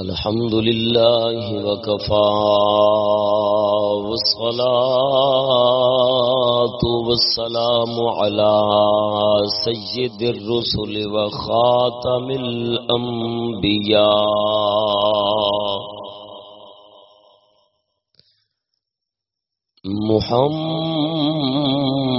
الحمد لله وكفى والصلاة والسلام على سيد الرسل وخاتم الأنبياء محمد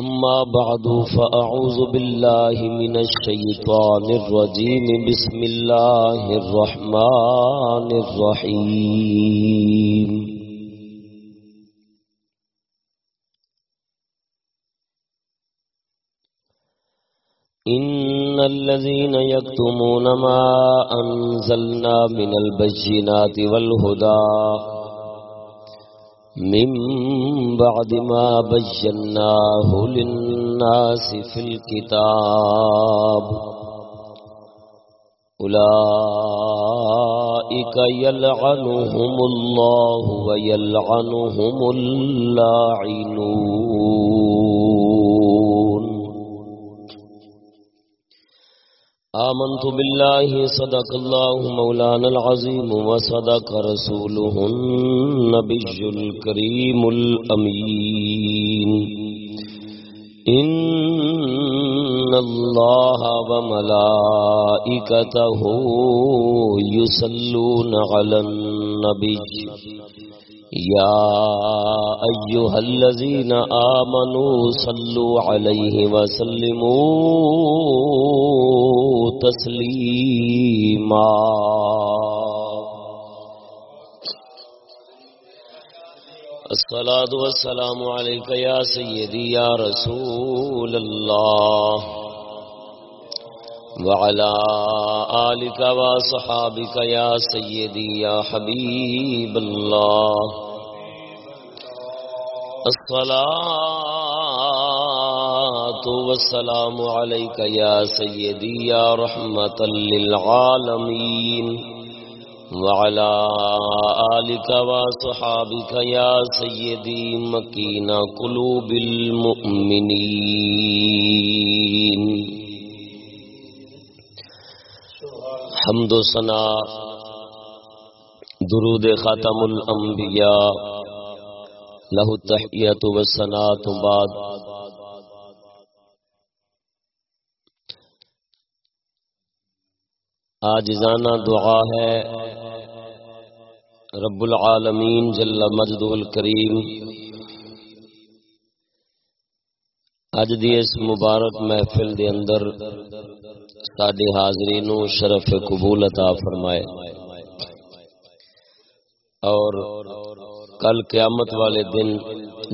أما بعد، فأعوذ بالله من الشيطان الرجيم. بسم الله الرحمن الرحيم. إن الذين يكتمون ما أنزلنا من البجنات والهدى من بعد ما بيناه للناس في الكتاب. أولئك يلعنهم الله ويلعنهم اللاعنون. آمنت بالله صدق الله مولانا العظيم وصدق رسوله النبي الكريم الأمين إن الله وملائكته يسلون على النبي يا أيها الذين آمنوا صلوا عليه وسلموا تسليما. الصلاة والسلام عليك يا سيدي يا رسول الله. وعلى آلك وصحابك يا سيدي يا حبيب الله. الصلاة والسلام عليك يا سيدي يا رحمة للعالمين. وعلى آلك وصحابك يا سيدي مكين قلوب المؤمنين. حمد و سنا درود خاتم الانبیاء، لہو تحیت و سنا تو بعد۔ آج زانا دعا ہے، رب العالمین جل مجد الکریم اج دی اس مبارک محفل دے اندر ساری حاضری نو شرف قبول عطا فرمائے اور کل قیامت والے دن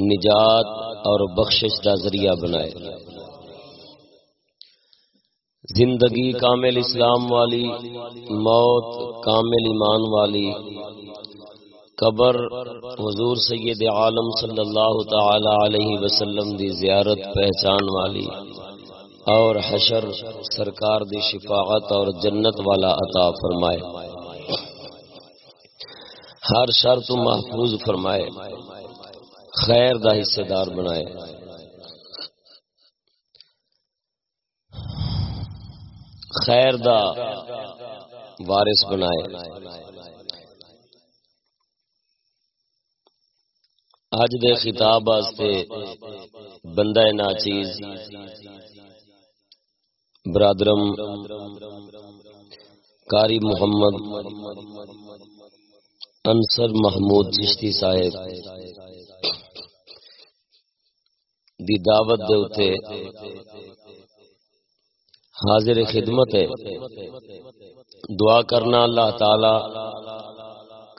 نجات اور بخشش کا ذریعہ بنائے زندگی کامل اسلام والی موت کامل ایمان والی قبر، حضور سید عالم صلی اللہ تعالی علیہ وسلم دی زیارت، پہچان والی اور حشر سرکار دی شفاعت اور جنت والا عطا فرمائے۔ ہر شر تو محفوظ فرمائے، خیر دا حصے دار بنائے۔ خیر دا وارث بنائے۔ اج دے خطاب واسطے بندہ ناچیز۔ برادرم کاری محمد، انصر محمود چشتی صاحب دی دعوت دے اتے حاضر خدمت ہے۔ دعا کرنا اللہ تعالی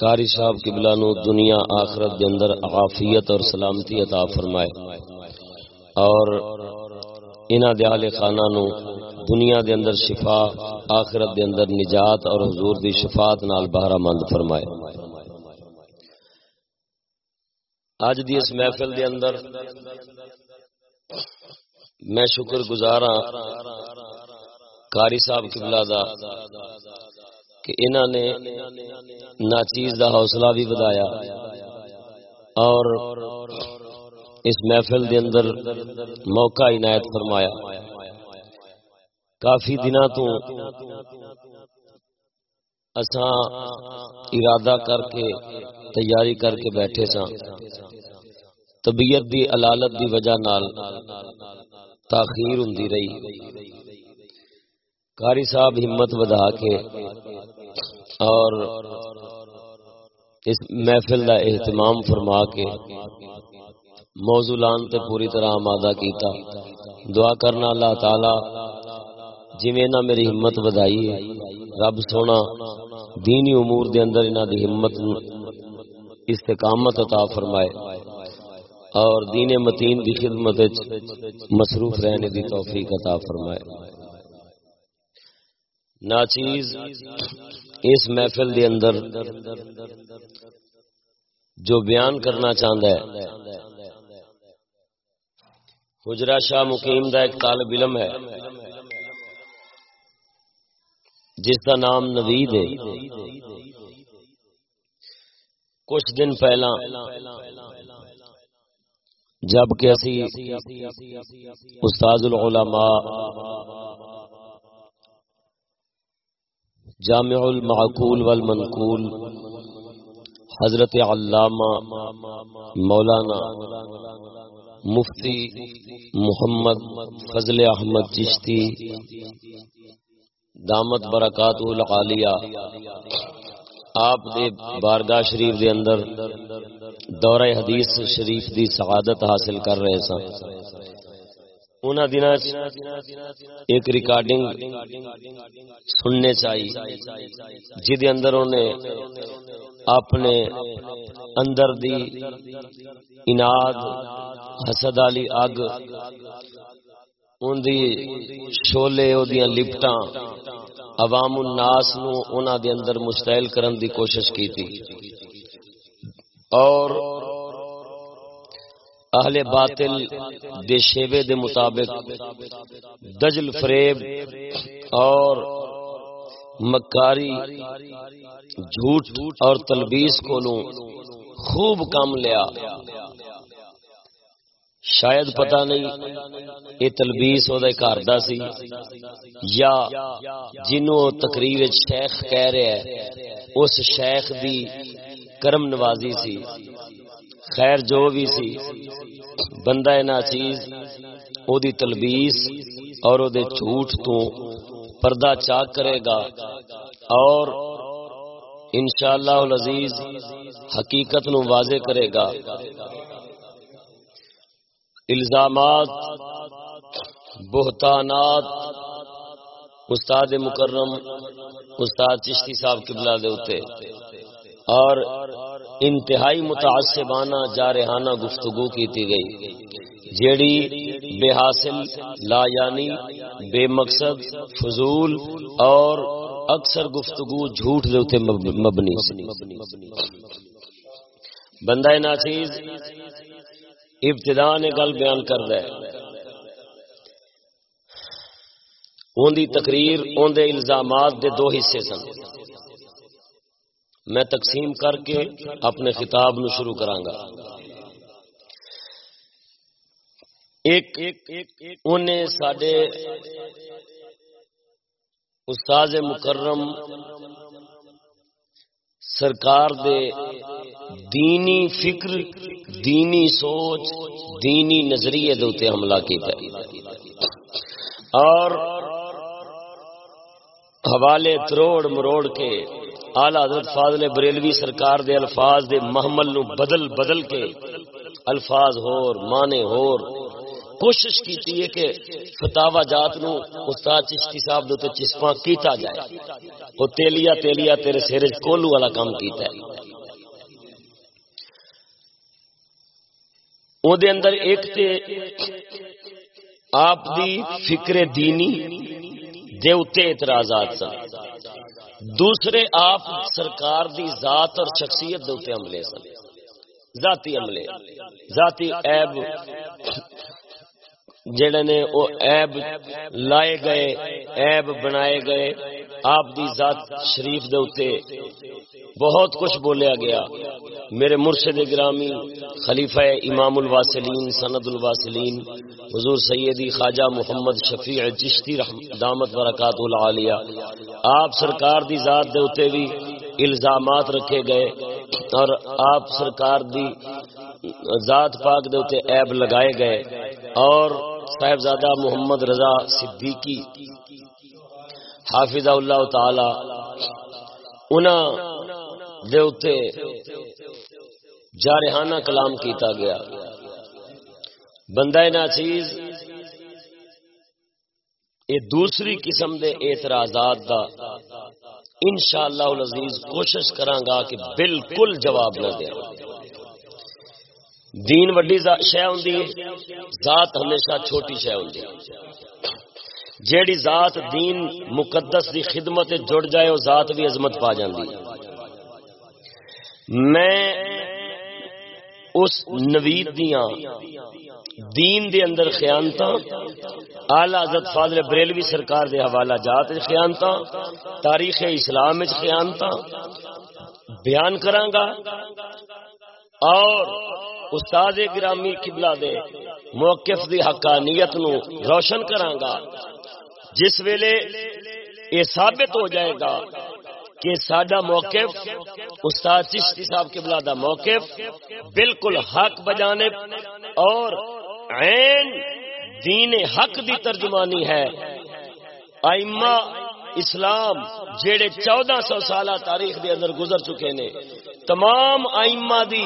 کاری صاحب قبلہ نو دنیا آخرت دے اندر عافیت اور سلامتی عطا فرمائے۔ اور انہ دے خانہ نو دنیا دے اندر شفا، آخرت دے اندر نجات اور حضور دی شفاعت نال بہرہ مند فرمائے۔ اج دی اس محفل دے اندر میں شکر گزار ہاں کاری صاحب قبلہ دا کہ انہوں نے ناچیز دا حوصلہ بھی بدایا اور اس محفل دے اندر موقع عنایت فرمایا۔ کافی دن تو اساں ارادہ کر کے تیاری کر کے بیٹھے سا طبیعت دی علالت دی وجہ نال تاخیر ہوں رہی۔ کاری صاحب ہمت ودا کے اور اس محفل کا اہتمام فرما کے موضوع لان تے پوری طرح آمادہ کیتا۔ دعا کرنا اللہ تعالی جویں نہ میری ہمت ودائی ہے۔ رب سونا، دینی امور دے اندر انہاں دی ہمت استقامت عطا فرمائے اور دین متین دی خدمت مصروف رہنے دی توفیق عطا فرمائے۔ ناچیز اس محفل دے اندر جو بیان کرنا چاہتا ہے۔ حجرا شاہ مقیم دا ایک طالب علم ہے، جس کا نام نوید ہے۔ کچھ دن پہلا جبکہ استاد العلماء جامع المعقول والمنقول، حضرت علامہ مولانا مفتی محمد فضل احمد چشتی، دامت برکات العالیہ آپ دے بارگاہ شریف دے اندر دورہ حدیث شریف دی سعادت حاصل کر رہے سن۔ ان دن ایک ریکارڈنگ سننے چاہیے جی جہد اندر انہیں اپنے اندر دی اناد حسد والی اگ ان دی شولے او دیاں لپٹاں عوام الناس نو انہاں دے اندر مستعل کرن دی کوشش کی تھی اور اہل باطل دے شیوے دے مطابق دجل فریب اور مکاری جھوٹ اور تلبیس کو خوب کام لیا۔ شاید پتہ نہیں یہ تلبیس وہ گھر کا سی یا جنوں تقریر شیخ کہہ رہے ہے، اس شیخ دی کرم نوازی سی۔ خیر جو بھی سی، بندہ نا چیز، او دی تلبیس اور او دے جھوٹ تو پردہ چاک کرے گا۔ اور انشاءاللہ العزیز حقیقت نو واضح کرے گا۔ الزامات، بہتانات، استاد مکرم، استاد چشتی صاحب قبلہ دے ہوتے اور انتہائی متعصبانہ جارحانہ گفتگو کی تھی گئی، جیڑی بے حاصل، لا یعنی بے مقصد، فضول اور اکثر گفتگو جھوٹ دے مبنی بندہ ناچیز ابتدا نے گل بیان کر رہا ہے۔ ان دی تقریر ان دے الزامات دے دو حصے سن۔ میں تقسیم کر کے اپنے خطاب نو شروع کراں گا ایک انہیں سڈے استاد مکرم سرکار دے دینی فکر، دینی سوچ، دینی نظریے دے حملہ کیتا اور حوالے تروڑ مروڑ کے آلہ حضرت فاضل بریلوی سرکار دے الفاظ دے محمل نو بدل بدل کے الفاظ ہور مانے ہور۔ کوشش کیتی ہے کہ فتاوا جات نو استاد چشتی صاحب دے تے چسپاں کیتا جائے۔ او تیلیا تیلیا تیرے سیرج کولو والا کام کیتا ہے۔ او دے اندر ایک تے آپ دی فکر دینی دے اتے اعتراضات سن۔ دوسرے آپ سرکار دی ذات اور شخصیت دے عملے سن ذاتی عملے ذاتی عیب جڑے نے او عیب لائے گئے، عیب بنائے گئے آپ دی ذات شریف دے اتے بہت کچھ بولیا گیا۔ میرے مرشد گرامی، خلیفہ امام الواسلین، سند الواسلین، حضور سیدی خواجہ محمد شفیع چشتی دامت برکات العالیہ۔ آپ سرکار دی ذات دے اتے بھی الزامات رکھے گئے اور آپ سرکار دی ذات پاک دے اتے عیب لگائے گئے۔ اور صاحبزادہ محمد رضا صدیقی حافظ اللہ تعالی انہاں دے جارحانہ کلام کیتا گیا۔ بندہ نا چیز یہ دوسری قسم دے اعتراضات دا انشاءاللہ العزیز کوشش کراں کہ بالکل جواب نہ دے۔ دین وڈی شہ ہوں ذات ہمیشہ چھوٹی شہ ہوں جیڑی ذات دین مقدس دی خدمت جڑ جائے وہ ذات بھی عظمت پا جاندی میں اس نوید دیا دین دے اندر خیانتا آلہ حضرت فاضل بریلوی سرکار دے حوالہ جات خیانتا تاریخ اسلام وچ خیانتا بیان کرانگا اور استاد گرامی قبلہ دے موقف دی حقانیت نو روشن کرانگا۔ جس ویلے یہ ثابت ہو جائے گا کہ سڈا موقف استاد چشتی صاحب کے بلا موقف بالکل حق بجانے اور عین دین حق دی ترجمانی ہے۔ آئمہ اسلام جیڑے چودہ سو سالہ تاریخ دے اندر گزر چکے نے تمام آئمہ دی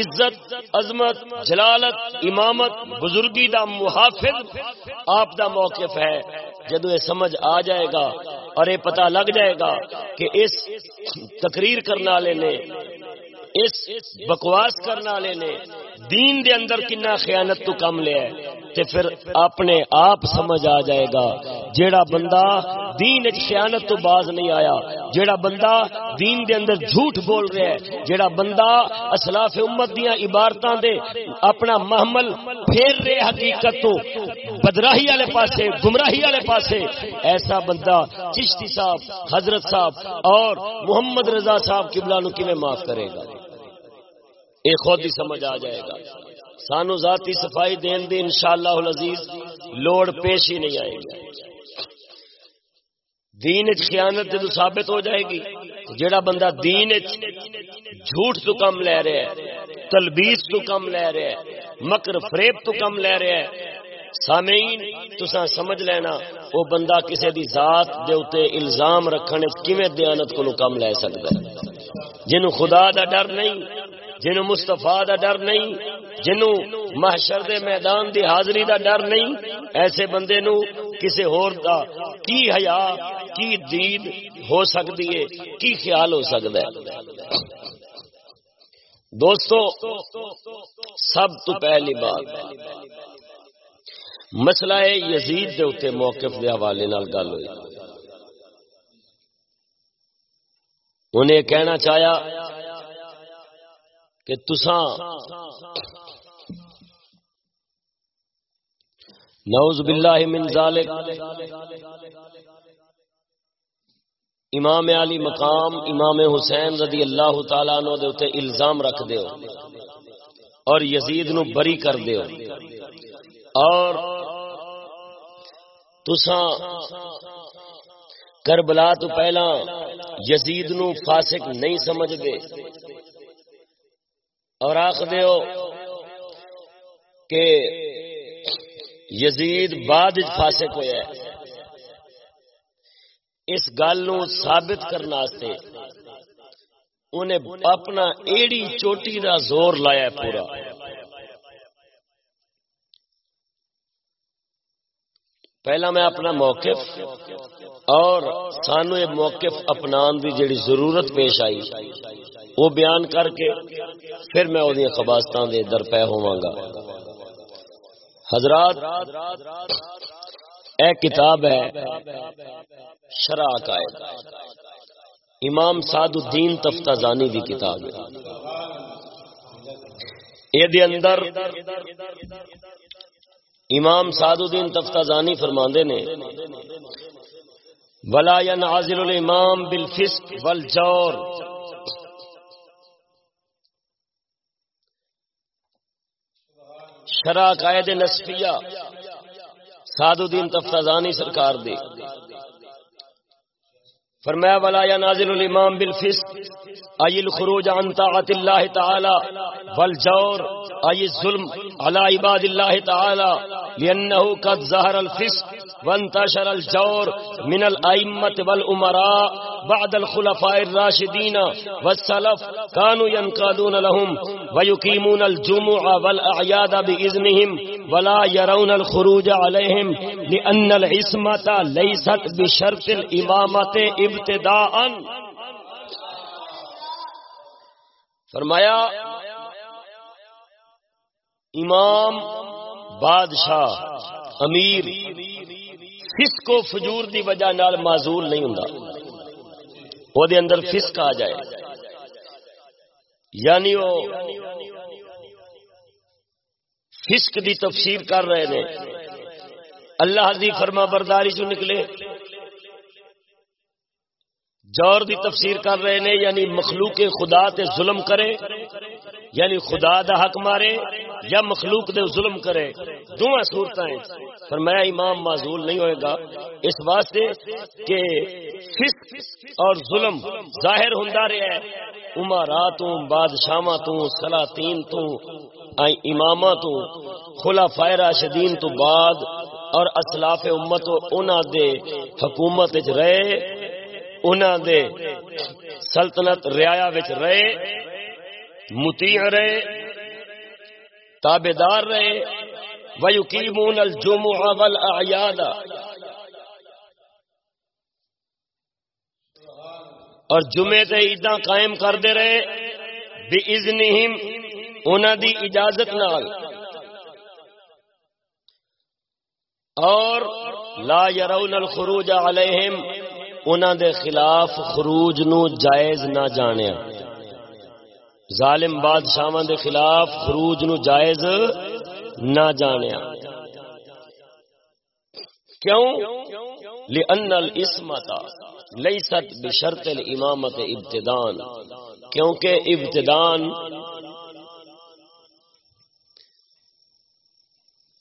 عزت، عظمت، جلالت، امامت، بزرگی دا محافظ آپ دا موقف ہے۔ جدو یہ سمجھ آ جائے گا اور یہ پتا لگ جائے گا کہ اس تقریر کرنے والے نے، اس بکواس کرنے والے نے دین دے اندر کنا خیانت تو کم لیا تے پھر اپنے آپ سمجھ آ جائے گا۔ جیڑا بندہ دین خیانت تو باز نہیں آیا، جیڑا بندہ دین دے اندر جھوٹ بول رہا ہے، جیڑا بندہ اسلاف امت دیا عبارتاں دے اپنا محمل پھیر رہے حقیقت تو، بدراہی والے پاسے، گمراہی والے پاسے، ایسا بندہ چشتی صاحب، حضرت صاحب اور محمد رضا صاحب قبلہ نو کیویں معاف کرے گا؟ یہ خود ہی سمجھ آ جائے گا۔ سانو ذاتی صفائی دین دی انشاءاللہ العزیز لوڑ پیش ہی نہیں آئے گی۔ دین خیانت جدو ثابت ہو جائے گی جڑا بندہ دین جھوٹ تو کم لے رہا ہے، تلبیس تو کم لے رہا ہے، مکر فریب تو کم لے رہا ہے، سامعین تسا سمجھ لینا، وہ بندہ کسی دی ذات دے اتے الزام رکھنے کیویں دیانت کو کم لے سکتا ہے؟ جنوں خدا دا ڈر نہیں جنوں مستفا دا ڈر نہیں، جنوں محشر دے میدان دی حاضری دا ڈر نہیں، ایسے بندے نو کسے ہور دا کی حیا، کی دید ہو سکتی ہے، کی خیال ہو سکتا ہے۔ دوستو، سب تو پہلی بات، مسئلہ ہے یزید دے اتنے موقف دے حوالے نال گل ہوئی۔ انہیں کہنا چاہیا کہ تساں نعوذ باللہ من ذالک امام علی مقام امام حسین رضی اللہ تعالی عنہ دے اوتے الزام رکھ دیو اور یزید نو بری کر دیو اور تساں کربلا تو پہلا یزید نو فاسق نہیں سمجھ دے اور آخ دیو کہ یزید بعد فاسق ہوا ہے۔ اس گل ثابت کرنے انہیں اپنا ایڑی چوٹی دا زور لایا پورا۔ پہلا میں اپنا موقف اور سانو یہ موقف اپنان دی جڑی ضرورت پیش آئی۔ وہ بیان کر کے پھر میں وہ خباستان دے در پہ ہوا گا۔ حضرات، اے کتاب ہے، شرع قائد امام سعد الدین تفتازانی دی کتاب ہے۔ اے دے اندر امام سعد الدین تفتازانی فرماندے نے، ولا ينعزل الامام بالفسق والجور۔ شرع قائد نصفیہ سعد الدین تفتازانی سرکار دے۔ فرمایا، ولا یا نازل الامام بالفسق. ای الخروج عن طاعت اللہ تعالی والجور. ای الظلم على عباد اللہ تعالی لانه قد ظهر الفسق وانتشر الجور من الائمه والامراء بعد الخلفاء الراشدين والسلف كانوا ينقادون لهم ويقيمون الجمع والاعياد باذنهم ولا يرون الخروج عليهم لان العصمه ليست بشرط الامامه ابتداء فرمایا، امام بادشاہ، امیر، فسق و فجور دی وجہ نال معذول نہیں ہوں وہ اندر فسق آ جائے۔ یعنی وہ فسق دی تفسیر کر رہے نے۔ اللہ دی فرما برداری جو نکلے؟ جور دی تفسیر کر رہے نے یعنی مخلوق خدا تے ظلم کرے یعنی خدا دا حق مارے یا مخلوق دے ظلم کرے، دونوں صورت فرمایا امام معذول نہیں ہوئے گا۔ اس واسطے کہ فسق اور ظلم ظاہر ہوں رہا ہے۔ امارات بادشاہ تو، سلاطین تو امام تو خلا فائرہ شدین تو بعد اور اسلاف امت انہوں دے حکومت رہے۔ انہوں دے سلطنت رعایا رہے متیع رہے تابے دار رہے، ویقیمون الجمع والاعیاد اور جمعے تے عیداں قائم کر دے رہے باذنہم انہاں دی اجازت نال۔ اور لا يرون الخروج علیہم انہاں دے خلاف خروج نو جائز نہ جانیا ظالم بادشاہ دے خلاف خروج نو جائز نہ جانیا کیوں؟ لأن الاسمت لیست بشرط الامامت ابتدان۔ کیونکہ ابتدان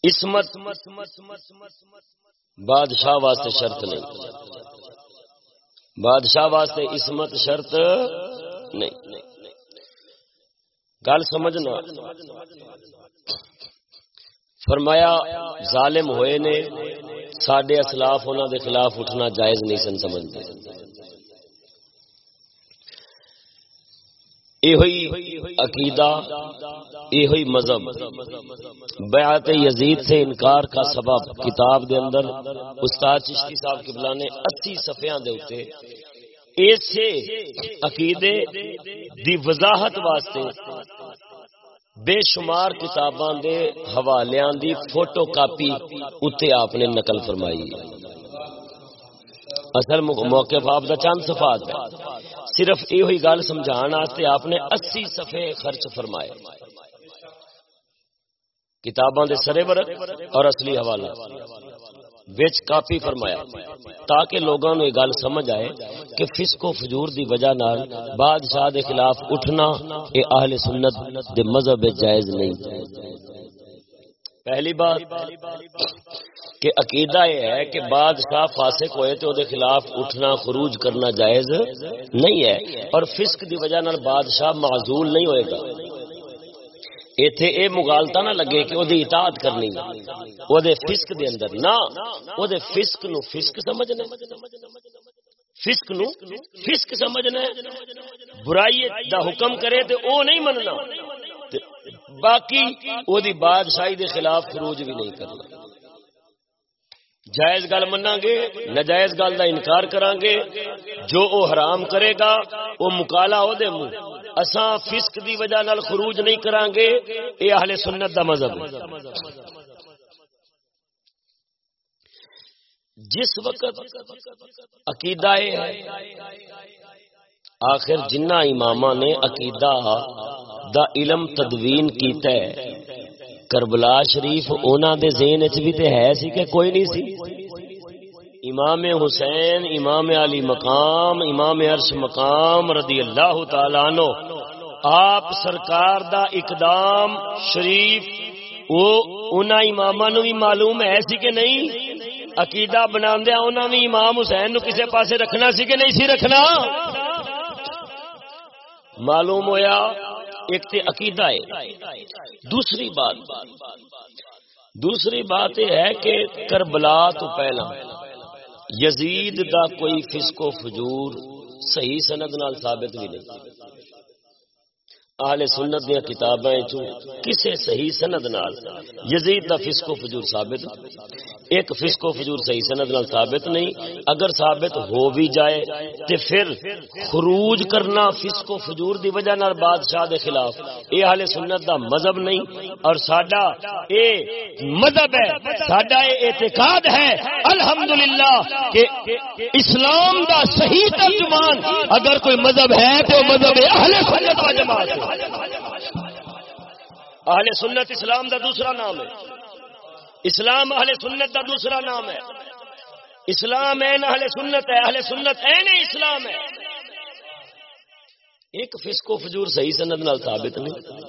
اسمت بادشاہ واسطے شرط نہیں۔ بادشاہ واسطے اسمت شرط نہیں۔ گل سمجھنا۔ فرمایا، ظالم ہوئے نے سڈے اسلاف انہوں دے خلاف اٹھنا جائز نہیں سن سمجھتے۔ یہ عقیدہ یہ مذہب۔ بیعت یزید سے انکار کا سبب کتاب دے اندر استاد چشتی صاحب کی بلانے اسی صفحیاں دے ہوتے اسے عقیدے دی وضاحت واسطے بے شمار کتاباں دے حوالیاں دی فوٹو کاپی اتنے آپ نے نقل فرمائی۔ اصل موقع آپ دا چند صفات ہے۔ صرف یہ ہوئی گل سمجھان واسطے آپ نے اسی صفحے خرچ فرمائے۔ کتاباں دے سرے ورق اور اصلی حوالہ۔ وچ کاپی فرمایا، تاکہ لوگوں نے گل سمجھ آئے کہ فسق و فجور دی وجہ نال بادشاہ دے خلاف اٹھنا اے اہل سنت دے مذہب جائز نہیں۔ پہلی بات کہ عقیدہ یہ ہے کہ بادشاہ فاسق ہوئے تو دے خلاف اٹھنا، خروج کرنا جائز نہیں ہے۔ اور فسق دی وجہ نال بادشاہ معذول نہیں ہوئے گا۔ ایتھے اے مغالتا نہ لگے کہ او دی اطاعت کرنی او دے فسق دے اندر۔ نہ او دے فسق نو فسق سمجھنا فسق نو فسق سمجھنا برائی دا حکم کرے تے او نہیں مننا۔ باقی او دی بادشاہی دے خلاف خروج بھی نہیں کرنا۔ جائز گل منا گے نجائز گل دا انکار کران گے جو او حرام کرے گا، او مکالا او دے منہ۔ اساں فسق دی وجہ نال خروج نہیں کران گے اے اہل سنت دا مذہب جس وقت عقیدہ ہے، آخر جنہ امام نے عقیدہ دا علم تدوین کیتا ہے، کربلا شریف اونا دے ذہن چ بھی تے ہے سی کہ کوئی نہیں سی۔ امام حسین، امام علی مقام، امام عرش مقام رضی اللہ تعالی عنہ، آپ سرکار دا اقدام شریف، وہ انہاں اماماں نو بھی معلوم ہے سی کہ نہیں؟ عقیدہ بناندیا انہاں بھی امام حسین نو کسے پاسے رکھنا سی کہ نہیں سی رکھنا؟ معلوم ہویا، ایک تے عقیدہ ہے۔ دوسری بات دوسری بات یہ ہے کہ کربلا تو پہلا۔ یزید دا کوئی فسق و فجور صحیح سند نال ثابت بھی نہیں۔ اہل سنت دیا کتابیں کسے صحیح سند نال یزید دا فسق و فجور ثابت۔ ایک فسق و فجور صحیح سند نال ثابت نہیں، اگر ثابت ہو بھی جائے تے پھر خروج کرنا فسق و فجور دی وجہ نال بادشاہ دے خلاف، اے اہل سنت دا مذہب نہیں، اور ساڈا اے مذہب ہے، ساڈا اے اعتقاد ہے، الحمدللہ کہ اسلام دا صحیح ترجمان اگر کوئی مذہب ہے تو مذہب اہل سنت و جماعت اہل سنت اسلام دا دوسرا نام ہے۔ اسلام اہل سنت کا دوسرا نام ہے۔ اسلام این اہل سنت ہے، اہل سنت این اسلام ہے۔ ایک فسکو فجور صحیح سند نال ثابت نہیں۔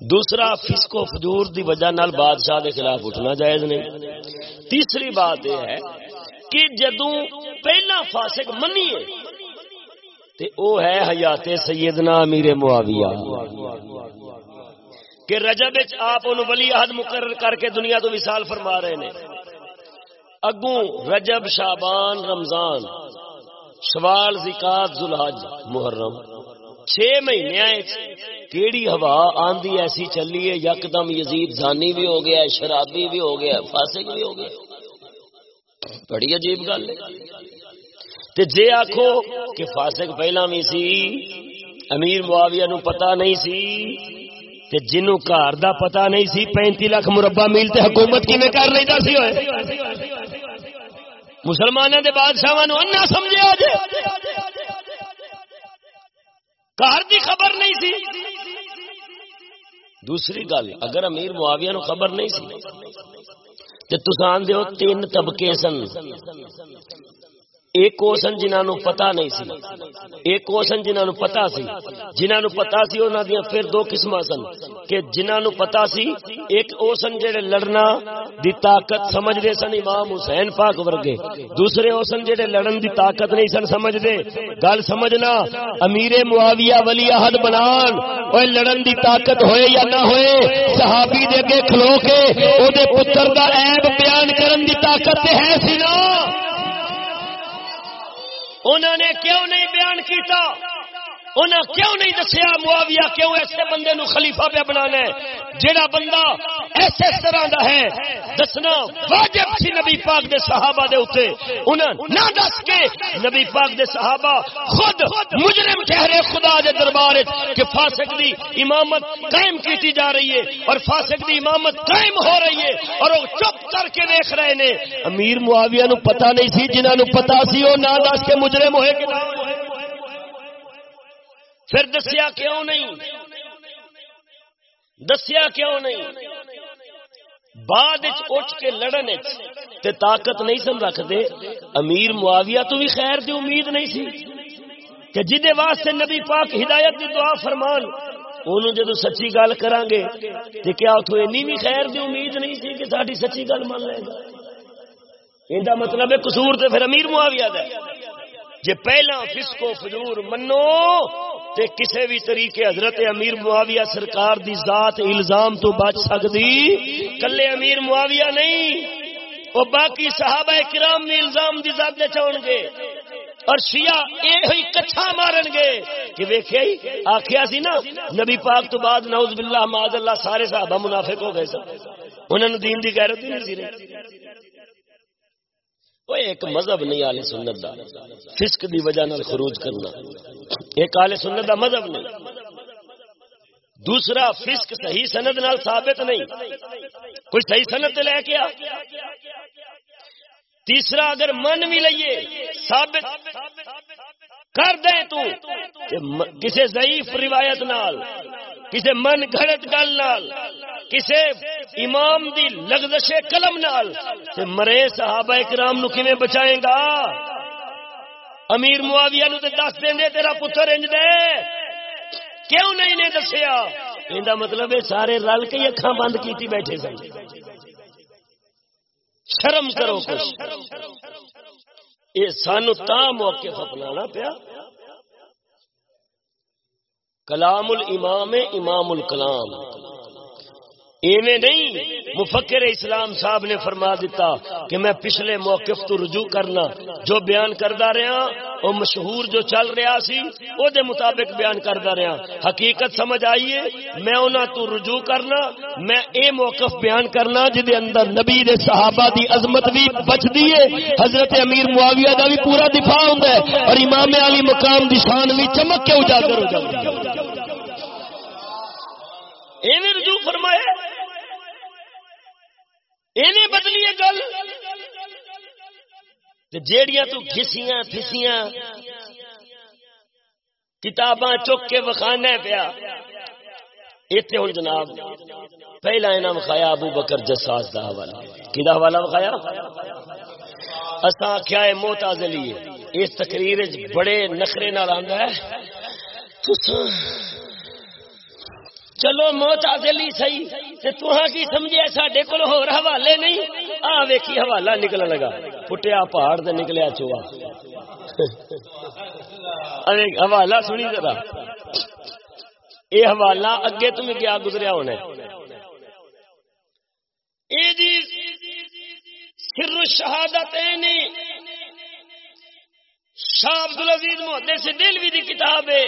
دوسرا فسکو فجور دی وجہ نال بادشاہ دے خلاف اٹھنا جائز نہیں۔ تیسری بات یہ ہے کہ جدوں پہلا فاسق منیے، تے او ہے حیات سیدنا امیر معاویہ۔ کہ رجب آپ ولی عہد مقرر کر کے دنیا تو وصال فرما رہے ہیں اگوں رجب شابان رمضان، شوال، زکات زلحج محرم، چھ مہینے کیڑی ہوا آندھی ایسی چلی ہے، یکدم یزید زانی بھی ہو گیا شرابی بھی ہو گیا فاسق بھی ہو گیا بڑی عجیب گل ہے۔ جے آخو کہ فاسق پہلا بھی سی، امیر معاویہ نو پتہ نہیں سی تے جنوں گھر دا پتہ نہیں سی، پینتی لاکھ مربع میل تے حکومت کیویں کر لیدا سی ہوئے؟ مسلمانوں دے بادشاہاں نو انا سمجھیا جے گھر دی خبر نہیں سی۔ دوسری گل، اگر امیر معاویہ نو خبر نہیں سی، تے تسان دیو تین طبقے سن۔ ایک وہ سن جنہوں پتا نہیں سی، ایک وہ سن جنہوں پتا سی، جنہوں پتا سی انہوں دیا پھر دو قسم سن، کہ جنہوں پتا سی، ایک وہ سن جڑے لڑنا دی طاقت سمجھ دے سن امام حسین پاک ورگے، دوسرے وہ سن جڑے لڑن دی طاقت نہیں سن سمجھ دے گل سمجھنا، امیر معاویہ ولی عہد بنان اوے لڑن دی طاقت ہوئے یا نہ ہوئے، صحابی دے کے کھلو کے، او دے پتر دا عیب بیان کرن دی طاقت ہے سی نا۔ انہوں نے کیوں نہیں بیان کیتا؟ انہیں کیوں نہیں دسیا؟ معاویہ کیوں ایسے بندے نو خلیفہ پہ بنانا ہے؟ جیڑا بندہ ایسے طرح دا ہے، دسنا واجب سی نبی پاک دے صحابہ دے اوتے۔ انہیں نہ دس کے نبی پاک دے صحابہ خود مجرم ٹھہرے خدا دے دربار کہ فاسق دی امامت قائم کیتی جا رہی ہے اور فاسق دی امامت قائم ہو رہی ہے اور وہ چپ کر کے دیکھ رہے نے۔ امیر معاویہ نو پتہ نہیں سی، جنہاں نو پتہ سی او نہ دس کے مجرم ہوئے کہ نہ ہوئے۔ پھر دسیا کیوں نہیں؟ دسیا کیوں نہیں؟ بعد اٹھ کے لڑن تے طاقت نہیں سن رکھتے، امیر معاویہ تو بھی خیر دی امید نہیں سی کہ جدے واسطے نبی پاک ہدایت دی دعا فرمان انہوں جدو سچی گل کران گے تے کیا اتو اینی بھی خیر دی امید نہیں سی کہ ساری سچی گل مان لے گا؟ یہ مطلب ہے قصور تے پھر امیر معاویہ دا جے پہلا فسکو فجور منو تے کسے بھی طریقے حضرت امیر معاویہ سرکار دی ذات الزام تو بچ سکتی کلے امیر معاویہ نہیں، وہ باقی صحابہ کرام بھی الزام دی ذات دے چون گے۔ اور شیعہ اے ہوئی کچھا مارن گے کہ ویکھے ہی آکھیا سی نا، نبی پاک تو بعد نعوذ باللہ، معاذ اللہ، سارے صحابہ منافق ہو گئے سب انہوں نے دین دی غیرت نہیں سی رہی۔ وہ ایک مذہب نہیں، آل سنت دا۔ فسق دی وجہ نال خروج کرنا۔ ایک آل سنت دا مذہب نہیں۔ دوسرا، فسق صحیح سند نال ثابت نہیں۔ کوئی صحیح سند لے کے آ۔ تیسرا، اگر من بھی لئیے، ثابت کر دے تو کسی ضعیف روایت نال کسی من گھڑت گل نال کسی امام دی لغزش قلم نال تے مرے صحابہ کرام نو کیویں بچائیں گا؟ امیر معاویہ نو تے دس دیں دے، تیرا پتر انج دے۔ کیوں نہیں نے دسیا؟ ایندا مطلب ہے سارے رل کے اکھاں بند کیتی بیٹھے سن۔ شرم کرو کچھ۔ یہ سانو تا موقف اپنانا پیا۔ کلام الامام، امام الکلام۔ ایویں نہیں، مفکر اسلام صاحب نے فرما دیتا کہ میں پچھلے موقف تو رجوع کرنا جو بیان کردا رہا، وہ مشہور جو چل رہا سی او دے مطابق بیان کردا رہا۔ حقیقت سمجھ آئیے، میں انہاں تو رجوع کرنا، میں اے موقف بیان کرنا جدے اندر نبی دے صحابہ دی عظمت بھی بچ دیے حضرت امیر معاویہ دا بھی پورا دفاع ہوندا ہے اور امام علی مقام دی شان بھی چمک کے اجاگر ہو جاتی ہے۔ ایویں رجوع فرمایا ایویں بدلی ہے گل۔ جیڑیاں تو گھسیاں، پھسیاں، کتاباں چک کے وکھانا پیا۔ اتنے ہوں جناب، پہلا انعام وکھایا ابو بکر جساس کا حوالہ۔ کدا حوالہ وکھایا؟ اصا آخیا ہے۔ موتازلی اس تقریر بڑے نخرے نال آندا ہے۔ چلو موت آدلی سی کی سمجھے سڈے کو حوالے نہیں؟ آ ویکھی حوالہ نکل لگا۔ پٹیا پہاڑ سے نکلیا چوہا۔ حوالہ سنی ذرا۔ یہ حوالہ اگے تم کیا گزریا ہونا جی سر شہادت شاہ عبد العزیز محدث دلوی دی کتاب ہے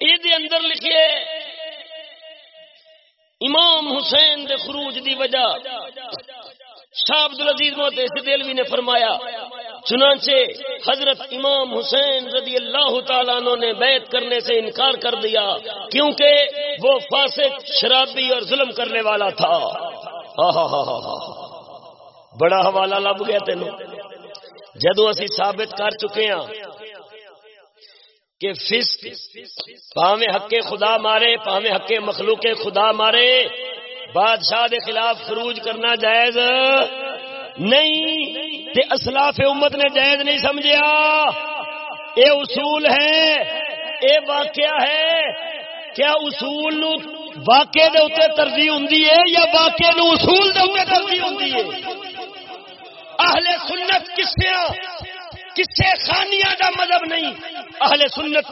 یہ اندر لکھیے۔ امام حسین دے خروج دی وجہ شاہ عبد العزیز محدث دلوی نے فرمایا، چنانچہ حضرت امام حسین رضی اللہ تعالیٰ عنہ نے بیعت کرنے سے انکار کر دیا کیونکہ وہ فاسق، شرابی اور ظلم کرنے والا تھا۔ بڑا حوالہ لب گیا تینوں۔ جدو اسی ثابت کر چکے ہیں کہ فسق پاوے حق خدا مارے پاوے حق مخلوق خدا مارے، بادشاہ دے خلاف خروج کرنا جائز نہیں، تے اسلاف امت نے جائز نہیں سمجھا اے اصول ہے، اے واقعہ ہے، کیا اصول نو واقع دے اتنے ترجیح ہوں یا واقع نو اصول دے اتنے ترجیح ہوں اہل سنت کسے کسے خانیاں دا مذہب نہیں۔ اہل سنت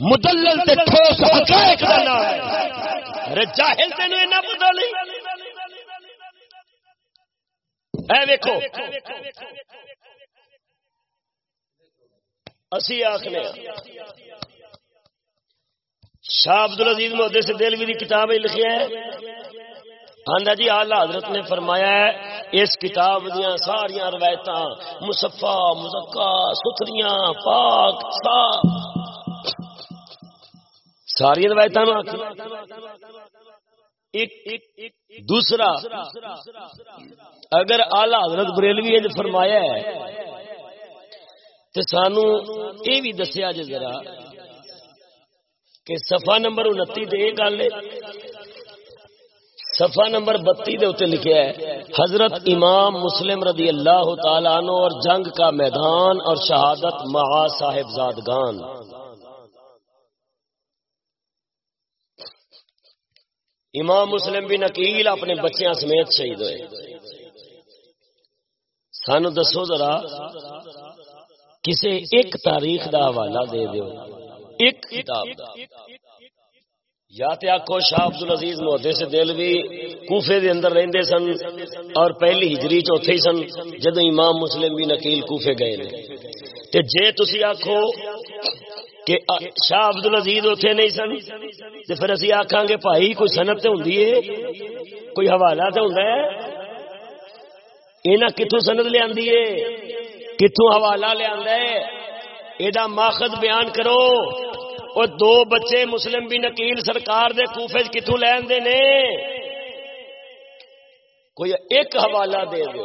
مدلل تے ٹھوس حقائق دا نام ہے۔ ارے جاہل تینوں اینا پتہ نہیں اے ویکھو۔ اسی آخنے۔ شاہ عبد العزیز محدث دلوی دی کتاب لکھی ہے۔ آندا جی آلہ حضرت نے فرمایا ہے، اس کتاب دیا ساریا روایت مسفا مزکا، ستھریاں، پاک صاف ساری روایت دوسرا، اگر آلہ حضرت بریلوی نے فرمایا ہے تو سانو یہ بھی دسیا جی ذرا، کہ سفا نمبر انتی یہ گل صفحہ نمبر بتی دے اتنے لکھا ہے، حضرت امام مسلم رضی اللہ تعالیٰ عنہ اور جنگ کا میدان اور شہادت مہا صاحب زادگان امام مسلم بھی نکیل اپنے بچیاں سمیت شہید ہوئے۔ سانو دسو ذرا، کسے ایک تاریخ دا حوالہ دے دیو۔ ایک کتاب دا۔ یا تے آکھو شاہ عبد العزیز محدے دل بھی کوفے دے اندر رہندے سن اور پہلی ہجری چوتھے ہی سن جدو امام مسلم بھی نکیل کوفے گئے نے۔ تے جے تسی آکھو کہ شاہ عبد العزیز اتنے نہیں سن، تے پھر اسی آکھاں گے بھائی کوئی سنت تے ہوندی ہے؟ کوئی حوالہ تے ہوندا ہے؟ انہاں کتھوں سند لے آندی ہے، کتھوں حوالہ لے آندا ہے؟ ایدا ماخذ بیان کرو۔ وہ دو بچے مسلم بھی نکیل سرکار دے کوفے کتوں لین دے نے؟ کوئی ایک حوالہ دے دے۔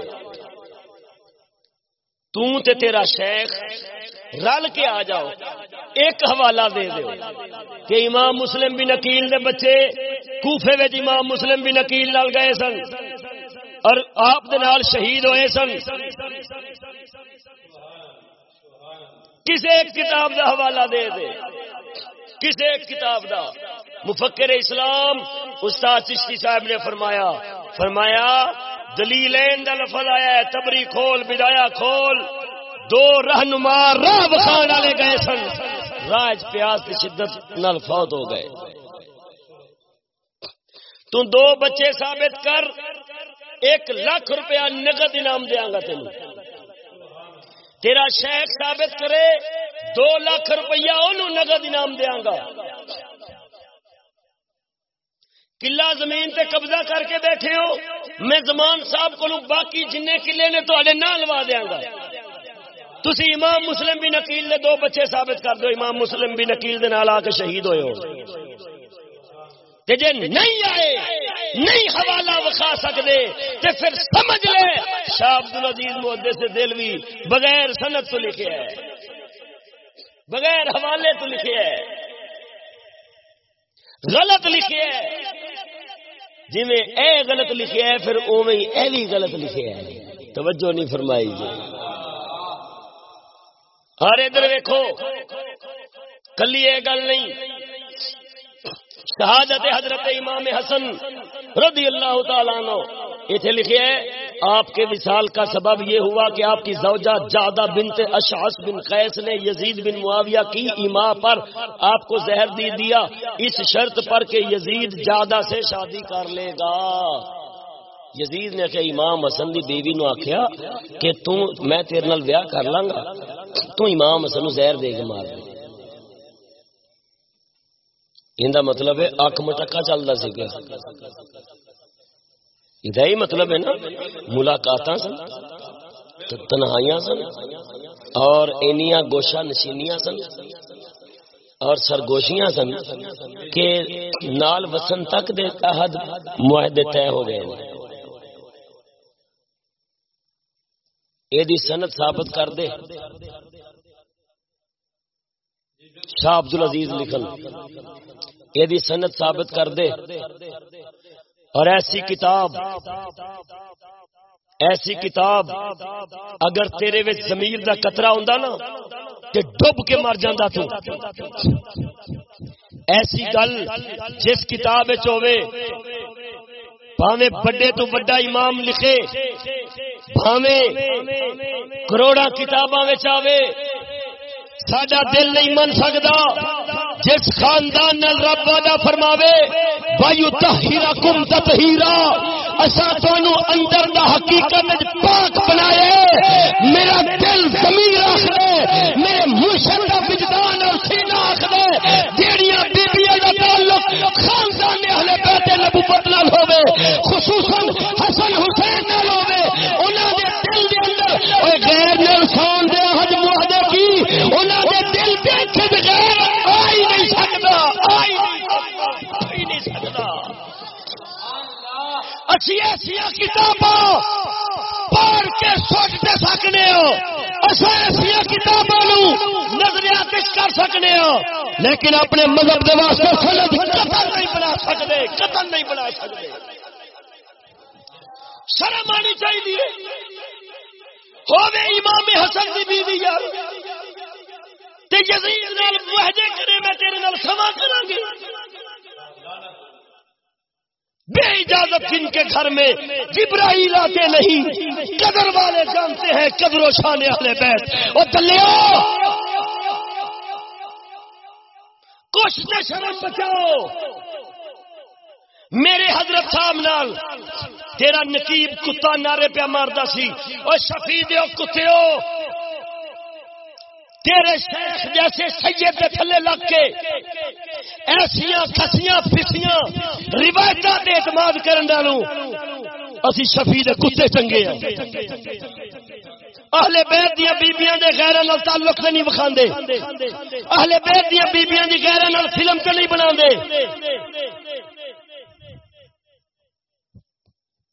تو تے تیرا شیخ رل کے آ جاؤ۔ ایک حوالہ دے دو کہ امام مسلم بھی نکیل دے بچے کوفے وچ امام مسلم بھی نکیل لال گئے سن اور آپ دے نال شہید ہوئے سن۔ کسے ایک کتاب دا حوالہ دے دے۔ کسے ایک کتاب دا۔ مفکر اسلام، استاد چشتی صاحب نے فرمایا فرمایا، دلیلین دا لفظ آیا ہے، تبری کھول، بدایا کھول۔ دو رہنما راہ بخان والے گئے سن۔ راج پیاس کی شدت نال فوت ہو گئے۔ تو دو بچے ثابت کر، ایک لاکھ روپیہ نقد انعام دیا گا تین تیرا شیخ ثابت کرے، دو لاکھ روپیہ انہوں نقد انعام دیا گا۔ کلا زمین تے قبضہ کر کے بیٹھے ہو، میں زمان صاحب کو باقی جن کلے نے تو نہ لوا دیا گا۔ تسی امام مسلم بھی نکیل دے دو بچے ثابت کر دو، امام مسلم بھی نکیل دے نال آ کے شہید ہوئے ہو۔ تے جے نہیں آئے، نہیں حوالہ وکھا سکتے تے پھر سمجھ لے۔ شاہ عبد العزیز محدے سے دلوی بغیر سنت تو لکھے ہے۔ بغیر حوالے تو لکھے ہے۔ غلط لکھے ہے۔ جی اے غلط لکھے ہے، پھر اوے اے بھی غلط لکھے ہے۔ توجہ نہیں فرمائی جی۔ ہر ادھر ویکو کلی یہ گل نہیں۔ شہادت حضرت امام حسن رضی اللہ تعالیٰ عنہ۔ اتنے لکھے ہے، آپ کے وصال کا سبب یہ ہوا کہ آپ کی زوجہ جادہ بنت اشعص بن قیس نے یزید بن معاویہ کی ایما پر آپ کو زہر دی دیا۔ اس شرط پر کہ یزید جادہ سے شادی کر لے گا۔ یزید نے کہ امام حسن دی بیوی نو آخیا کہ تو، میں تیرے نال ویاہ کر لاں گا تو امام حسن زہر دے کے مار دے۔ ان مطلب ہے اک مٹکا چلدا سی کہ یہ مطلب ہے نا ملاقات سن تنہائیاں سن، اور اینیاں گوشا نشینیاں سن، اور سرگوشیاں سن کہ نال وسن تک دے تحت معاہدے طے ہو گئے۔ یہ سنت ثابت کر دے۔ شاہ عبد العزیز لکھن یہ سنت ثابت کر دے۔ اور ایسی کتاب ایسی کتاب، اگر تیرے وچ زمیر دا قطرہ ہوندا نا، تے ڈب کے مر جاندا تو۔ ایسی گل جس کتاب وچ ہوے بھاوے بڑے تو بڑا امام لکھے بھاوے کروڑا کتاباں وچ آوے۔ ساڈا دل نہیں من سکتا جس خاندان نال رب وعدہ فرماوے وایو تہیرا کم تہیرا اسا تانوں اندر دا حقیقت وچ پاک بنائے۔ میرا دل ضمیر رکھ دے میرے مرشد دا وجدان اور سینہ رکھ دے جیڑیاں بیبییاں دا تعلق خاندان اہل بیت نبوت نال ہوے خصوصا حسن حسین اچھی ایسی کتاباں پڑھ کے سوچ دے سکنے ہو۔ اصا ایسا کتابوں نظریات کر سکنے ہو۔ لیکن اپنے مذہب کے واسطے سند قتل نہیں بنا سکتے، قتل نہیں بنا سکتے۔ شرم آنی چاہیے۔ ہوے امام حسن کی بیوی یار۔ تے یزید نال معاہدے کرے میں تیرے نال سما کراں گے بے اجازت جن کے گھر میں جبرائیل آتے نہیں۔ قدر والے جانتے ہیں قدر و شان والے بیت۔ اور دلیا کچھ نہ شرم بچاؤ۔ میرے حضرت صاحب نال، تیرا نقیب کتا نعرے پہ مارتا سی۔ اور شفی دیو کتےو تیرے شیخ جیسے سید کے تھلے لگ کے ایسیا کسیاں پسیاں روایت اعتماد کرن کرنے اسی شفی دے کتے چنگے ہیں۔ اہل بیت دیا بیبیاں دے غیرہ نال تعلق سے نہیں بکھاندے اہل بیت دیا بیبیاں دی غیرہ نال فلم تے نہیں بنا دے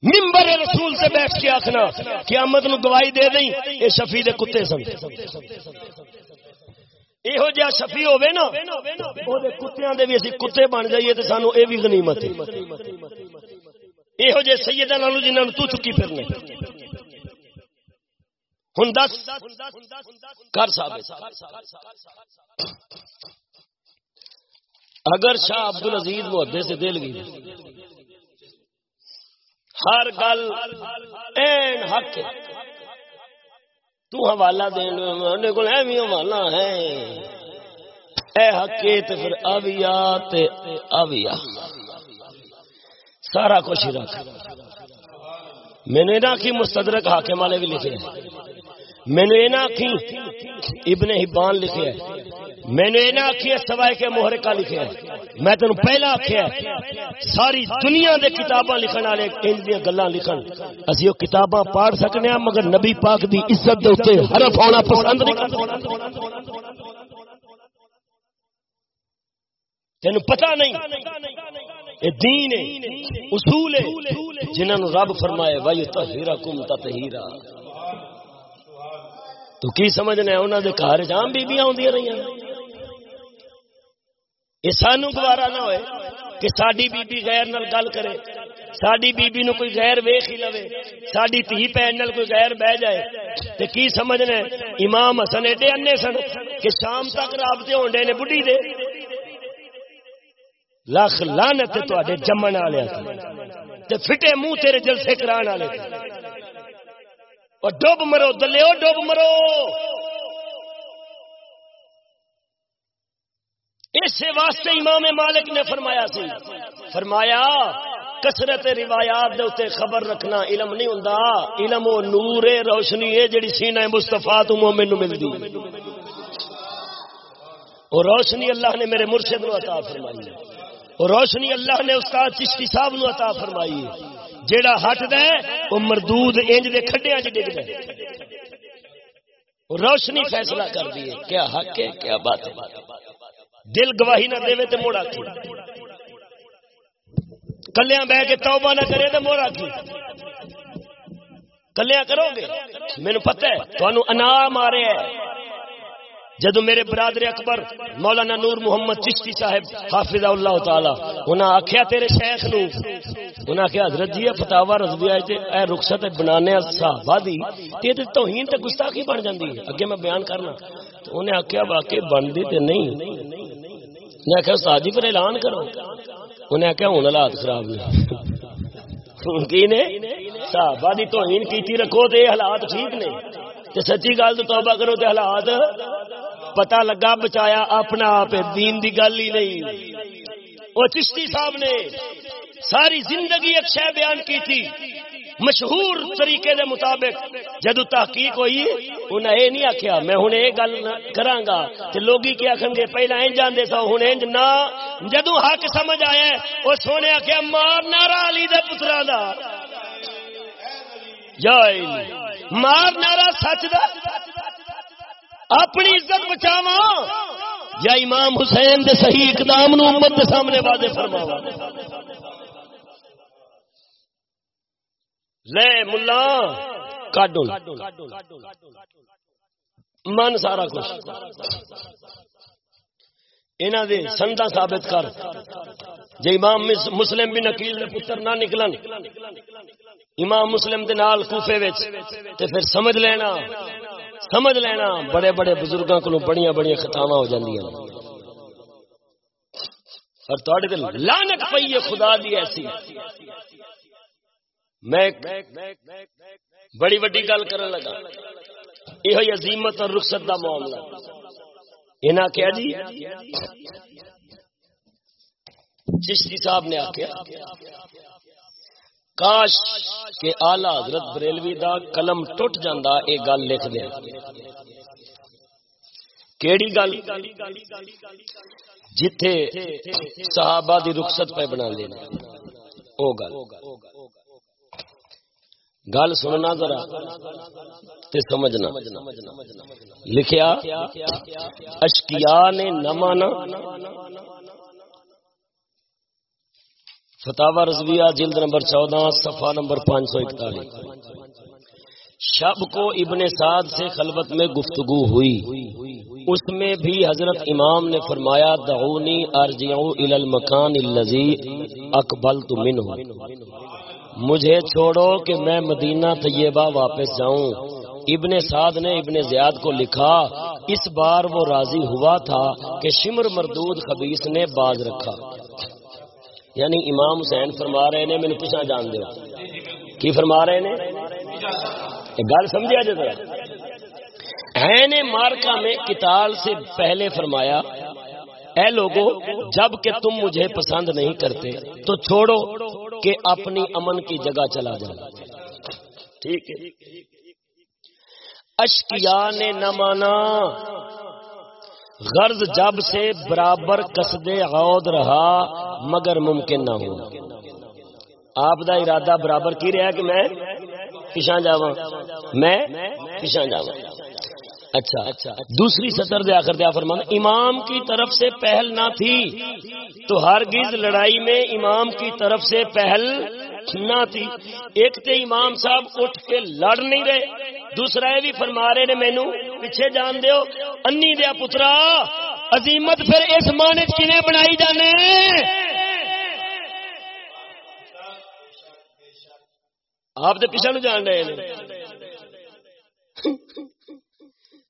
ممبر رسول سے بیٹھ کے آخنا، قیامت نو گواہی دے دیں یہ شفی دے کتے سن۔ یہو جہاں شفی ہوے نا کتیا دے بھی اسی کتے بن جائیے تو سانو یہ بھی غنیمت یہو جہ سید جنہوں تو چکی پھرنے۔ ہوں دس، کر اگر شاہ عبد العزیز محدے سے دل گئی۔ ہر گل این حق تو حوالہ دین کو ایویں حوالہ ہے۔ اے حق تے پھر اویا تے اویا سارا کچھ رکھ۔ میں نے نہ کی مستدرک حاکم والے بھی لکھے۔ میں نے نہ کی ابن حبان لکھے۔ میں نے نہ آخی سوائے کے موہر کا لکھے میں تین پہلا آخیا ساری دنیا دے کتاباں لکھن والے ان دیا گلا لکھن۔ اسی وہ کتاباں پڑھ سکنے ہیں مگر نبی پاک دی عزت دے اتنے حرف ہونا پسند نہیں تین پتہ نہیں دین اصول جنہوں رب فرمائے وائی تہیرا کم تہیرا تو کی سمجھنے انہوں نے گھر جام بیبیاں آدی رہی یہ سانو گوارا نہ ہوئے کہ ساری بیبی غیر نال گل کرے۔ ساری بیبی نو کوئی غیر ویخ ہی لوے۔ ساری تھی پہن نال کوئی غیر بہ جائے۔ تے کی سمجھنے امام حسن ایڈے انے سن کہ شام تک رابطے ہونڈے نے بڈھی دے۔ لکھ لانت تے جمن والے فٹے منہ تیرے جلسے کران والے۔ اور ڈب مرو دلے ڈب مرو۔ اس واسطے امام مالک نے فرمایا سی، فرمایا کسرت روایات دے اتنے خبر رکھنا علم نہیں ہوں علم و نور روشنی ہے جڑی سینہ مستفا تو مومن نو ملتی اور روشنی اللہ نے میرے مرشد نو عطا فرمائی۔ ہے روشنی اللہ نے استاد چشتی صاحب نو عطا فرمائی۔ جیڑا ہٹ دے وہ مردود انج دے کھڈیاں چ ڈگ دے روشنی فیصلہ کر دیے کیا حق ہے، کیا بات ہے۔ دل گواہی نہ دے تے موڑا کی۔ کلیاں بہ کے توبہ نہ کرے تو موڑا کی۔ کلیاں کرو گے؟ مینو پتہ ہے تھانوں انا مارے ہے جدو میرے برادر اکبر مولانا نور محمد چشتی صاحب حافظ اللہ تعالی، انہاں آخیا تیرے شیخ نو، انہاں آخیا حضرت جی فتاوا رضوی آئے اے رخصت بنانے صحابہ دی، تے تے توہین تے گستاخی بن جاندی ہے۔ اگے میں بیان کرنا، تو انہیں آخیا واقعی بندی تے نہیں۔ انہیں آخیا استاد جی پھر اعلان کرو۔ انہیں آخیا ہوں حالات خراب نے۔ کی نے؟ صحابہ دی توہین کیتی رکھو تے حالات ٹھیک نے۔ تے سچی گل تو توبہ کرو تے حالات پتا لگا بچایا اپنا آپ دین دی گل ہی نہیں۔ وہ چشتی صاحب نے ساری زندگی ایک شہ بیان کی تھی، مشہور طریقے دے مطابق۔ جدو تحقیق ہوئی انہیں یہ نہیں آخیا میں ہوں یہ گل کرا کہ لوگ کیا آخر گے، پہلا انج آدھے سو ہوں انج نہ۔ جدو حق سمجھ آیا وہ سونے آخیا مار نارا علی دے پترا دا۔ یا مار نارا سچ دا۔ اپنی عزت بچاوا یا امام حسین دے صحیح اقدام نو امت دے سامنے واضح فرماوا لے ملا کاڈو من سارا کچھ۔ انہاں دے سندا ثابت کر۔ جے امام مسلم بھی نکیل دے پتر نہ نکلن۔ امام مسلم دے نال کوفے وچ تے پھر سمجھ لینا۔ سمجھ لینا۔ بڑے بڑے بزرگوں کو بڑی بڑی خطاوا ہو جاندی اور تھوڑے دل لانت پئی ہے، خدا دی ایسی۔ میں بڑی وڈی گل کرن لگا۔ یہ عظیمت اور رخصت دا معاملہ۔ انہاں کیا جی چشتی صاحب نے آخیا کاش کہ آلہ حضرت بریلوی دا قلم ٹوٹ جاندہ ایک گل لکھ دیا کیڑی گل؟ جتھے صحابہ دی رخصت پہ بنا لینا۔ او گل۔ گل سننا ذرا تے سمجھنا۔ لکھیا، اشکیا نے نہ مانا فتح رضویہ جلد نمبر چودہ، صفحہ نمبر پانچ سو اکتالیس۔ شب کو ابن سعد سے خلوت میں گفتگو ہوئی۔ اس میں بھی حضرت امام نے فرمایا، دعونی ارجعو المکان اللذی اقبلت منہ۔ مجھے چھوڑو کہ میں مدینہ طیبہ واپس جاؤں۔ ابن سعد نے ابن زیاد کو لکھا، اس بار وہ راضی ہوا تھا کہ شمر مردود خبیص نے باز رکھا۔ یعنی امام حسین فرما رہے نے میرے پیچھا جان دو کی فرما رہے نے؟ گل سمجھا جائے نے مارکا میں کتال سے پہلے فرمایا، اے لوگو، جبکہ تم مجھے پسند نہیں کرتے تو چھوڑو۔ کہ اپنی امن کی جگہ چلا جاؤ ٹھیک ہے۔ اشکیا نے نہ مانا۔ غرض جب سے برابر قصدے عود رہا، مگر ممکن نہ ہو آپ دا ارادہ برابر کی رہا کہ میں پیچھا جا میں پیچھا جا اچھا اچھا دوسری سطر دیا کر دیا فرمان امام کی طرف سے پہل نہ تھی تو ہرگز لڑائی میں امام کی طرف سے پہل نہ تھی۔ ایک تے امام صاحب اٹھ کے لڑ نہیں رہے، دوسرا یہ بھی فرما رہے نے مینو، پیچھے جان دیو، انی دیا پترا، عظیمت پھر اس مان چ بنائی جانے؟ آپ تو پیچھے جان رہے ہیں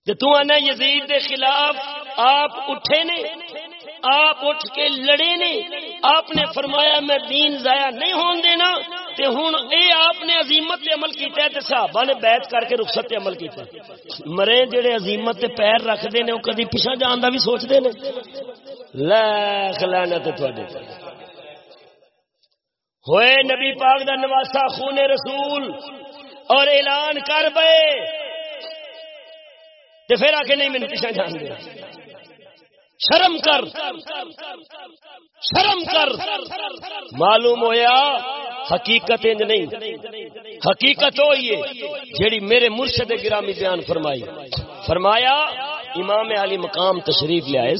تو آنا یزید دے خلاف آپ اٹھے نے، آپ اٹھ کے لڑے نے، آپ نے فرمایا میں دین ضائع نہیں ہون دینا، تے ہوں اے آپ نے عظیمت تے عمل کیتا ہے تے صحابہ نے بیعت کر کے رخصت تے عمل کیتا۔ ہے مرے جڑے عظیمت تے پیر رکھ دے نے او کدی پیچھے جان دا بھی سوچ دے نے۔ لاکھ لعنت تواڈے۔ تے ہوئے نبی پاک دا نواسا خون رسول اور اعلان کر بے تے پھر آ کے نہیں، مینوں پیچھے جان دے شرم کر شرم کر۔ معلوم ہویا، حقیقت انج نہیں۔ حقیقت ہوئی ہے، جیڑی میرے مرشد گرامی بیان فرمائی۔ فرمایا، امام علی مقام تشریف لے آئے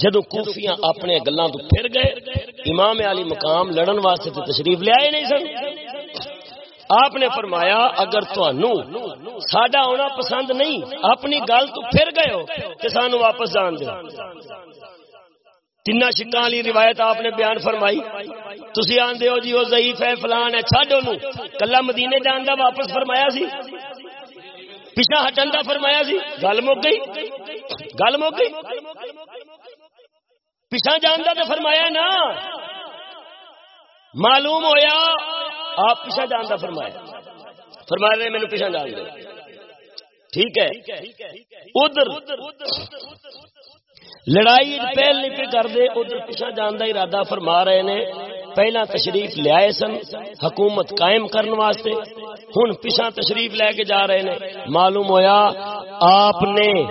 جدو کوفیاں اپنے گلاں تو پھر گئے، امام علی مقام لڑن واسطے تو تشریف لے آئے نہیں سن۔ آپ نے فرمایا، اگر تنوع آنا پسند نہیں، اپنی گل تو پھر گئے ہو کہ سانو واپس جان دو تین شکا والی روایت آپ نے بیان فرمائی۔ تھی آدھے ہو جی وہ ضعیف ہے، فلان ہے چڈ ان کلا مدینے جان کا واپس فرمایا سی۔ پیچھا ہٹن کا فرمایا سی۔ گل مک گئی۔ گل مک گئی۔ پیچھا جان کا تو فرمایا نا۔ معلوم ہویا آپ پیچھا جان کا فرمایا میرے پیچھا جان دو۔ ٹھیک ہے۔ ادھر لڑائی پہل نہیں پہ کر دے ادھر پیچھا جان کا ارادہ فرما رہے نے۔ پہلا تشریف لیا سن حکومت قائم کرنے واسطے۔ ہوں پیچھا تشریف لے کے جا رہے نے۔ معلوم ہویا، آپ نے،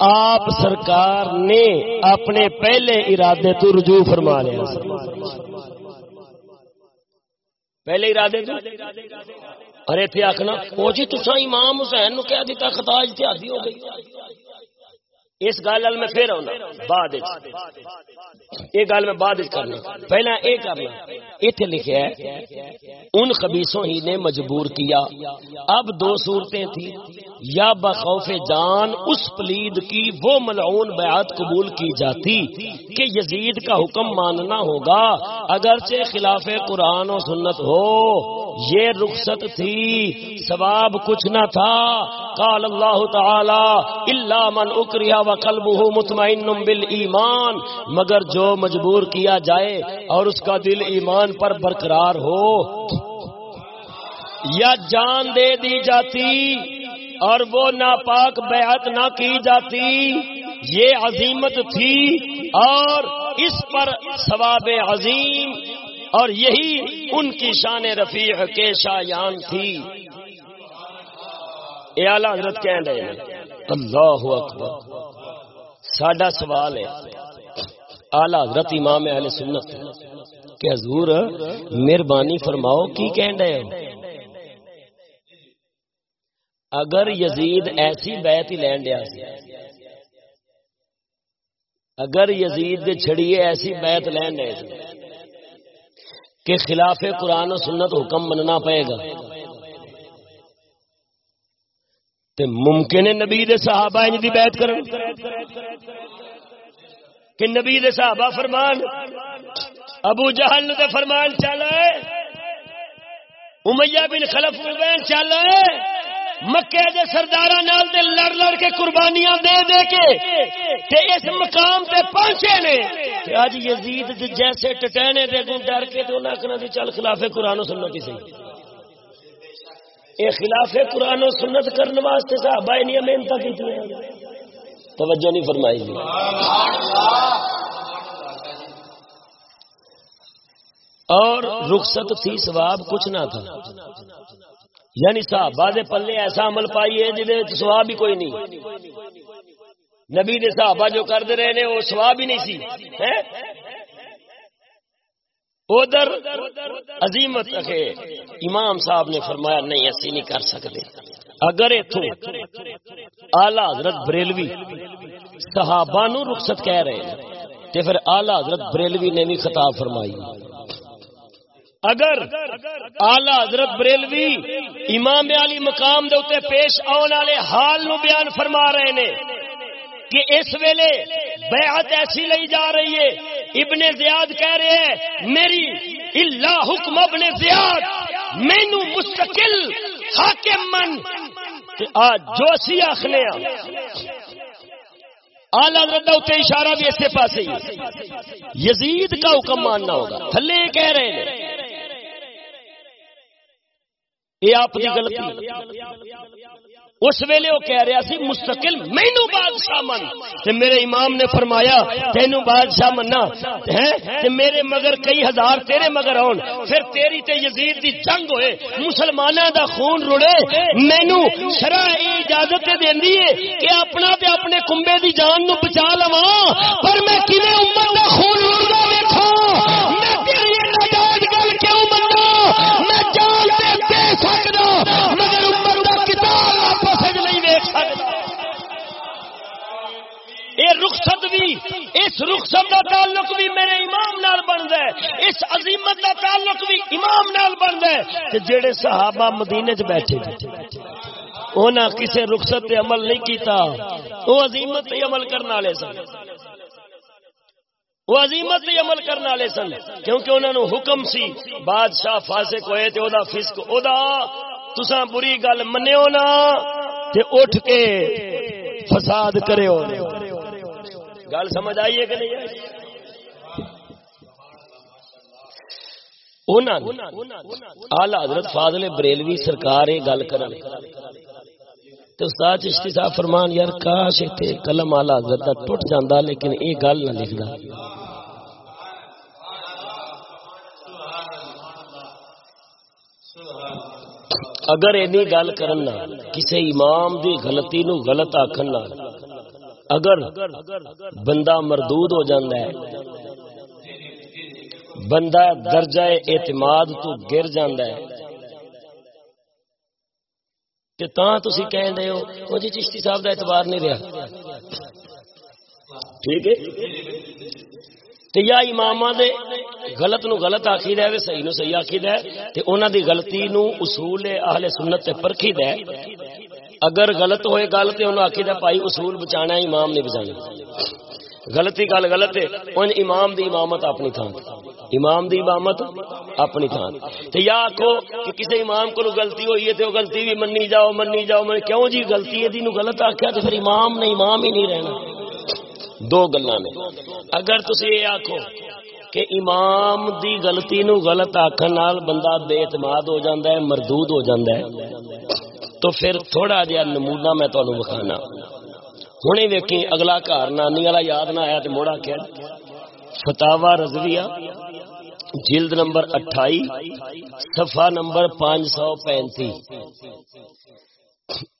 آپ سرکار نے اپنے پہلے ارادے تو رجوع فرما لیا۔ پہلے ارادے تو۔ ارے تھے آخنا وہ جی تصا امام حسین نو کہہ دیتا خطا اجتہادی ہو گئی۔ اس گل میں پھر آنا بعد یہ گل میں بعد کرنا پہلا یہ کرنا اتنے لکھا ہے، ان خبیصوں ہی نے مجبور کیا۔ اب دو صورتیں تھیں۔ یا بخوف جان، اس پلید کی وہ ملعون بیعت قبول کی جاتی کہ یزید کا حکم ماننا ہوگا۔ اگرچہ خلاف قرآن و سنت ہو، یہ رخصت تھی، ثواب کچھ نہ تھا۔ قال اللہ تعالی اللہ من اکریا و قلبہ مطمئن بالایمان مگر جو مجبور کیا جائے اور اس کا دل ایمان پر برقرار ہو، یا جان دے دی جاتی۔ اور وہ ناپاک بیعت نہ کی جاتی، یہ عظیمت تھی اور اس پر ثواب عظیم اور یہی ان کی شان رفیع کے شایان تھی۔ اے اعلی حضرت کہہ رہے ہیں، اللہ اکبر۔ ساڈا سوال ہے، اعلی حضرت امام اہل سنت، کہ حضور مہربانی فرماؤ، کی کہہ رہے ہیں؟ اگر یزید ایسی بیعت ہی لین دیا سی، اگر یزید دے چھڑیے ایسی بیعت لین دے سی، کہ خلاف قرآن و سنت حکم مننا پائے گا۔ تے ممکن ہے نبی دے صحابہ انج دی بیعت کرن۔ کہ نبی دے صحابہ فرمان، ابو جہل دے فرمان چل امیہ بن خلف چل مکے دے سردار نال دے لڑ لڑ کے قربانیاں دے دے کے تے اس مقام تے پہنچے نے تے اج یزید دے جیسے ٹٹینے دے گوں ڈر کے تے انہاں کنا دی چل خلاف قرآن و سنت ہی صحیح۔ یہ خلاف قرآن و سنت کرنے واسطے صحابہ نہیں محنت کی توجہ نہیں فرمائی دی اور رخصت تھی ثواب کچھ نہ تھا۔ یعنی صحابہ دے پلے ایسا عمل پائی ہے جہد سواب ہی کوئی نہیں۔ نبی دے صحابہ جو کرتے رہے نے، وہ سواب ہی نہیں سی۔ ادھر عظیمت امام صاحب نے فرمایا، نہیں، ایسی نہیں کر سکتے۔ اگر اتو آلہ حضرت بریلوی صحابہ نو رخصت کہہ رہے ہیں تو پھر آلہ حضرت بریلوی نے بھی خطاب فرمائی۔ اگر آلہ حضرت بریلوی امام علی مقام دے اتنے پیش آنے والے حال نو بیان فرما رہے ہیں کہ اس ویلے بیعت ایسی لئی جا رہی ہے، ابن زیاد کہہ رہے ہیں، میری اللہ حکم ابن زیاد مینو مستقل حاکم من آج جو اسی آخنے آل حضرت اتنے اشارہ بھی اسے پاس ہی یزید کا حکم ماننا ہوگا۔ تھلے کہہ رہے ہیں۔ یہ آپ کی غلطی۔ اس ویلے وہ کہہ رہا سی، مستقل مینو بادشاہ من۔ تے میرے امام نے فرمایا تینو بادشاہ مننا۔ تے میرے مگر کئی ہزار تیرے مگر آن۔ پھر تیری تے یزید دی جنگ ہوئے مسلمانوں دا خون رڑے۔ مینو شرع اجازت دیندی ہے کہ اپنا تے اپنے کمبے دی جان نو بچا لواں۔ پر میں کیویں امت دا خون رڑدا ویکھاں؟ میں تیری نجات گل کیوں مننا میں جان تے دے سکدا مگر امت دا کتاب یہ رخصت بھی، اس رخصت کا تعلق بھی میرے امام نال بنتا ہے، اس عظیمت کا تعلق بھی امام نال بنتا ہے کہ جڑے صحابہ مدینے چ بیٹھے انہیں کسی رخصت پہ عمل نہیں کیتا وہ عظیمت پہ عمل کرنے والے سن۔ وہ عظیمت پہ عمل کرنے والے سن، کیونکہ انہوں نے حکم سی، بادشاہ فاسق ہوئے تے او دا فسق او دا، تساں بری گل منیو نا، تے اٹھ کے فساد کرے ہو گل سمجھ آئیے کہ نہیں آلہ حضرت فاضل بریلوی سرکار یہ گل کر استاد چشتی صاحب فرمان، یار کاش اتنے قلم آلہ حضرت کا ٹوٹ جانا لیکن یہ گل نہ لکھتا اگر اینی گل کرنا کسی امام دی غلطی نو غلط آخر اگر بندہ مردود ہو جاندہ ہے، بندہ درجہ اعتماد تو گر جاندہ ہے۔ کہ تاں تسی کہیں دے ہو وہ جی چشتی صاحب دا اعتبار نہیں رہا۔ ٹھیک ہے؟ تے یا امام دے غلط نو غلط آخید ہے، صحیح نو صحیح آخید ہے۔ تے انہاں دی غلطی نو اصول اہل سنت تے پرکھید ہے۔ اگر غلط ہوئے گل تے انہوں آخید ہے پائی اصول بچانا ہے، امام نہیں بچانا غلطی گل غلط ہے۔ ان امام دی امامت اپنی تھان۔ امام دی امامت اپنی تھان۔ تے یا آکھو کہ کسی امام کو غلطی ہوئی ہے تے وہ غلطی بھی مننی جاؤ مننی جاؤ۔ من کیوں جی غلطی ہے؟ دی نو غلط آکھیا تے پھر امام نے امام ہی نہیں رہنا۔ دو گلا نے۔ اگر تسی یہ آخو کہ امام دی غلطی نو غلط آخر بندہ بے اعتماد ہو جاندہ ہے، مردود ہو جاندہ ہے۔ تو پھر تھوڑا جہا نمونہ میں تمہیں بکھانا ہوں ویکھی اگلا گھر نانی والا یاد نہ آیا تو موڑا کیا۔ فتوا رضویہ، جلد نمبر اٹھائی، صفحہ نمبر پانچ سو پینتی۔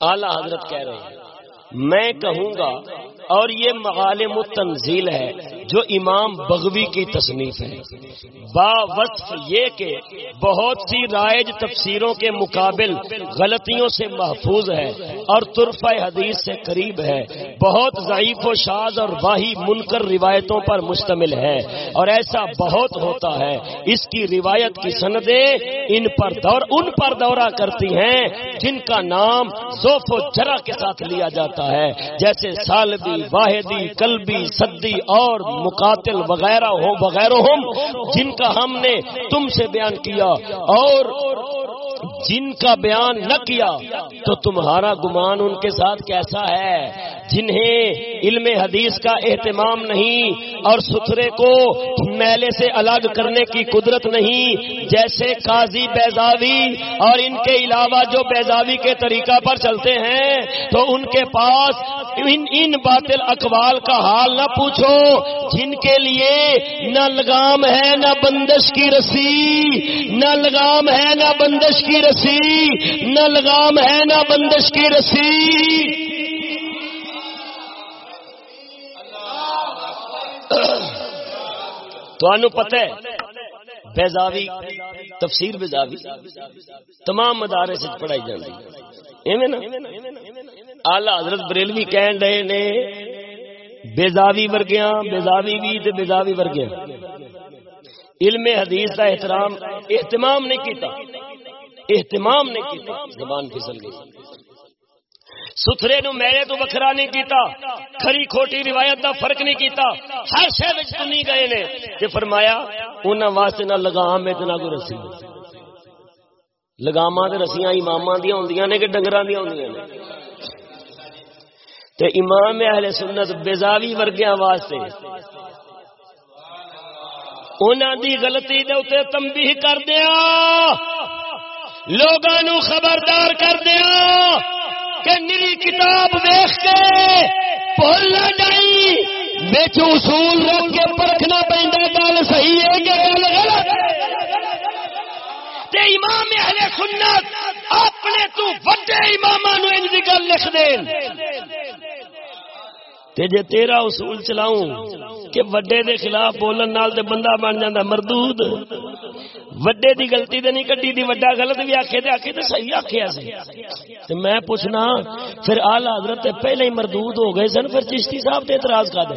اعلی حضرت کہہ رہے ہیں، میں کہوں گا اور یہ مغالم تنزیل ہے۔ جو امام بغوی کی تصنیف ہے۔ با وصف یہ کہ بہت سی رائج تفسیروں کے مقابل غلطیوں سے محفوظ ہے اور طرفہ حدیث سے قریب ہے۔ بہت ضعیف و شاز اور واہی منکر روایتوں پر مشتمل ہے اور ایسا بہت ہوتا ہے۔ اس کی روایت کی سندیں ان پر دور ان پر دورہ کرتی ہیں جن کا نام زوف و جرا کے ساتھ لیا جاتا ہے۔ جیسے سالبی، واحدی کلبی سدی اور مقاتل وغیرہ ہو وغیرہ ہم، جن کا ہم نے تم سے بیان کیا اور جن کا بیان نہ کیا تو تمہارا گمان ان کے ساتھ کیسا ہے؟ جنہیں علم حدیث کا اہتمام نہیں اور ستھرے کو میلے سے الگ کرنے کی قدرت نہیں، جیسے قاضی بیزاوی اور ان کے علاوہ جو بیزاوی کے طریقہ پر چلتے ہیں، تو ان کے پاس ان ان باطل اقوال کا حال نہ پوچھو۔ جن کے لیے نہ لگام ہے نہ بندش کی رسی، نہ لگام ہے نہ بندش کی رسی، نہ لگام ہے نہ بندش کی رسی۔ تو پتہ ہے بیزاوی تفسیر بیزاوی تمام مدارے سے پڑھائی جاتی نا؟ آلہ حضرت بریلوی کہن رہے نے بیزاوی ورگیاں بیزاوی بھی تے بیزاوی ورگیاں۔ علم حدیث کا احترام، اہتمام نہیں کیتا۔ اہتمام نہیں کیتا۔ زبان پھسل گئی۔ ستھرے نو میرے تو وکھرا نہیں کیتا۔ کھری کھوٹی روایت دا فرق نہیں کیتا۔ ہر شہر نہیں گئے نے۔ تے فرمایا انہاں واسطے نہ لگام ہے نہ کوئی رسی۔ لگاما رسیاں امام دیا ہوں نے کہ ڈنگر دیا ہوں تے امام اہل سنت بیزاوی ورگیا واسطے انہوں دی غلطی دے اتنے تمبی کر دیا لوگوں خبردار کر دیا کہ نری کتاب دیکھ کے بھول نہ جائی بچ اصول رکھ کے پرکھنا پہنتا گل صحیح ہے کہ گل غلط؟ تے امام اہل سنت اپنے تو وڈے امام ان کی گل لکھ دین۔ تے جے تیرا اصول چلاؤں کہ وڈے دے خلاف بولن نال تے بندہ بن جاندا مردود۔ وڈے دی غلطی تے نہیں کڈی دی، وڈا غلط بھی آکھے تے آکھے تے صحیح آکھیا سی۔ تے میں پوچھنا، پھر اعلی حضرت تے پہلے ہی مردود ہو گئے سن، پھر چشتی صاحب تے اعتراض کر دے۔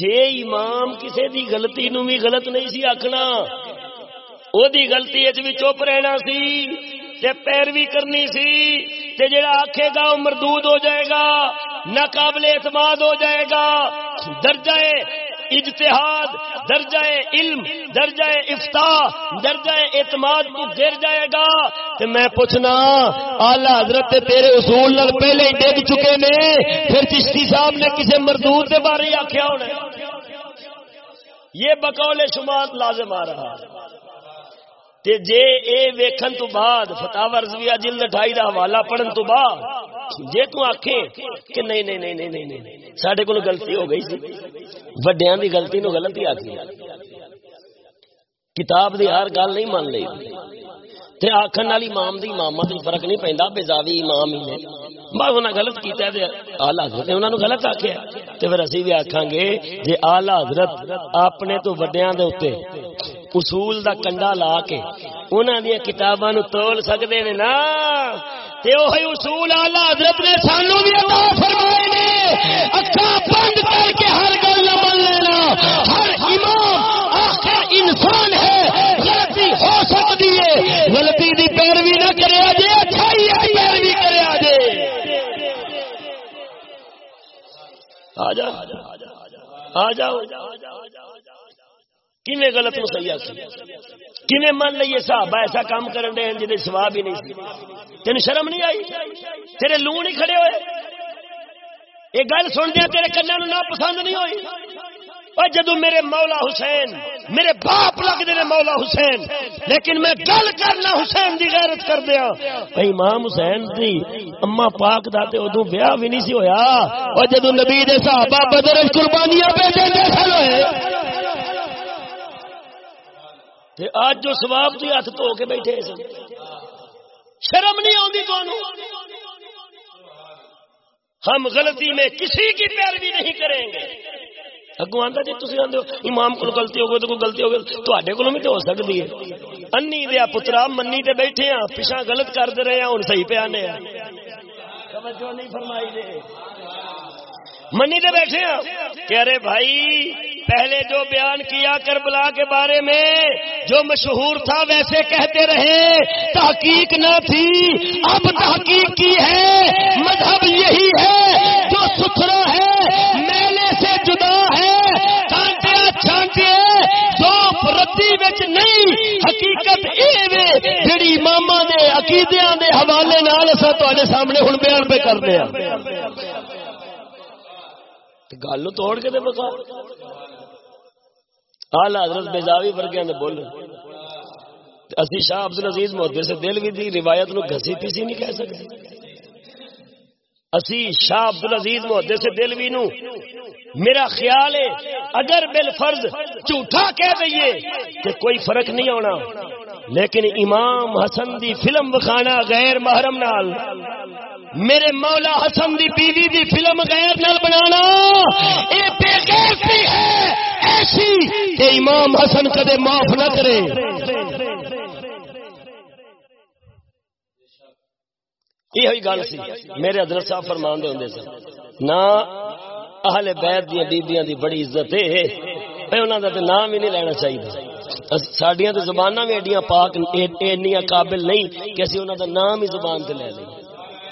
جے امام کسے دی غلطی نو بھی غلط نہیں سی آکھنا، او دی غلطی وچ بھی چپ رہنا سی۔ تے پیروی کرنی سی، تے جڑا آکھے گا وہ مردود ہو جائے گا، ناقابل اعتماد ہو جائے گا، درجہ اجتہاد، درجہ علم، درجہ افتا درجہ اعتماد کو گر جائے گا۔ تو میں پوچھنا آلہ حضرت تیرے اصول نال پہلے ہی ڈگ چکے نے، پھر چشتی صاحب نے کسی مردود کے بارے آخیا ہونا یہ بقول شمار لازم آ رہا ہے۔ تے جے اے ویکھن تو بعد فتح رضویہ جلد اٹھائی دا حوالہ پڑھن تو بعد، جے تو آکھیں کہ نہیں نہیں نہیں نہیں نہیں ساڈے کول غلطی ہو گئی سی۔ وڈیاں دی غلطی نو غلطی آکھی۔ کتاب دی ہر گل نہیں مان لئی۔ تے آکھن والی امام دی امامت وچ فرق نہیں پیندا بیزاوی امام ہی نے۔ بس انہاں غلط کیتا ہے اعلی حضرت نے انہاں نو غلط آکھیا تے پھر اسی بھی آکھاں گے، جے اعلی حضرت اپنے تو وڈیاں دے اوتے اصول دا کنڈا لا کے انہاں دی کتاباں نو تول سکدے نے نا۔ تے اوہی اصول اعلی حضرت نے سانو بھی عطا فرمائے نے۔ اکھاں بند کر کے ہر گل نہ لینا۔ ہر امام آخر انسان ہے۔ غلطی ہو سکتی ہے۔ غلطی دی پیروی نہ کرے جے، اچھائی پیروی کرے جے۔ آ جاؤ۔ آ جاؤ۔ کنے غلط نو صحیح آخی کنے من لیے صاحب؟ ایسا کام کرن دے جی سواب ہی نہیں سی۔ تین شرم نہیں آئی؟ تیرے لون ہی کھڑے ہوئے۔ یہ گل سن دیا، تیرے کنا نو پسند نہیں ہوئی۔ اور جدو میرے مولا حسین، میرے باپ لگتے ہیں مولا حسین، لیکن میں گل کرنا حسین دی غیرت کر دیا بھائی امام حسین دی اما پاک دا تے ادو بیاہ بھی نہیں سی ہویا۔ اور جدو نبی دے صحابہ بدر قربانیاں پہ دے ہوئے تے آج جو سواب تھی ہاتھ دھو کے بیٹھے سن۔ شرم نہیں آتی ہم غلطی میں کسی کی پیروی نہیں کریں گے۔ اگو آتا جی تھی آدھے امام کو غلطی ہو گئی تو کوئی غلطی ہو گئی تے کو بھی تو ہو سکتی ہے۔ انی دیا پترا منی تے بیٹھے ہاں پیچھا غلط کرتے رہے ہیں ہوں صحیح پہ آنے توجہ نہیں فرمائی دے۔ منی دے بیٹھے ہیں کہ ارے بھائی پہلے جو بیان کیا کربلا کے بارے میں، جو مشہور تھا ویسے کہتے رہے، تحقیق نہ تھی، اب تحقیق کی ہے، مذہب یہی ہے، جو ستھرا ہے، میلے سے جدا ہے کانٹے چھانٹے جو ردی بچ نہیں، حقیقت یہ جڑی ماما دے، عقیدیاں دے حوالے نال تے سامنے ہوں بیان پہ کرتے ہاں۔ گل توڑ کے بتا۔ آل حضرت بیزاوی ورگیا نے بول اسی شاہ عبد العزیز محدے سے دل بھی دی روایت نو گسی پیسی نہیں کہہ سکتے۔ اسی شاہ عبد العزیز محدے سے دل بھی نو میرا خیال ہے، اگر بل فرض جھوٹا کہہ دئیے کہ کوئی فرق نہیں ہونا۔ لیکن امام حسن دی فلم بخانا غیر محرم نال۔ میرے مولا حسن دی بیوی دی فلم غیر نال بنانا، اے بے غیرتی ہے، ایسی کہ امام حسن کدے معاف نہ کرے۔ یہ ہوئی گل سی، میرے حضرت صاحب فرمان دے ہوندے سن نہ اہل بیت دی بیبییاں دی بڑی عزت ہے، اے انہاں دا تے نام ہی نہیں لینا چاہیے ساڈیاں تے زباناں وی ایڈیاں پاک اینیاں قابل نہیں کہ اسی انہاں دا نام ہی زبان تے لے لیں۔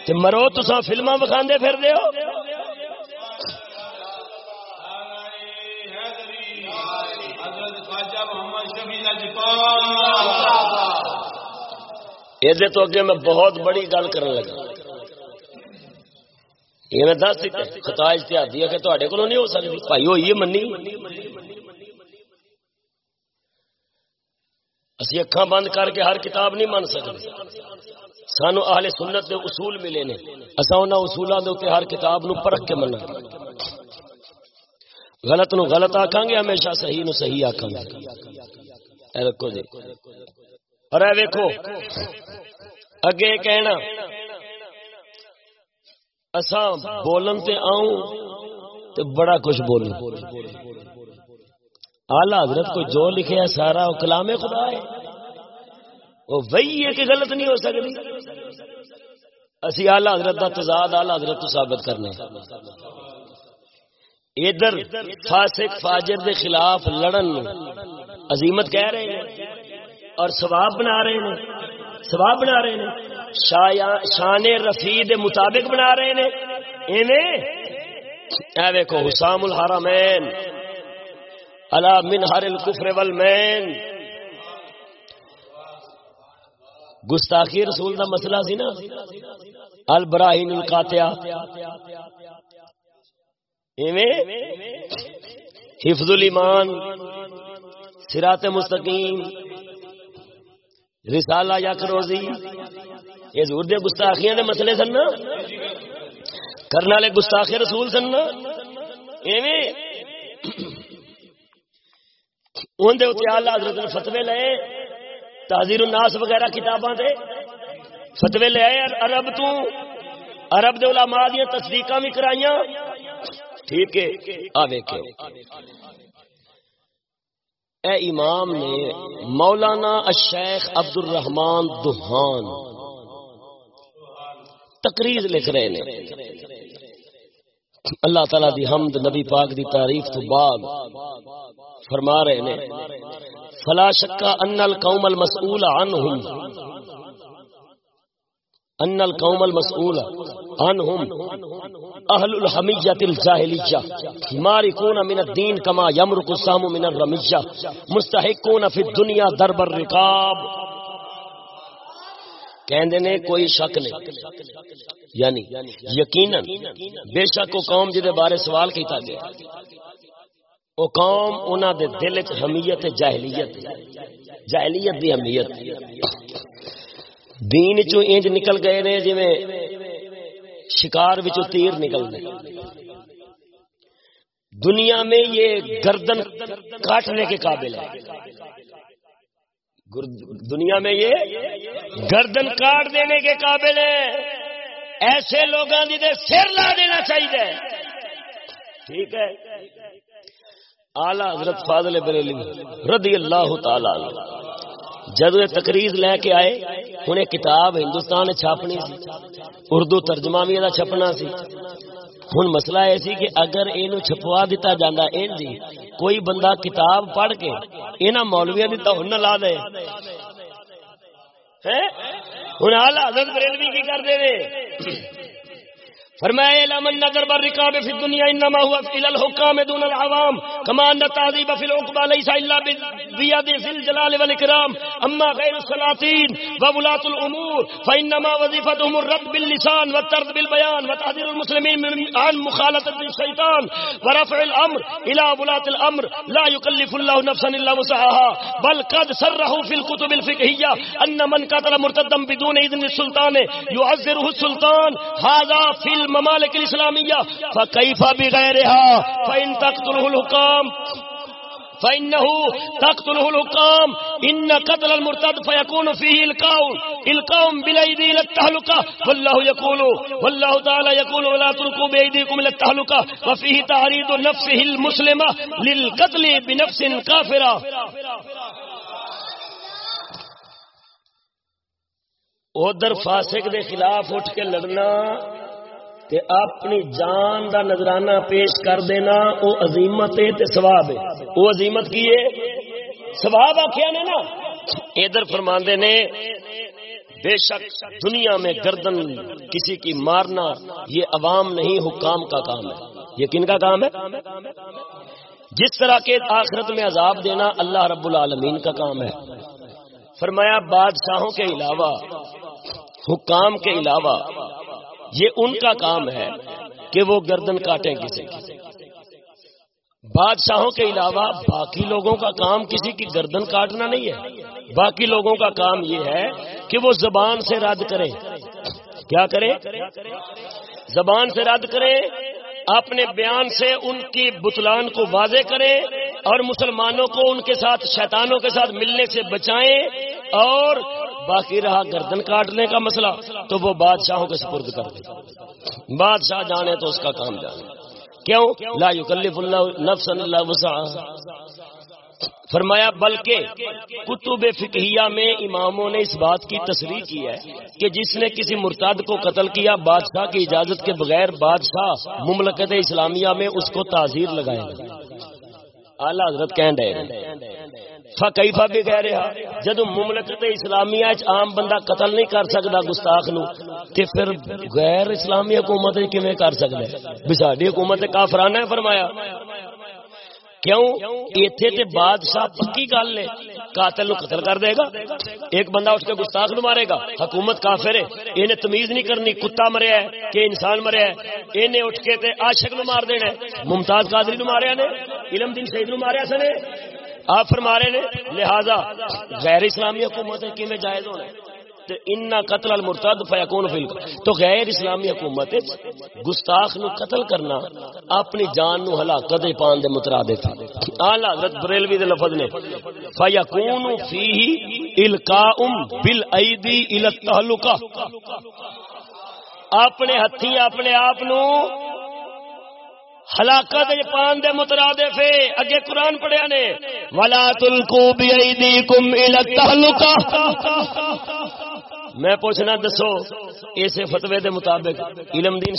تے مرو تسا فلما وکھاندے پھر دے ہو۔ یہ تو اگے میں بہت بڑی گل کرنے لگا۔ یہ میں دس دیتا خطا اشتہادی ہے کہ تے کو نہیں ہو سکتی۔ بھائی، ہوئی منی۔ اسی اکھاں بند کر کے ہر کتاب نہیں من سکتے سانو اہل سنت دے اصول ملے نے۔ اسا انہاں اصولاں دے اوپر ہر کتاب نو پرکھ کے مننا غلط نو غلط آکھاں گے، ہمیشہ صحیح نو صحیح آکھاں گے۔ اے رکھو جی۔ اور اے ویکھو، اگے کہنا اسا بولن تے آؤں تے بڑا کچھ بولوں۔ اعلی حضرت کو جو لکھے ہے، سارا کلام خدا ہے۔ وہ وہی ہے کہ غلط نہیں ہو سکتی۔ اسی آلہ حضرت کا تضاد آلہ حضرت ثابت کرنے ادھر فاسق فاجر دے خلاف لڑن عظیمت کہہ رہے ہیں اور ثواب بنا رہے ہیں۔ ثواب بنا رہے ہیں۔ شان رفیع دے مطابق بنا رہے ہیں۔ ایویں؟ اے دیکھو حسام الحرمین الا من ہر الکفر والمین۔ گستاخی رسول دا مسئلہ سی نا۔ البراہین القاتیا حفظ الایمان سرات مستقیم، رسالہ یا کروزی۔ یہ زور دے گستاخیاں دے مسئلے سن نا۔ کرنے والے گستاخی رسول سن نا۔ ایویں اندر اتنے حضرت نے فتوی لے تحزیر الناس وغیرہ کتاباں دے فتوی لے آئے عرب تو، عرب دے علماء دیا تصدیقاں بھی کرائیاں۔ ٹھیک ہے، آ ویکھو اے امام نے مولانا الشیخ عبد الرحمان دہان تقریر لکھ رہے نے۔ اللہ تعالی دی حمد نبی پاک دی تعریف تو بعد فرما رہے نے۔ فلا شکا ان القوم المسؤول عنهم ان القوم المسؤول عنهم اهل الحميه الجاهليه ماركون من الدين كما يمرق السهم من الرميه مستحقون في الدنيا ضرب الرقاب. کہندے نے کوئی شک نہیں. یعنی یقینا بے شک وہ قوم جدے بارے سوال کیتا گیا. وہ قوم انہوں دے دل چ حمیت جاہلیت جاہلیت دی حمیت۔ دین چو انج نکل گئے نے جی شکار وچو تیر نکل گئے۔ دنیا میں یہ گردن کاٹنے کے قابل ہے۔ دنیا میں یہ گردن کاٹ دینے کے قابل ہے۔ ایسے لوگوں کی سر لا دینا چاہیے۔ ٹھیک ہے۔ آلہ حضرت فاضل بریلی رضی اللہ تعالی جدو یہ تقریر لے کے آئے، انہیں کتاب ہندوستان چھاپنی سی، اردو ترجمہ بھی یہ چھپنا سی۔ ہوں مسئلہ یہ سی کہ اگر یہ چھپوا دیتا جانا این جی کوئی بندہ کتاب پڑھ کے یہاں مولویا کی تو نہ لا دے۔ ہوں آلہ حضرت بریلوی کی کر دے۔ فرمایا لمن نظر بر رکاب فی الدنیا انما هو الى الحكام دون العوام. كما ان التعذيب في العقبى ليس الا بيد ذي الجلال والاكرام اما غير السلاطين وولاة الامور فانما وظيفتهم الرد باللسان والترد بالبيان، وتحذير المسلمين عن مخالطه الشيطان ورفع الامر الى ولاة الامر لا يكلف الله نفسا الا وسعها. بل قد سره في الكتب الفقهيه ان من قتل مرتدا بدون اذن السلطان يعذره السلطان. هذا في الممالك الإسلامية فكيف بغيرها فإن تقتله الحكام، فإنه تقتله الحكام، إن قتل المرتد فيكون فيه القوم القوم بالأيدي إلى التهلكة، والله يقول، والله تعالى يقول، ولا تلقوا بأيديكم إلى التهلكة، وفيه تعريض نفسه المسلمة للقتل بنفس كافرة. ادھر فاسق دے خلاف اٹھ کے لڑنا تے اپنی جان دا نظرانہ پیش کر دینا، او عظیمت ہے تے ثواب ہے۔ او عظیمت کی ہے؟ ثواب آخیا نے نا۔ ادھر فرماندے نے، بے شک دنیا میں گردن کسی کی مارنا، یہ عوام نہیں، حکام کا کام ہے۔ یہ کن کا کام ہے؟ جس طرح کے آخرت میں عذاب دینا اللہ رب العالمین کا کام ہے۔ فرمایا، بادشاہوں کے علاوہ، حکام کے علاوہ یہ ان کا کام ہے کہ وہ گردن کاٹیں کسی کی۔ بادشاہوں کے علاوہ باقی لوگوں کا کام کسی کی گردن کاٹنا نہیں ہے۔ باقی لوگوں کا کام یہ ہے کہ وہ زبان سے رد کریں۔ کیا کریں؟ زبان سے رد کریں، اپنے بیان سے ان کی بتلان کو واضح کریں اور مسلمانوں کو ان کے ساتھ، شیطانوں کے ساتھ ملنے سے بچائیں اور باقی رہا گردن کاٹنے کا مسئلہ، تو وہ بادشاہوں کے سپرد کر دے۔ بادشاہ جانے تو اس کا کام جانے۔ کیوں؟ لا یکلف اللہ نفس اللہ وسع فرمایا، بلکہ کتب فقہیہ میں اماموں نے اس بات کی تصریح کی ہے کہ جس نے کسی مرتاد کو قتل کیا، بادشاہ کی اجازت کے بغیر بادشاہ مملکت اسلامیہ میں اس کو تعزیر لگائے۔ اعلی حضرت کہہ رہے فکیفا بھی کہہ رہا جدو مملکت اسلامیہ عام بندہ قتل نہیں کر سکتا گستاخ نو، تے پھر غیر اسلامی حکومت کیویں کر سکتا ہے؟ بساڈی حکومت کافرانہ ہے فرمایا۔ کیوں؟ ایتھے تے بادشاہ پکی گل ہے، قاتل نو قتل کر دے گا۔ ایک بندہ اٹھ کے گستاخ نو مارے گا۔ حکومت کافر ہے۔ انہیں تمیز نہیں کرنی، کتا مریا ہے، کہ انسان مریا ہے۔ انہیں اٹھ کے تے عاشق نو مار دینا ہے۔ ممتاز قادری نو ماریا نے، علم دین شہید نو ماریا سنے۔ آپ فرما رہے نے، لہذا غیر اسلامی حکومت کی میں جائز ہونا ان قتل المرتد فیکون فی تو غیر اسلامی حکومت گستاخ نو قتل کرنا اپنی جان نو ہلاکت پان دے مترادف اعلی حضرت بریلوی دے لفظ نے فیکون فیہ القاء بالایدی الی التهلکہ اپنے ہتھی اپنے آپ نو ہلاکت پان دے مترادف اگے قرآن پڑھیا نے۔ ولا تلقوا بیدیکم الی التهلكه میں پوچھنا دسو اس فتوی دے مطابق علم دین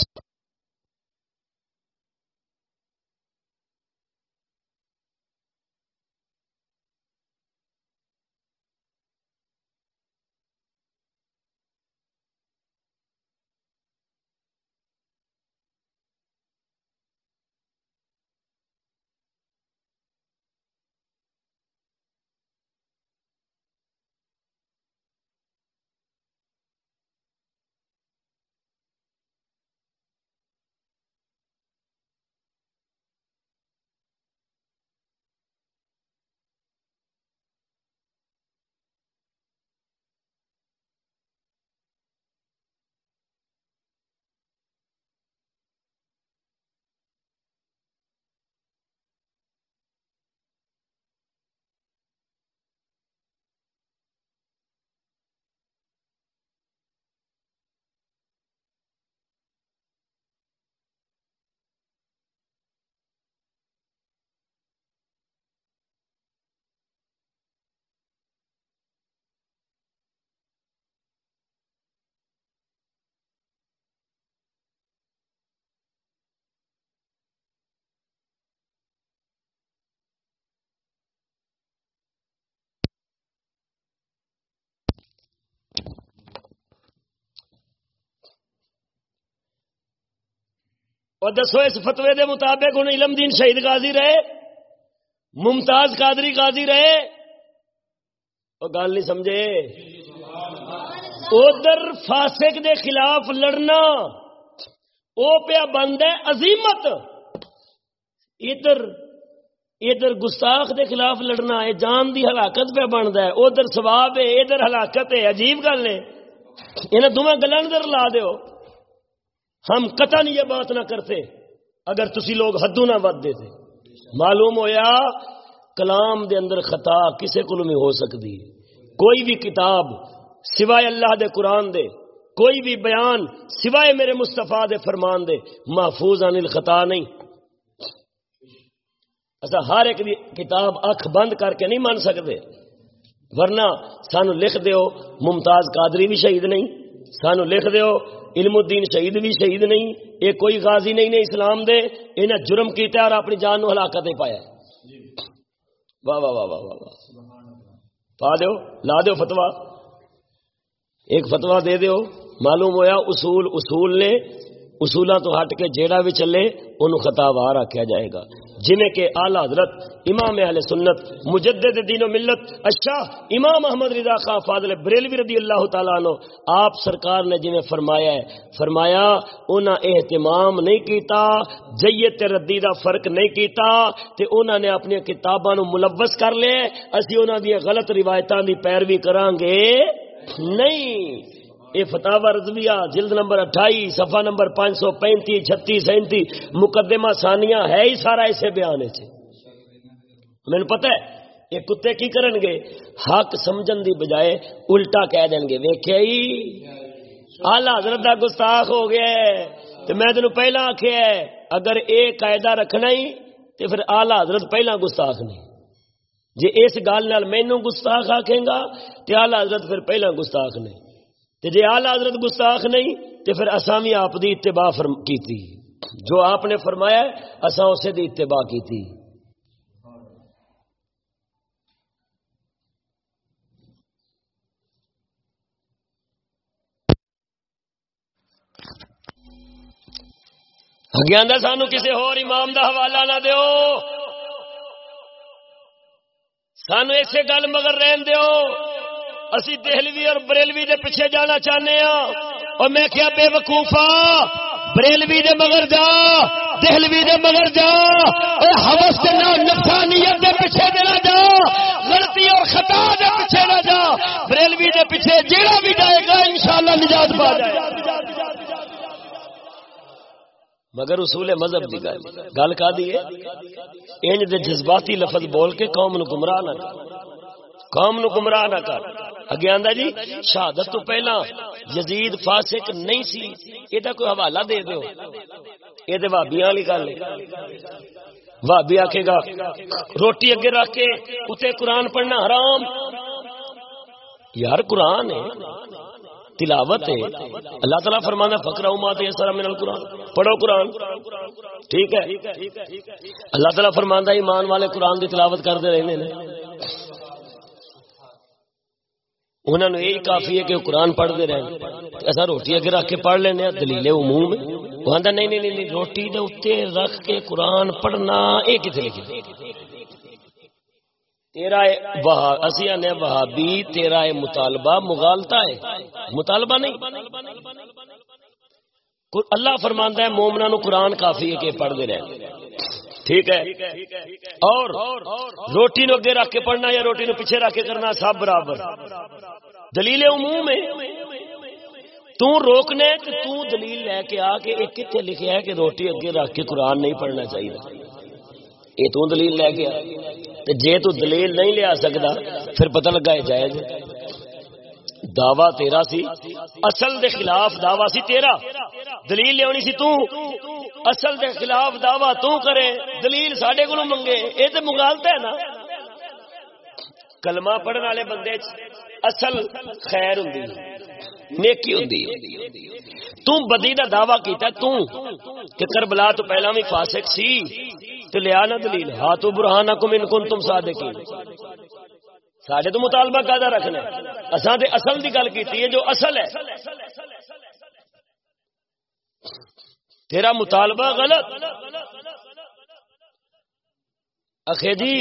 اور دسو اس فتوے دے مطابق ہوں علم دین شہید غازی رہے، ممتاز قادری غازی رہے۔ وہ گل نہیں سمجھے۔ ادھر فاسق دے خلاف لڑنا وہ پیا بند ہے، عظیمت۔ ادھر ادھر گستاخ دے خلاف لڑنا ہے جان دی ہلاکت پہ بنتا ہے۔ ادھر سواب ہے، ادھر ہلاکت ہے، عجیب گل ہے۔ انہیں دونوں گلوں ادھر لا دیو۔ ہم قطن یہ بات نہ کرتے، اگر تسی لوگ حدوں نہ ود دیتے۔ معلوم ہویا، کلام دے اندر خطا کسے کو ہو سکتی۔ کوئی بھی کتاب سوائے اللہ دے قرآن دے، کوئی بھی بیان سوائے میرے مستفا دے فرمان دے، محفوظ عن الخطا نہیں۔ اچھا ہر ایک کتاب اکھ بند کر کے نہیں مان سکتے۔ ورنہ سانو لکھ دیو، ممتاز قادری بھی شہید نہیں، سانو لکھ دیو علم الدین شہید بھی شہید نہیں یہ کوئی غازی نہیں نے اسلام دے انہیں جرم کیتا اور اپنی جان نو ہلاکت پایا۔ واہ واہ واہ واہ واہ پا دیو لا دیو فتوا ایک فتوا دے دیو معلوم ہویا اصول اصول نے اصولوں تو ہٹ کے جیڑا بھی چلے، انہوں خطا وار آخیا جائے گا۔ جنہیں کہ آلہ حضرت، امام اہل سنت، مجدد دین و ملت اچھا امام محمد رضا خان فاضل بریلوی رضی اللہ تعالیٰ عنہ، آپ سرکار نے جنہیں فرمایا ہے، فرمایا، انہاں اہتمام نہیں کیتا، جیت ردی دا فرق نہیں کیتا، تے انہاں نے اپنی کتاباں نو ملوث کر لے اسی انہاں دی غلط روایتاں دی پیروی کران گے نہیں۔ یہ فتح رضویہ جلد نمبر اٹھائی، صفحہ نمبر پانچ سو پینتی چھتی سینتی مقدمہ ثانیہ ہے ہی سارا اسے بیان ہے جی۔ مجھے پتہ ہے، یہ کتے کی کرن گے؟ حق سمجھن دی بجائے الٹا کہہ دیں گے۔ ویکھے ہی؟ آلہ حضرت دا گستاخ ہو گیا ہے۔ تو میں تینوں پہلا آخیا ہے، اگر اے قاعدہ رکھنا ہی تو پھر آلہ حضرت پہلا گستاخ نہیں۔ جی اس گل نال مینوں گستاخ آکھیں گا تو آلہ حضرت پھر پہلا گستاخ نہیں۔ تے جے آلہ حضرت گستاخ نہیں، تے پھر اسامی آپ دی اتباع کی تھی جو آپ نے فرمایا اساں اسے دی اتباع کی تھی سانو کسی ہور امام دا حوالہ نہ دیو۔ سانو اسے گل مگر رہن دیو۔ اسی دہلوی اور بریلوی دے پیچھے جانا چاہنے ہاں اور میں کیا بے وقوفا بریلوی دے مگر جا۔ دہلوی دے مگر جا۔ اور ہوس کے نہ نفسانیت دے پیچھے دے نہ جا۔ غلطی اور خطا دے پیچھے نہ جا۔ بریلوی دے پیچھے جیڑا بھی جائے گا، انشاءاللہ نجات پا جائے۔ مگر اصول مذہب کی گل۔ گل کا دی انج دے جذباتی لفظ بول کے قوم نو گمراہ نہ کر۔ قوم نو گمراہ نہ کر۔ اگے آندا جی شہادت تو پہلا، یزید فاسق نہیں سی یہ کوئی حوالہ دے دیو۔ یہ تو بھابیاں والی گل بھابی آکھے گا، روٹی اگے رکھ کے اتنے قرآن پڑھنا حرام۔ یار قرآن ہے، تلاوت ہے۔ اللہ تعالیٰ فرمانا فکر سارا من القرآن۔ پڑھو قرآن۔ ٹھیک ہے۔ اللہ تعالیٰ فرمانا ایمان والے قرآن کی تلاوت کرتے رہتے ہیں انہوں نے یہی کافی ہے کہ وہ قرآن پڑھتے رہے ایسا روٹی اگر رکھ کے پڑھ لینا دلیل عموم وہ آتا نہیں نہیں نہیں روٹی دے اتنے رکھ کے قرآن پڑھنا، یہ کتنے لکھے تیرا اسی آنے وہابی، تیرا مطالبہ مغالتا ہے۔ مطالبہ نہیں۔ اللہ فرماندا ہے مومنا نو قرآن کافی ہے کہ پڑھتے رہے ٹھیک ہے؟ اور روٹی نو اگے رکھ کے پڑھنا یا روٹی نو پیچھے رکھ کے کرنا سب برابر۔ دلیل عموم ہے، تو روکنے تو دلیل لے کے آ کے ایک کتنے لکھیا ہے کہ روٹی اگے رکھ کے قرآن نہیں پڑھنا چاہیے۔ یہ تو دلیل لے کے تے جے تو دلیل نہیں لیا سکتا پھر پتہ لگا ہے جائز دعوی تیرا سی، اصل دے خلاف دعوی سی تیرا۔ دلیل لیا سی تو، اصل دے خلاف دعوی تو کرے، دلیل ساڈے کو منگے۔ یہ تو مغالتا ہے نا۔ کلمہ پڑھنے والے بندے اصل خیر ہوں نیکی ہوں تم بدی کا دعوی کیتا تم کہ کربلا تو پہلا بھی فاسق سی تو لیا نہ دلیل۔ ہاں تو برہانہ کم ان کن تم صادقی سارے تو مطالبہ قاعدہ رکھنا اساں تے اصل دی گل کیتی ہے جو اصل ہے۔ تیرا مطالبہ غلط۔ اخے جی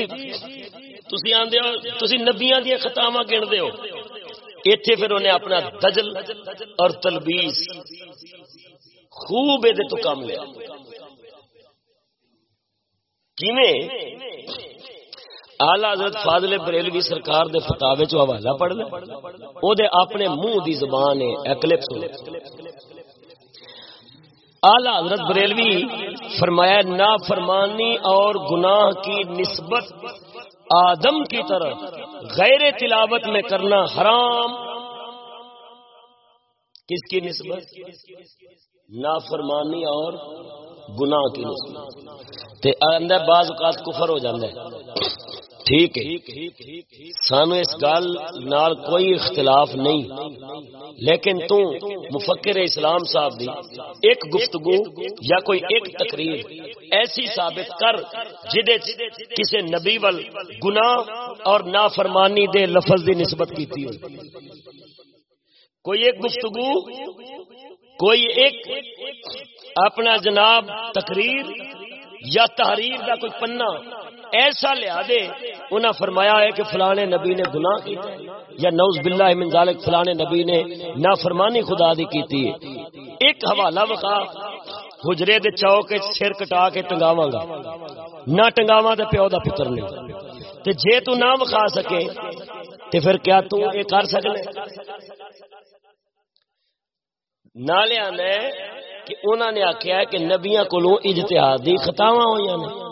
تھی آدھے ہو تھی نبیا دیا خطاوا گنتے ہو۔ اتنے پھر انہیں اپنا دجل اور تلبیس خوب یہ تو کام لیا۔ آلہ حضرت فاضل بریلوی سرکار دے فتاوے چو حوالہ پڑھ لے، او دے اپنے منہ دی زبان ہے، اکلپس آلہ حضرت بریلوی فرمایا نا فرمانی اور گناہ کی نسبت آدم کی طرح غیر تلاوت میں کرنا حرام۔ کس کی نسبت؟ نافرمانی اور گناہ کی نسبت۔ تے اندر بعض اوقات کفر ہو جاندے۔ ٹھیک ہے۔ سانو اس گل نال کوئی اختلاف نہیں۔ لیکن تو مفکر اسلام صاحب دی ایک گفتگو یا کوئی ایک تقریر ایسی ثابت کر جدے کسی نبی ول گناہ اور نافرمانی دے لفظ دی نسبت کیتی ہوئی۔ کوئی ایک گفتگو، کوئی ایک اپنا جناب تقریر یا تحریر دا کوئی پنا ایسا لیا دے، انہاں فرمایا ہے کہ فلانے نبی نے گناہ کی یا نوز باللہ من ذالک فلانے نبی نے نافرمانی خدا دی کیتی ہے۔ ایک حوالہ وقا، حجرے دے چوک سر کٹا کے ٹنگاواں گا۔ نہ ٹنگاواں تے پیو دا پتر نہیں تے جے تو نہ وکھا سکے، تے پھر کیا تو یہ کر سکنے نالے آنے کہ انہوں نے آخیا کہ نبیاں کو اجتہادی خطاواں ہوئی نے۔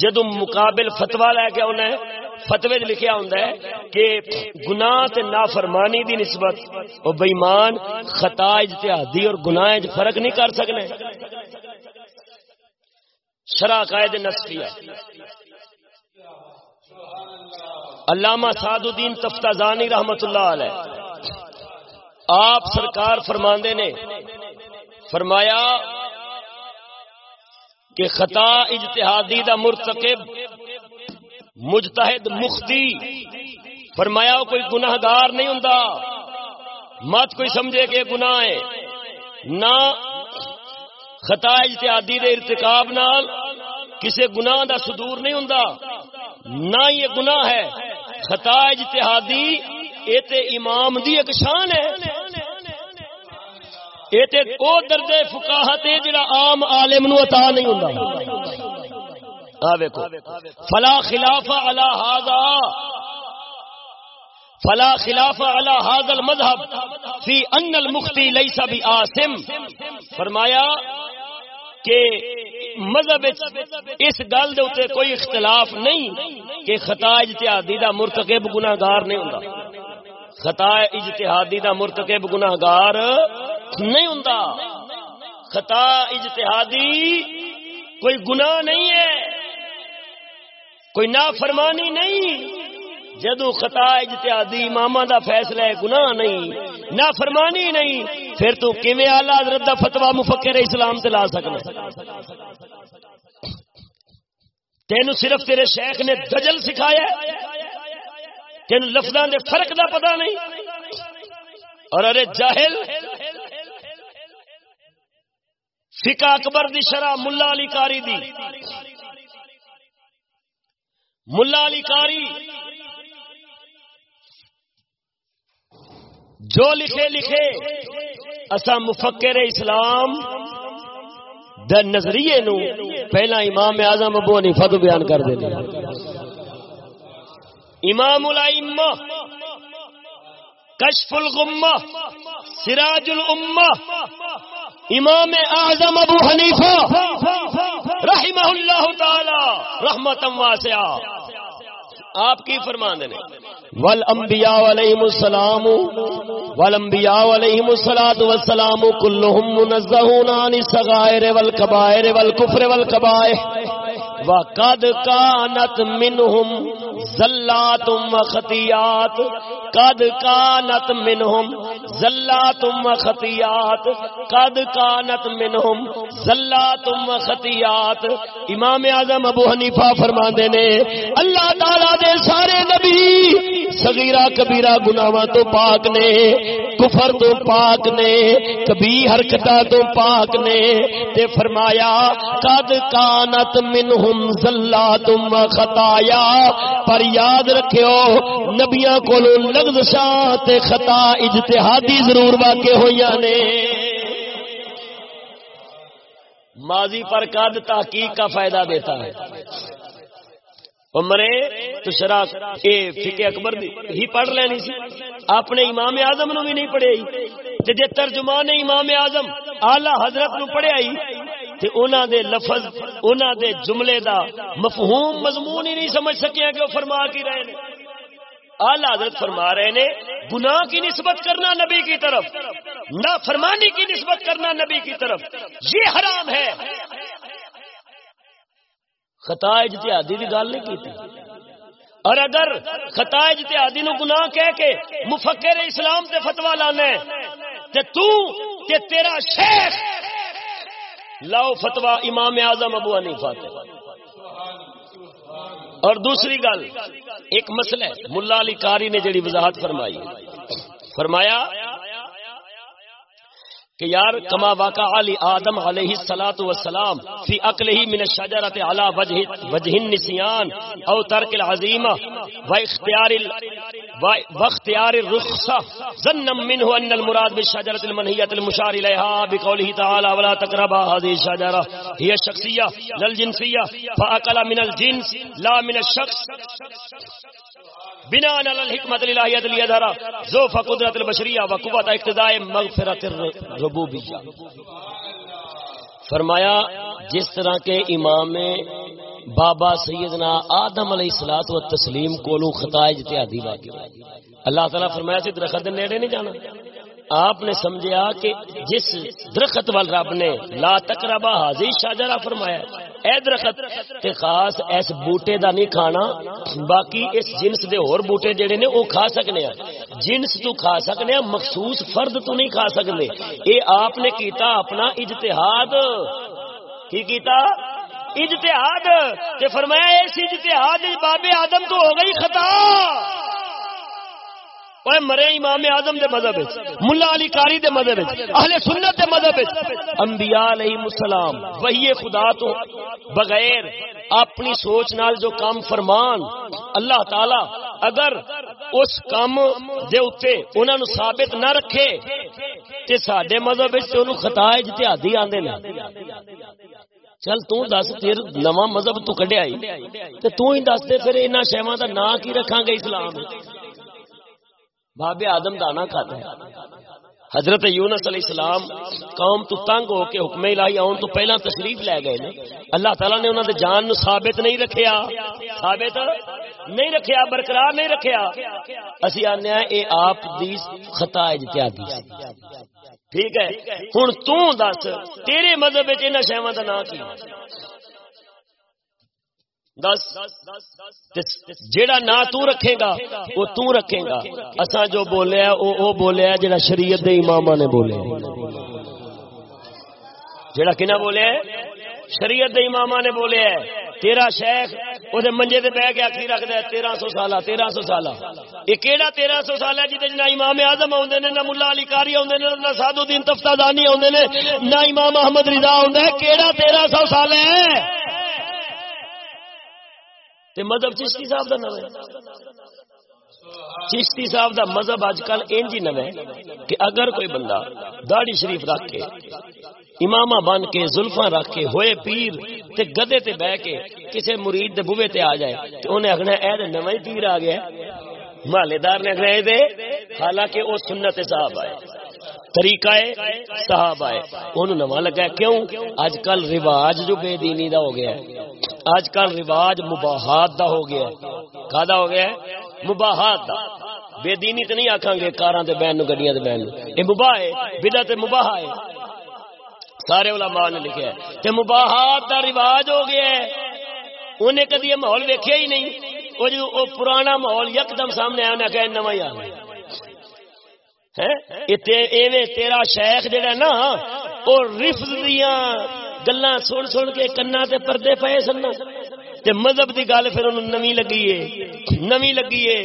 جدو مقابل فتوا لے کے انہیں فتوی لکھیا ہوں کہ گناہ تے نافرمانی دی نسبت او بےمان خطا اجتہادی اور گناہ فرق نہیں کر سکنے شرع قائد نسخیہ علامہ سعد الدین تفتازانی رحمت اللہ علیہ۔ آپ سرکار فرماندے نے، فرمایا کہ خطا اجتہادی دا مرتکب مجتہد مختی فرمایا کوئی گناہ گار نہیں ہوں مت کوئی سمجھے کہ گناہ ہے۔ نہ خطا اجتہادی دے ارتکاب نال کسی گناہ دا صدور نہیں ہوں نہ یہ گناہ ہے۔ خطا اجتہادی یہ تے امام دی ایک شان ہے۔ یہ تے او درجے فقاہت ہے جڑا عام عالم نو عطا نہیں ہوندا۔ آ ویکھو۔ فلا خلاف علی ھذا۔ فلا خلاف علی ھذا المذهب فی ان المختی لیس بعاصم فرمایا کہ مذہب اس گل دے اوتے کوئی اختلاف نہیں کہ خطا اجتہادی دا مرتکب گناہگار نہیں ہوندا۔ خطا اجتہادی دا مرتکب گناہگار نہیں ہوں خطا، اجتہادی کوئی گناہ نہیں ہے۔ کوئی نافرمانی نہیں۔ جدو خطا، اجتہادی ماما دا فیصلہ ہے، گناہ نہیں۔ نافرمانی نہیں۔ پھر تو کیویں اعلی حضرت دا فتوا مفکر اسلام تے لا سکنا تینو صرف تیرے شیخ نے دجل سکھایا تین لفظوں دے فرق دا پتہ نہیں۔ اور ارے جاہل فکا اکبر دی شرح ملا علی کاری دی۔ ملا علی کاری جو لکھے لکھے اصا مفکر اسلام در نظریے نو پہلا امام اعظم ابو حنیفہ تو بیان کر دے امام الائمہ، کشف الغمہ، سراج الامہ امام اعظم ابو حنیفہ رحمہ اللہ تعالی رحمتم واسعہ۔ آپ کی فرمان نے۔ والانبیاء علیہم السلام، والانبیاء علیہم الصلوۃ والسلام كلهم منزهون عن الصغائر والكبائر والكفر والقبائح وقد كانت منهم زلات وخطيات قد كانت منهم زلات وخطيات قد كانت منهم زلات وخطيات امام اعظم ابو حنیفہ فرماندے نے، اللہ تعالی دے سارے نبی سگیرا کبیرا گناواں تو پاک نے، کفر تو پاک نے، کبھی حرکتاں تو پاک نے تے فرمایا، قد کانت منہم زلاتم خطایا۔ پر یاد رکھیو، نبیاں کولو لغزشاں تے خطا اجتہادی ضرور واقع ہویاں نے۔ ماضی پر قد تحقیق کا فائدہ دیتا ہے۔ مرے تو شرا فکے اکبر ہی پڑھ لینی سی۔ اپنے امام اعظم نو بھی نہیں پڑھے جی ترجمان امام اعظم آلہ حضرت نو پڑھیا ہی، تے انہاں دے لفظ، انہاں دے جملے دا مفہوم مضمون ہی نہیں سمجھ سکیا کہ وہ فرما کی رہے نے۔ آلہ حضرت فرما رہے نے، گناہ کی نسبت کرنا نبی کی طرف نہ فرمانی کی نسبت کرنا نبی کی طرف، یہ حرام ہے۔ خطا اجتہادی کی گل نہیں کی اور اگر خطا اجتہادی نو گناہ کہہ کے مفکر اسلام سے فتوا لانا تے تو، تے تیرا شیخ۔ لاؤ فتوا امام اعظم ابو حنیفہ تے۔ اور دوسری گل، ایک مسئلہ ملا علی کاری نے جڑی وضاحت فرمائی۔ فرمایا کہ یار کما واقع علی آدم علیہ الصلات والسلام فی عقلہ من الشجرۃ علی وجہ وجہ النسیان او ترک العظیمہ و اختیار ال و اختیار الرخصہ ظن منه ان المراد بالشجرۃ المنهیۃ المشار الیها بقوله تعالی ولا تقربوا هذه الشجرہ هي الشخصیہ للجنسیہ فاقل من الجنس، لا من الشخص. بنا الحکمت الہیت لیدھرا زوف قدرت البشریہ و قوت اقتداء مغفرت الربوبیہ فرمایا، جس طرح کے امام بابا سیدنا آدم علیہ الصلات و تسلیم کولو خطا اجتہادی واقع اللہ تعالی فرمایا سی درخت نیڑے نہیں جانا۔ آپ نے سمجھا کہ جس درخت وال رب نے لا تقربا حاضی شاجرا فرمایا اے درخت، تے خاص اس بوٹے دا نہیں کھانا، باقی اس جنس دے اور بوٹے جڑے نے او کھا سکنے ہیں۔ جنس تو کھا سکنے ہیں، مخصوص فرد تو نہیں کھا سکتے اے آپ نے کیتا اپنا اجتہاد۔ کی کیتا؟ اجتہاد تے فرمایا اس اجتہاد بابے آدم تو ہو گئی خطا۔ مرے امام آدم دے مذہب ملا علی کاری دے مذہب اہل سنت دے مذہب انبیاء علیہ السلام وہی خدا تو بغیر اپنی سوچ نال جو کام فرمان، اللہ تعالی اگر اس کام دے اتے انہوں نے ثابت نہ رکھے، تے ساڈے مذہب سے انہوں خطا اجتہادی آندے نے۔ چل تو دس، تیر نواں مذہب تو کڈیا تے تو ہی دس دے پھر انہاں شیواں دا نام کی رکھاں گے اسلام۔ بابے آدم دانا کھاتا ہے۔ حضرت یونس علیہ السلام قوم تو تنگ ہو کے حکم الہی آن تو پہلا تشریف لے گئے نے۔ اللہ تعالیٰ نے انہوں نے جان نو ثابت نہیں رکھیا۔ ثابت نہیں رکھیا، برقرار نہیں رکھیا۔ اسی آنے اے آپ دی خطا اجتیادی ٹھیک ہے؟ تو دس تیرے مذہب شیواں دا نام کی؟ جیڑا نا تو رکھے گا وہ تو رکھے گا۔ اسا جو بولیا او او بولیا جیڑا شریعت دے امامہ نے بولے جیڑا کنا بولے شریعت دے امامہ نے بولے ہے، تیرا شیخ وہ منجے دے بہ کے آخری رکھتا ہے تیرہ سو سالہ، تیرہ سو سالہ۔ یہ کہڑا تیرہ سو سال ہے جی نہ امام اعظم آدھے نے، نہ ملا علی کاری آدھے نے، نہ سادھ الدین تفتہ دانی آدھے نے، نہ امام احمد رضا آدھا ہے کہڑا تیرہ سو سال ہے۔ تے مذہب چشتی صاحب دا نو چشتی صاحب دا مذہب اج کل انج ہی نو کہ اگر کوئی بندہ داڑھی شریف رکھ کے امامہ بن کے زلفاں رکھ کے ہوئے پیر تے گدے تے بہ کے کسے مرید دے بوے تے آ جائے تے انہیں اگنا اے دے نواں پیر آ گیا محلے دار نے اگنا اے دے، حالانکہ او سنت صاحب آئے۔ طریقہ صحابہ ہے انہوں نواں لگا کیوں؟ اج کل رواج جو بے دینی دا ہو گیا ہے۔ اج کل رواج مباحات دا ہو گیا کا ہو گیا مباحات دا۔ بے دینی تے نہیں آکھاں گے کاراں تے بہن نو گڈیاں تے بہن اے مباح ہے، بدعت مباح ہے۔ سارے علماء نے لکھا ہے تے مباحات دا رواج ہو گیا ہے۔ انہیں کدی یہ ماحول ویکھیا ہی نہیں۔ وہ جو وہ پرانا ماحول یکدم سامنے آیا، انہیں کہ نواں ہی آ گیا ایویں تیرا شیخ جڑا نا، وہ رفظ دیاں گلا سن سن کے کنا تے پردے پے سن تے مذہب دی گل پھر انہوں نمی لگی ہے۔ نمی لگی ہے۔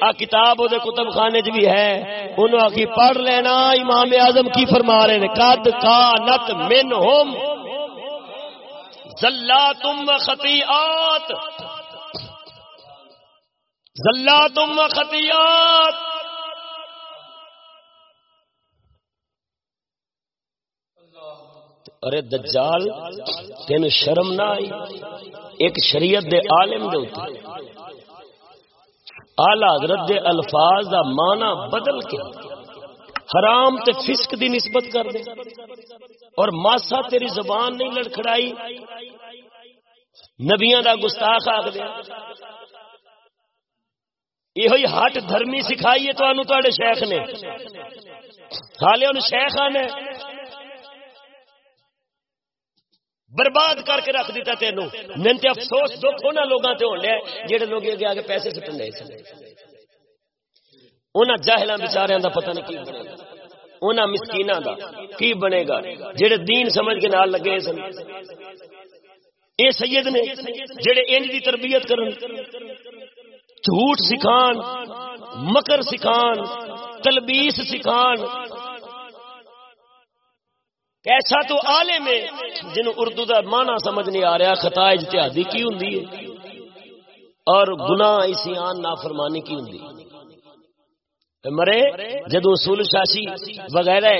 آ کتاب وہ کتب خانے چ بھی ہے۔ انہوں آخی پڑھ لینا، امام اعظم کی فرما رہے ہیں کد کا نت من ہوم زلا تم خطیات زلا تم خطیات ارے دجال تین شرم نہ آئی۔ ایک شریعت دے عالم دے آلہ حضرت دے الفاظ دا معنی بدل کے حرام تے فسق دی نسبت کر دے۔ اور ماسا تیری زبان نہیں لڑکھڑائی۔ نبیاں دا گستاخ آگ دیا یہ ہٹ دھرمی سکھائی ہے تو شیخ نے۔ حالے ان شیخ نے برباد کر کے رکھ دیتا تینوں۔ من تے افسوس، دکھ ہونا لوگاں تے ہون لیا جڑے لوگ اگے آگے پیسے سٹن دے سن۔ انہاں جاہلاں بیچاریاں دا پتہ نہیں کی بنے گا۔ انہاں مسکیناں دا کی بنے گا۔ جڑے دین سمجھ کے نال لگے سن۔ اے سید نے جڑے انج دی تربیت کرن، جھوٹ سکھان، مکر سکھان، تلبیس سکھان ایسا تو عالم ہے جن اردو دا مانا سمجھ نہیں آ رہا خطا اجتہادی کی ہوں اور گناہ اسیان نافرمانی کی ہوں مرے جدو اصول شاشی وغیرہ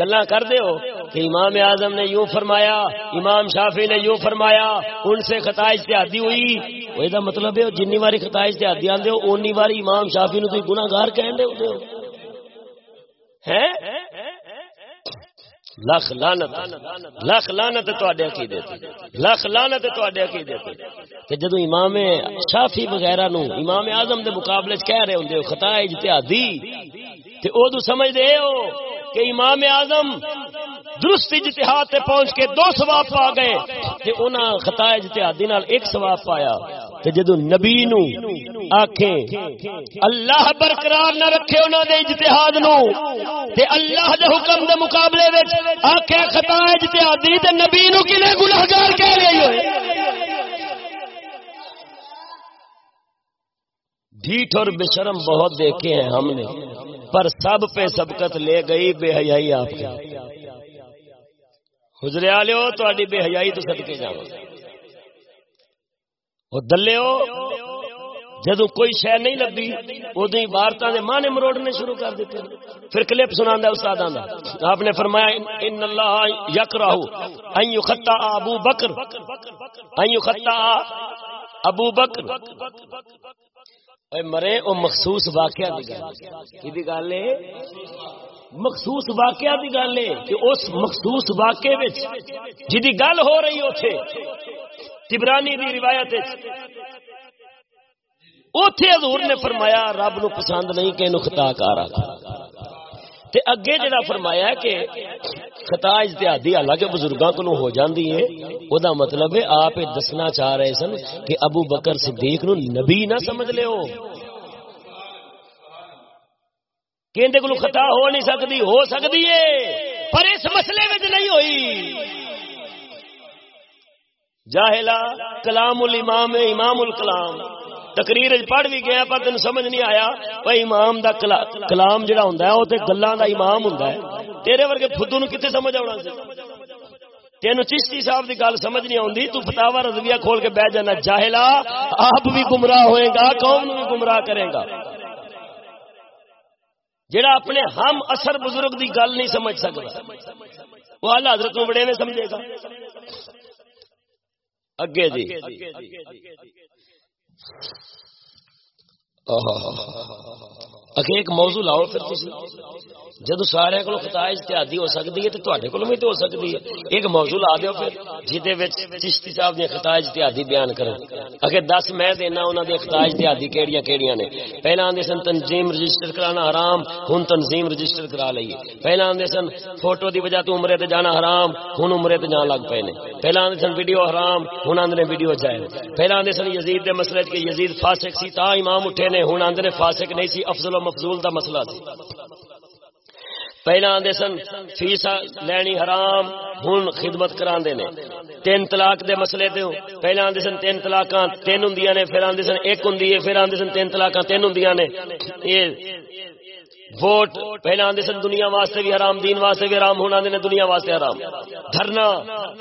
گلا کر دے ہو کہ امام اعظم نے یوں فرمایا، امام شافی نے یوں فرمایا، ان سے خطا اجتہادی ہوئی، وہ دا مطلب ہے، جنی باری خطا اجتہادی آندے ہو، اونی باری امام شافی نو تو گناہگار کہن دے ہو؟ ہیں؟ لکھ لانت لکھ لانت تے عقیدے لکھ لانت تے عقیدے تے۔ جدو امام شافی وغیرہ نو امام اعظم دے مقابلے چ کہہ رہے ہوندے ہو خطا اجتہادی تے او دو سمجھ دے ہو کہ امام اعظم درست اجتہاد تے پہنچ کے دو ثواب پا گئے، تے انہاں خطا اجتہادی نال ایک ثواب پایا۔ تے جدو نبی نو آکھیں، اللہ برقرار نہ رکھے انہاں دے اجتہاد نو، تے اللہ دے حکم دے مقابلے وچ آکھے، خطا اجتہادی تے نبی نو کنے گنہگار کہہ رہے ہوئے؟ ڈھیٹ اور بے شرم بہت دیکھے ہیں ہم نے، پر سب پہ سبقت لے گئی بے حیائی آپ کی۔ حجرے والے ہو تو بے حیائی تو صدقے جاؤ وہ دلے جدو کوئی شہ نہیں لگی ادو ہی وارتا نے مانے مروڑنے شروع کر دیتے پھر کلپ سنا استاد آپ نے فرمایا، ان اللہ یک راہو خطا ابو بکر خطا ابو بکر. مرے وہ مخصوص واقعہ کی گل ہے۔ مخصوص واقعہ کی گل ہے کہ اس مخصوص واقعے جی گل ہو رہی اتنے تبرانی دی روایت اوتھے حضور نے فرمایا، رب نو پسند نہیں کہ خطا کار تے اگے جڑا فرمایا ہے کہ خطا اجتہادی حالانکہ بزرگاں کو ہو جاندی ہے او دا مطلب ہے آپ دسنا چاہ رہے سن کہ ابو بکر صدیق نو نبی نہ سمجھ لیو کہندے کو خطا ہو نہیں سکتی ہو سکتی ہے، پر اس مسئلے میں نہیں ہوئی۔ جاہلا، کلام الامام، امام الکلام. تقریر پڑھ بھی گیا پر تین سمجھ نہیں آیا، بھائی امام دا کلام جڑا ہوندا ہے، او تے گلاں دا امام ہوندا ہے۔ تیرے ورگے فدو نو کتے سمجھ آونا سی؟ تینو چشتی صاحب دی گل سمجھ نہیں آوندی، تو فتاوا رضویہ کھول کے بیٹھ جانا۔ جاہلا، آپ بھی گمراہ ہوئے گا، قوم نو بھی گمراہ کرے گا۔ جڑا اپنے ہم اثر بزرگ دی گل نہیں سمجھ سکتا، وہ اللہ حضرت نو بڑے نے سمجھے گا۔ اگے جی۔, جی۔, جی۔ ایک موضوع لاؤ پھر جدو سارے کو خطا اتحادی ہو سکتی ہے تو تے کو بھی تو ہو سکتی ہے ایک موضوع لا دو پھر چشتی صاحب دیا خطا اتحادی بیان کریں اگر دس میں دینا انہوں نے خطا اتحادی کہڑی کہڑی نے پہلے آدھے سن تنظیم رجسٹر کرانا حرام ہوں تنظیم رجسٹر کرا لیے پہلے آدھے سن فوٹو دی وجہ تو عمرے تے جانا حرام ہوں عمرے تے جان لگ پے نے پہلے آدھے سن ویڈیو حرام ہوں آدھے ویڈیو جائے پہلے آدھے سن یزید دے مسئلے کہ یزید فاسق سی تا امام اٹھے نے ہوں آدھے فاسق نہیں سی، افضل و مفضول دا مسئلہ سی۔ پہلے آدھے سن فیس لینی حرام ہوں خدمت کرا نے۔ تین طلاق دے مسئلے تے پہلے آدھے سن، تین طلاق تین ہوں نے، پھر آدھے سن، ایک ہوں پھر آدھے سن، تین طلاق تین ہوں نے۔ یہ ووٹ پہلے آدھے سن، دنیا واسطے بھی حرام، دین واسطے بھی حرام ہونا نے دنیا واسطے حرام۔ دھرنا،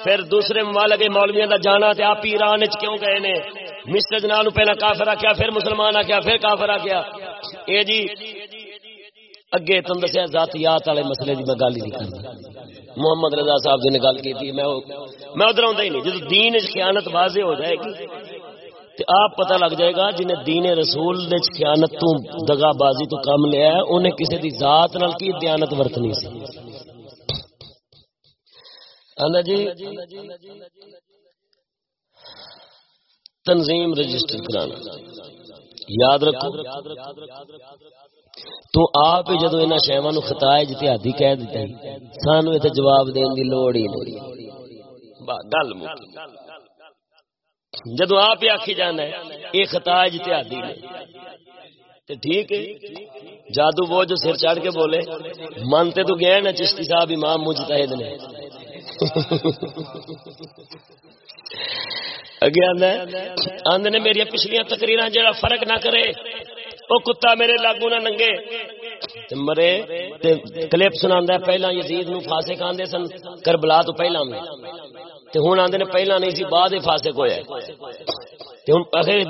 پھر دوسرے ممالک مولویاں دا جانا تے آپ ایران کیوں گئے نے؟ مسٹر جناب پہلا کافر آخیا پھر مسلمان آخیا پھر کافر آخیا اے جی اگے تم دسیا، ذاتیات والے مسئلے کی میں گل ہی نہیں کرتا محمد رضا صاحب جی نے گل کی میں میں ادھر آتا ہی نہیں جب دین خیانت واضح ہو جائے گی تو آپ پتہ لگ جائے گا جنہیں دین رسول خیانت تو دگا بازی تو کم لیا ہے، انہیں کسی دی ذات نال کی دیانت ورتنی سی۔ ہاں جی۔ تنظیم رجسٹر کرانا۔ یاد رکھو۔ تو آپ ہی جدو ان شہواں خطا جتہادی کہہ دیتا سانو اتنے جواب دین دی لوڑ ہی نہیں۔ گل جدو آپ آخی جانا ہے، یہ خطا جتہادی نے ٹھیک ہے۔ جادو وہ جو سر چڑھ کے بولے منتے تو گئے نا، چشتی صاحب امام مجتہد نے۔ اگے آدھے نے میری پچھلیاں تقریر جڑا فرق نہ کرے وہ کتا میرے لاگو نہ ننگے۔ مرے کلپ سنا پہلا یزید نو فاسے کھانے سن کربلا تو پہلا میں۔ ہوں آدھے نے پہلا نہیں سی، بعد فاسے کو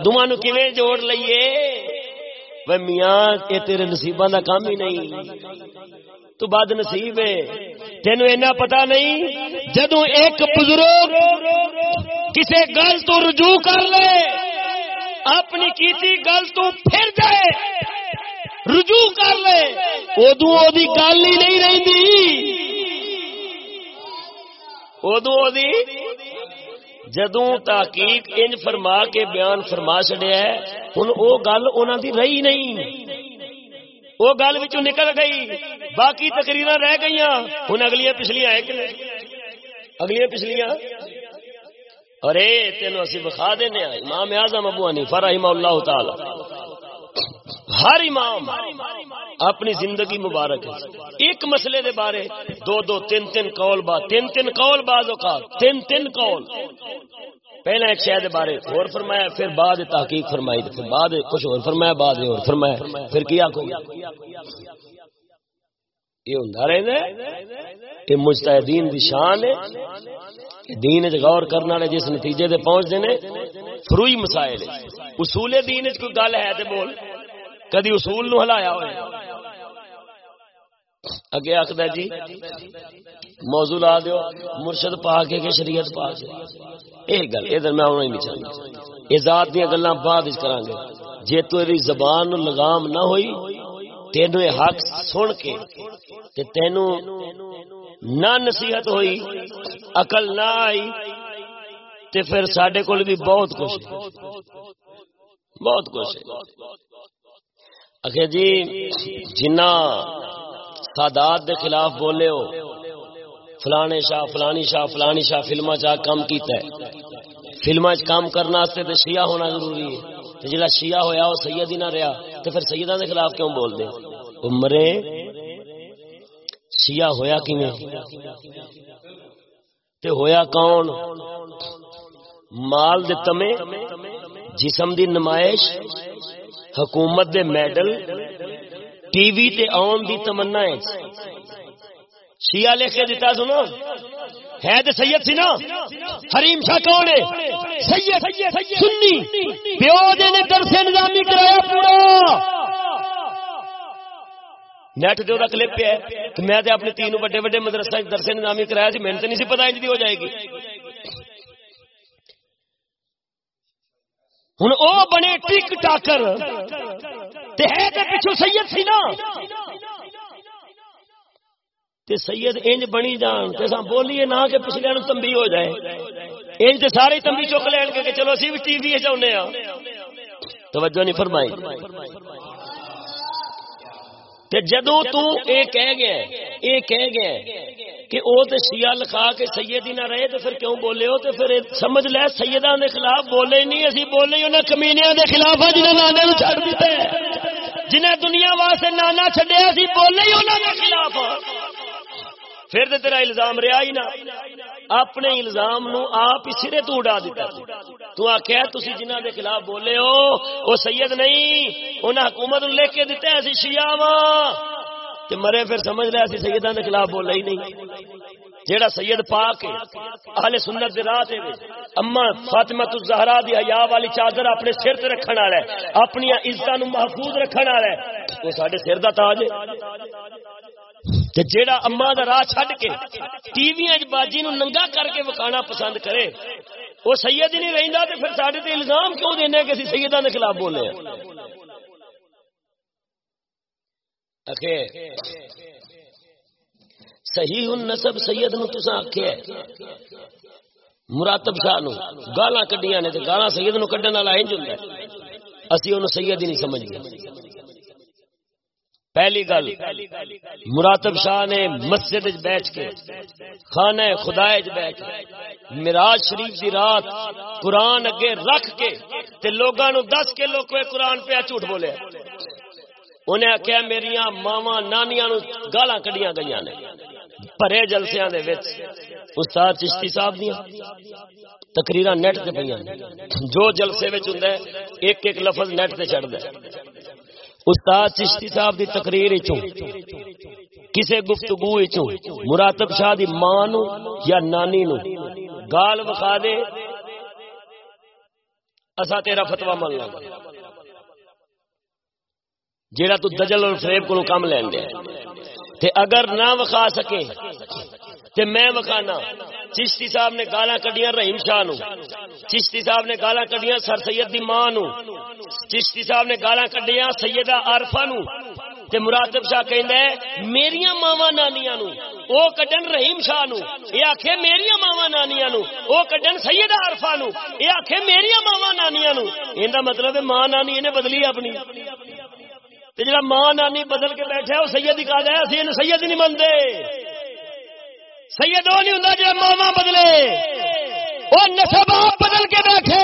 دونوں نو کیویں جوڑ لئیے؟ وہ میاں یہ تیرے نصیباں دا کام ہی نہیں۔ تو بعد نصیب ہے۔ تینو اینا پتا نہیں جدو ایک بزرگ کسی گل تو رجوع کر لے، اپنی کیتی گل تو پھر جائے، رجوع کر لے ادو گل ہی نہیں رہی ادو جدو تحقیق انج فرما کے بیان فرما چڑیا ہوں وہ گل انہوں دی رہی نہیں۔ وہ گل نکل گئی۔ باقی تقریر رہ گئی ہوں اگلیاں پچھلیاں اگلیاں پچھلیاں؟ ارے تین اسی بخا دینا امام اعظم ابو حنیفہ رحمہ اللہ تعالی۔ ہر امام اپنی زندگی مبارک ہے۔ ایک مسئلے دے بارے دو دو تین تین قول با تین تین قول بعد اوقات۔ تین تین قول۔ پہلے ایک شہر بارے اور فرمایا، پھر بعد تحقیق فرمائی، پھر بعد کچھ اور فرمایا، بعد اور فرمایا، پھر کیا کو یہ ہوں رہے یہ مجتہدین دی شان ہے دین چ غور کرنے والے جس نتیجے دے پہنچتے ہیں فروئی مسائل اصول دین چ کوئی گل ہے تے بول، کدی اصول نو ہلایا ہوئے۔ اگے آخر جی موضوع لا دیو، مرشد پا کے کہ شریعت پا کے یہ گل ادھر میں آنا ہی نہیں چاہتا۔ یہ ذات دیا گلا بعد کرا گے۔ جی تیری زبان لگام نہ ہوئی، تینو یہ حق سن کے تینو نہ نصیحت ہوئی اقل نہ آئی، تے پھر سڈے کول بھی بہت کچھ بہت کچھ اکھے جی جنہ سادات دے خلاف بولے ہو۔ فلانے شاہ، فلانی شاہ فلانی شاہ فلما چاہ کام کیتا ہے۔ فلما کام کرنا تے شیعہ ہونا ضروری ہے۔ جلا شیعہ ہویا وہ سید ہی نہ رہا تو پھر سیدہ دے خلاف کیوں بول دے عمرے، شیعہ ہویا کیویں؟ تے ہویا کون؟ مال دے تمے، جسم دی نمائش، حکومت دے میڈل ٹی وی تے آن دی تمنا ہے۔ شیعہ لکھ کے دیتا سنو۔ ہے تے سید سی نا۔ حریم شاہ کون ہے؟ سید سنی۔ پیو دے نے درس نظامی کرایا پورا۔ نیٹ دے دا کلپ ہے۔ کہ میں تے اپنے تین بڑے بڑے مدرسہ درس نظامی کرایا سی۔ میں تے نہیں سی پتہ انج دی ہو جائے گی۔ ہوں او بنے ٹک ٹاکر۔ پچھو سید سی نا۔ تے سید انج بنی جان، تے سا بولیے نا کہ پچھلے نو تمبی ہو جائے۔ انج تے سارے تمبی چک لین کے کہ چلو اسی بھی ٹی وی چاہنے ہاں۔ توجہ نہیں فرمائی۔ تے جدو تو اے کہہ گیا اے کہہ گیا کہ او تے شیعہ لکھا کے سیدی نہ رہے تو پھر کیوں بولے ہو؟ تو پھر سمجھ لے سیدہ دے خلاف بولے نہیں، اسی بولے ہی انہیں کمینیاں دے خلاف جنہیں نانے نو چھڑ دیتے ہیں جنہیں دنیا واسطے نانا چھڈیا سی بولے ہی انہوں دے خلاف پھر تو تیرا الزام رہا ہی نہ۔ اپنے الزام نو آپ سرے تو اڑا دیتا تو آخیا تھی جنہ دے خلاف بولے ہو، وہ سید نہیں انہیں حکومت لکھ کے دیتا ہے شیعہ وا تے مرے پھر سمجھ رہا سی سیدان دے خلاف بولا ہی نہیں۔ جیڑا سید پاک ہے، اہل سنت دے راہ تے اما فاطمہ الزہرا دی حیا والی چادر اپنے سر تے رکھن والا ہے، اپنی عزت نو محفوظ رکھن والا ہے۔ وہ ساڈے سر دا تاج ہے۔ تے جیڑا اما دا راہ چھڈ کے ٹی وی وچ باجی نو ننگا کر کے وکھانا پسند کرے وہ سید ہی نہیں رہندا تے پھر ساڈے تے الزام کیوں دینے کہ اسی سیداں دے خلاف بولے اکھے، صحیح النسب سید نو تساں آکھیا مراتب شاہ نو گالاں کڈیاں نے تے گالاں سید نو کڈن والا انج ہوندا اسی اونوں سید ہی نہیں سمجھدے۔ پہلی گل، مراتب شاہ نے مسجد بیٹھ کے، خانہ خدا بیٹھ کے مراج شریف دی رات قرآن اگے رکھ کے تے لوگاں نو دس کے لوگ قرآن پہ جھوٹ بولے انہیں آخیا میری ماوا نانیاں نو گالاں کڈیاں گئی نے۔ پرے جلسیاں دے وچ استاد چشتی صاحب دیا تقریر نیٹ سے پہ جو جلسے ہوں ایک ایک لفظ نیٹ سے چڑھتا استاد چشتی صاحب دی تقریر چوں کسے گفتگو چوں مراتب شاہ دی ماں نو یا نانی نو، گال وکھا دے اسا تیرا فتوا مان لاں جیڑا تو دجل اور فریب کو کام لین دے تے اگر نہ وکھا سکے تے میں وکھانا چشتی صاحب نے گالا کڈیاں رحیم شاہ نو چشتی صاحب نے گالا کڈیاں سر سید دی ماں نو چشتی صاحب نے گالا کڈیاں سیدہ عارفہ نو تے مراتب شاہ کہندا ہے، میریاں ماواں نانیاں نو او کڈن رحیم شاہ نو اے آکھے میریاں ماواں نانیاں نو او کڈن سیدہ عارفہ نو اے آکھے میریاں ماواں نانیاں نو ایندا مطلب ہے ماں نانی نے بدلی اپنی۔ تے جڑا ماں نانی بدل کے بیٹھا ہے او سید ہی کہدا ہے اسی سید نہیں مندے سید وہ نہیں ہوں جی ماما بدلے وہ نسب آپ بدل کے بیٹھے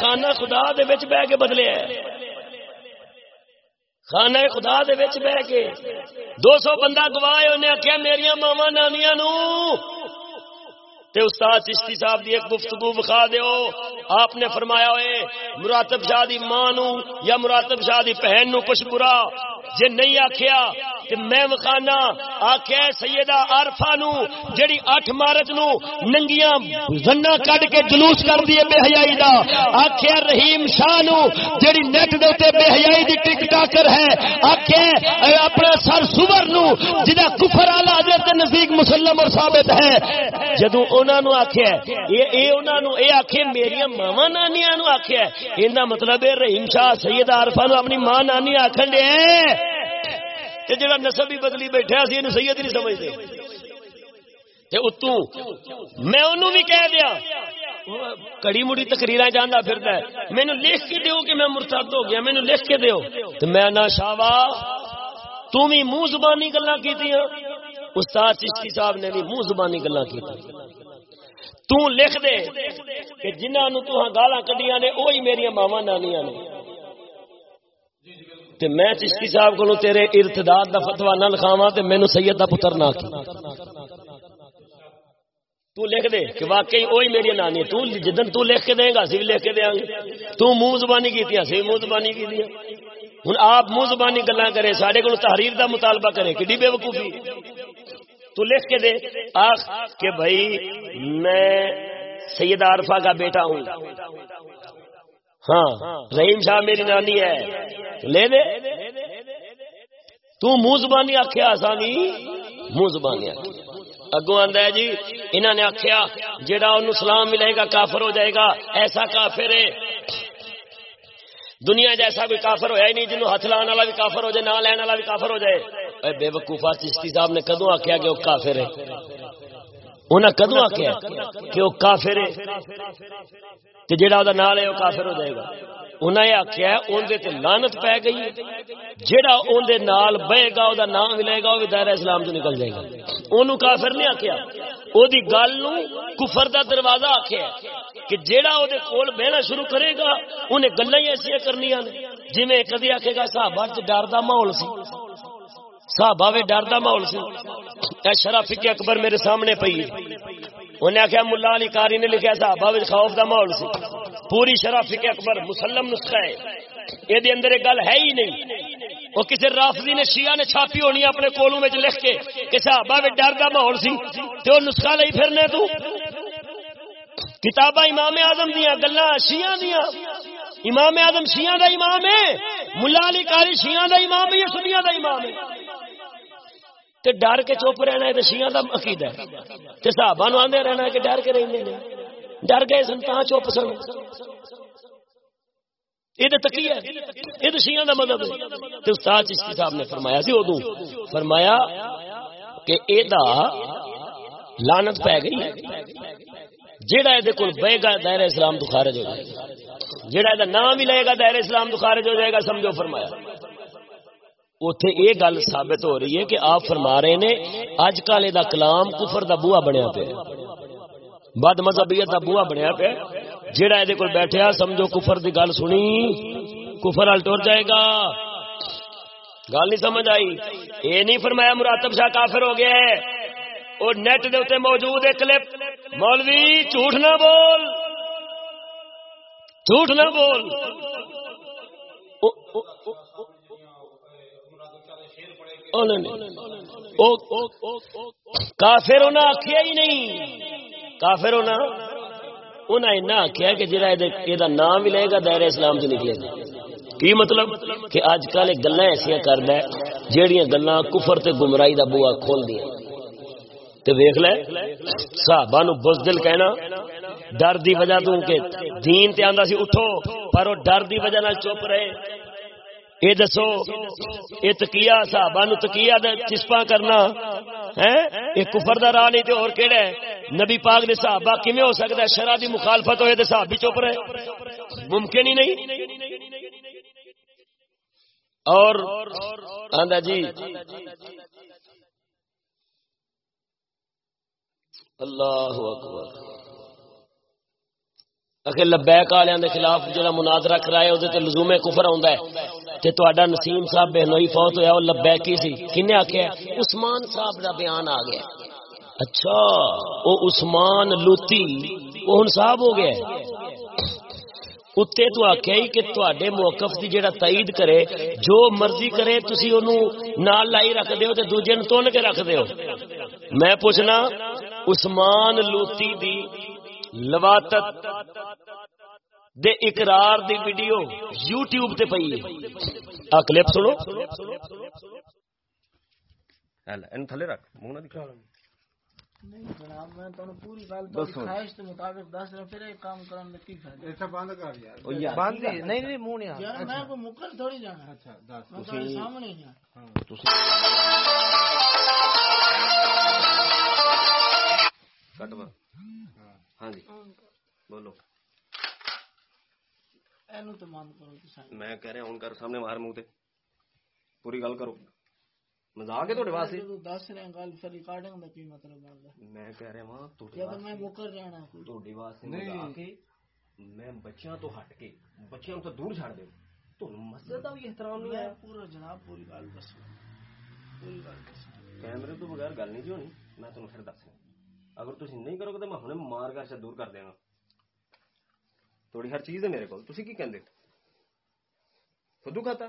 خانہ خدا دے بچ بہ کے بدلے خانہ خدا دے بچ بہ کے۔ دو سو بندہ گواہ انہیں آخیا میرا ماوا نانیا نو۔ تے استاد چشتی صاحب دی ایک گفتگو بخا دیو۔ آپ نے فرمایا ہوئے مراتب شاہ دی ماں نو یا مراتب شاہ دی بہن نو کچھ برا۔ جے نہیں آکھیا تے میں وکھانا، آکھیا سیدہ عارفہ نو جڑی 8 مارچ نو ننگیاں زنا کڈ کے جلوس کر دیے بے حیائی دا۔ آکھیا رحیم شاہ نو جڑی نیٹ دے تے بے حیائی دی ٹک ٹاکر ہے۔ آکھیا اپنا سر سور نو جدا کفر اعلی حضرت نزدیک مسلم اور ثابت ہے۔ جدوں انہاں نو آکھیا اے اے انہاں نو اے آکھے میری ماواں نانیاں نو آکھیا ایندا مطلب ہے رحیم شاہ سیدہ عارفہ نو اپنی ماں نانی آکھن دے تے جڑا نسب ہی بدلی بیٹھا سی اینو سید نہیں سمجھدے تے اتوں میں انہوں بھی کہہ دیا، کڑی مڑی تقریر جانا پھرتا ہے۔ مینو لکھ کے دیو کہ میں مرتد ہو گیا مینو لکھ کے دیو۔ تو میں نہ شاوا تم ہی منہ زبانی گلا کی استاد چشتی صاحب نے بھی منہ زبانی گلا کی تو لکھ دے کہ جنہوں تو گالا کڈیاں نے وہی میری ماوا نانیاں نے۔ تے میں چشتی صاحب کو تیرے ارتداد دا فتوا نہ لکھاوا تے مینو سید دا پتر نہ تو لکھ دے کہ واقعی وہی میری نانی تو جدن تو لکھ کے دے گا، اسی بھی لکھ کے دیا گے تو منہ زبانی کی اسی بھی منہ زبانی کی ہوں آپ منہ زبانی گلا کرے سارے کو تحریر دا مطالبہ کرے کہ بے وقوفی؟ تو لکھ کے دے، آخ کہ بھائی میں سید عارفہ کا بیٹا ہوں۔ ہاں رحیم شاہ میری نانی ہے۔ لے دے۔ تو منہ زبانی آخیا آسانی۔ منہ زبانی آخیا اگو آدھا ہے جی انہوں نے آخیا جہاں ان سلام ملے گا کافر ہو جائے گا، ایسا کافر ہے۔ دنیا جیسا کوئی کافر ہوا ہی نہیں جنوب ہاتھ لانے والا بھی کافر ہو جائے نہ لینے والا بھی کافر ہو جائے۔ بے وقوفا چشتی صاحب نے کدو آخیا کہ وہ کافر ہے؟ انہیں کدو آخیا کہ وہ کافر ہے؟ جہاں وہ نال ہے، وہ کافر ہو جائے گا۔ انہیں یہ آخیا اندر لانت پی گئی جہاں اندر نال بہے گا وہ نام ملے گا وہ دائرہ اسلام تو نکل جائے گا۔ انہوں کافر نہیں آخیا وہ گل کفر دا دروازہ آخیا کہ جیڑا وہ کول بہنا شروع کرے گا، انہیں گلا ہی ایسا کرنی جی کدی آخے گا، صحابہ ڈر کا ماحول سی۔ صحابہ ڈر دا ماحول سی۔ شرح فقہ اکبر میرے سامنے پئی انہیں آخیا ملا علی کاری نے لکھا صحابہ وچ خوف دا ماحول سی۔ پوری شرح فقہ اکبر، مسلم نسخہ ہے۔ یہ اندر ایک گل ہے ہی نہیں۔ وہ کسی رافضی نے شیعہ نے چھاپی ہونی اپنے کولوں میں لکھ کے کہ صحابہ وچ ڈر دا ماحول سی تے وہ نسخہ لئی پھرنے تو۔ کتاباں امام اعظم دیاں، گلاں شیعہ دیاں۔ امام اعظم شیعہ دا امام ہے، ملا علی کاری شیعہ دا امام ہے، یا سنیاں دا امام ہے۔ تے ڈر کے چپ رہنا ہے تے شیعہ دا عقیدہ ہے۔ تے صحابہ نو آندے رہنا ہے کہ ڈر کے رہندے نے۔ ڈر گئے سن تاں چپ سن۔ یہ تے تقیہ ہے۔ یہ تے شیعہ دا مذہب ہے۔ تے استاد چشتی صاحب نے فرمایا سی اودوں، فرمایا کہ اے دا لعنت پہ گئی جیڑا یہ کول بے گا دائرہ اسلام تو خارج ہو جائے گا۔ جیڑا یہ نام بھی لے گا دائرہ اسلام تو خارج ہو جائے گا، سمجھو فرمایا۔ اتے یہ گل ثابت ہو رہی ہے کہ آپ فرما رہے نے اج کل یہ کلام کفر دا بوا بنیا پیا۔ بد مذہبیت دا بوا بنیا پیا۔ جیڑا یہ کول بیٹھیا، سمجھو کفر دی گل سنی۔ کفر ہل ٹر جائے گا۔ گل نہیں سمجھ آئی۔ یہ نہیں فرمایا مراتب شاہ کافر ہو گیا ہے۔ اور نیٹ دے اتنے موجود ہے کلپ۔ مولوی، جھوٹ نہ بول۔ جھوٹ نہ بول۔ کافر ہونا آخیا ہی نہیں۔ کافر ہونا انہیں آخیا کہ جا یہ نام بھی لے گا دائرہ اسلام سے نکلے گا۔ کی مطلب؟ کہ اج کل گلا ایسا کرد ہے جہیا گلا کفر تے گمراہی دا بوا کھول دیا۔ تو ویخ لے، صحابہ نو بزدل کہنا، ڈر دی وجہ تو کہ دین تے آندا سی، اٹھو۔ پر وہ ڈر دی وجہ نال چپ رہے۔ اے دسو اے تکیہ صحابہ نو تکیہ چسپا کرنا، ہیں؟ اے کفر دا راہ نہیں تے اور کیڑا ہے؟ نبی پاک دے صحابہ کیویں ہو سکدا ہے؟ شرع دی مخالفت ہوئے تے صحابی چپ رہے؟ ممکن ہی نہیں؟ اور آندا جی اللہ اکبر۔ اکھے لبیک والے دے خلاف جڑا مناظرہ کرایا، اودے تے لزوم کفر آوندا ہے۔ تے تہاڈا نسیم صاحب بہنوئی فوت ہویا، او لبیکی سی۔ کنے آکھیا عثمان صاحب دا بیان آ گیا۔ اچھا او عثمان لوتی، او ہن صاحب ہو گیا۔ اتنے تو آخیا ہی کہ تے موقف کی جڑا تائید کرے، جو مرضی کرے تھی انہوں نال لائی رکھ دیو تے دوجے نو تون کے رکھ دیو۔ میں پوچھنا، عثمان لوتی دی لواتت دے اقرار دی ویڈیو یوٹیوب تے پئی ہے۔ آ کلپ سنو۔ ان تھلے رکھ منہ نہ دکھا۔ نہیں جناب میں تانوں پوری گل تو خواہش کے مطابق دس رہا پھر ایک کام کرن میں کی فائدہ؟ ایسا بند کر یار۔ او یار۔ بند نہیں نہیں نہیں منہ نہیں یار میں کوئی مکر تھوڑی جانا۔ اچھا دس۔ میں تھوڑے سامنے ہی ہاں۔ کٹ وا ہاں جی بولو اینو تو مان کرو تساں میں کہہ رہا ہوں کر سامنے مار منہ تے پوری گل کرو مزاق ہے تھوڑے واسطے تو دس رہے ہیں گل پھر ریکارڈنگ دا کی مطلب بندا میں کہہ رہا ہاں یا تو میں مکر جانا کوئی تھوڑے واسطے مزاق ہے میں بچیاں تو ہٹ کے بچیاں تو دور چھڑ دے تو مسجد دا بھی احترام نہیں میں ہے پورا جناب پوری گل دسو پوری گل دسو کیمرے تو بغیر گل نہیں جی ہونی میں تمہیں پھر دس اگر تھی نہیں کرو گے تو میں ہنے مار کر سے دور کر دیں گا تھوڑی ہر چیز ہے میرے کو تھی کی کہندے؟ خودو کھاتا۔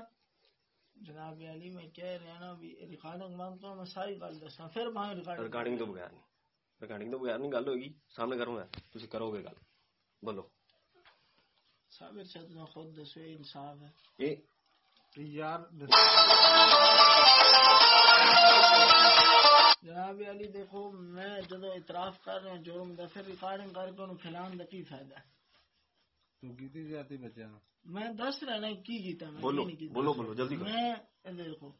جناب علی میں کہہ رہا نا بھی ریکارڈنگ مانگتا ہوں میں ساری گل دساں پھر بھائی ریکارڈنگ ریکارڈنگ تو بغیر نہیں۔ ریکارڈنگ تو بغیر نہیں گل ہوگی سامنے کروں گا تھی کرو گے گل۔ بولو۔ صابر تو خود دسو انصاف ہے۔ یہ یار جناب علی دیکھو میں جدو اعتراف کر رہا ہوں جرم دا پھر ریکارڈنگ کر کے انہوں پھیلان دا کی فائدہ ہے؟ تو کیتی جاتی بچا میں دس رہا نا کی کیتا میں؟ بولو نہیں۔ بولو بولو جلدی کرو۔ میں دیکھو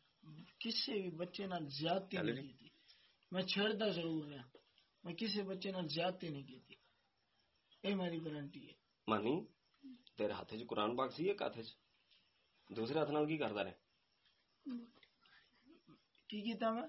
کسی بھی بچے نال زیادتی نہیں کی میں چھڑدا ضرور رہا۔ میں کسی بچے نال زیادتی نہیں کی اے میری گارنٹی ہے۔ مانی تیرے ہاتھ چ قرآن پاک سی ایک ہاتھ چ دوسرے ہاتھ نال کی کردا رہے؟ کی کیتا میں؟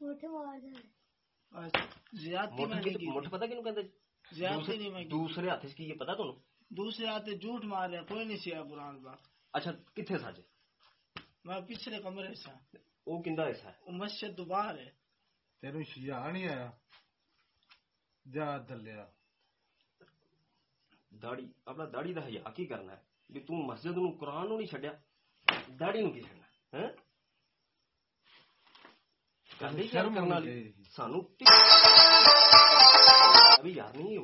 ਮੁੱਠ ਮਾਰਦਾ ਜ਼ਿਆਦਤੀ ਮੈਂ ਨਹੀਂ ਮੁੱਠ ਕੀਤੀ ਮੁੱਠ ਪਤਾ ਕਿਹਨੂੰ ਕਹਿੰਦੇ? ਜ਼ਿਆਦਤੀ ਨਹੀਂ ਮੈਂ ਕੀਤੀ। ਦੂਸਰੇ ਹੱਥ 'ਚ ਕੀ ਹੈ ਪਤਾ ਤੁਹਾਨੂੰ? ਦੂਸਰੇ ਆਤੇ ਝੂਠ ਮਾਰ ਰਿਹਾ ਕੋਈ ਨਹੀਂ ਸਿਆ ਪੁਰਾਣ ਦਾ ਅੱਛਾ ਕਿੱਥੇ ਸਾਜੇ? ਮੈਂ ਪਿਛਲੇ ਕਮਰੇ ਸਾਂ ਉਹ ਕਿੰਦਾ ਹਿੱਸਾ ਹੈ? ਉਹ ਮਸਜਿਦ ਤੋਂ ਬਾਹਰ ਹੈ। ਤੈਨੂੰ ਸ਼ਿਆ ਨਹੀਂ ਆਇਆ? ਜਾ ਦੱਲਿਆ। ਦਾੜੀ ਆਪਣਾ ਦਾੜੀ ਦਾ ਹਿਆ ਕੀ ਕਰਨਾ ਹੈ। ਵੀ ਤੂੰ ਮਸਜਿਦ ਨੂੰ ਕੁਰਾਨ ਨੂੰ ਨਹੀਂ ਛੱਡਿਆ ਦਾੜੀ ਨੂੰ ਕੀ ਛੱਡਣਾ ਹੈ? یار نہیں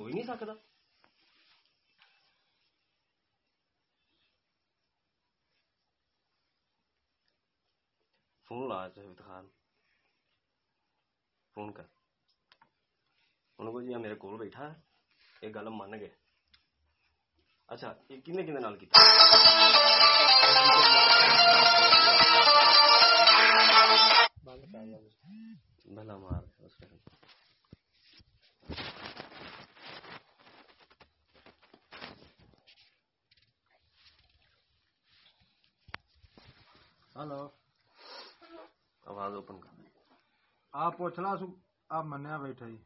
فون لا شہید خان فون کر انہوں کو جی میرے کول بیٹھا یہ گل من گئے اچھا یہ کنے کنے بھلا مار ہلو۔ آواز اوپن کر۔ آپ پوچھ لو آپ منیا بیٹھا ہی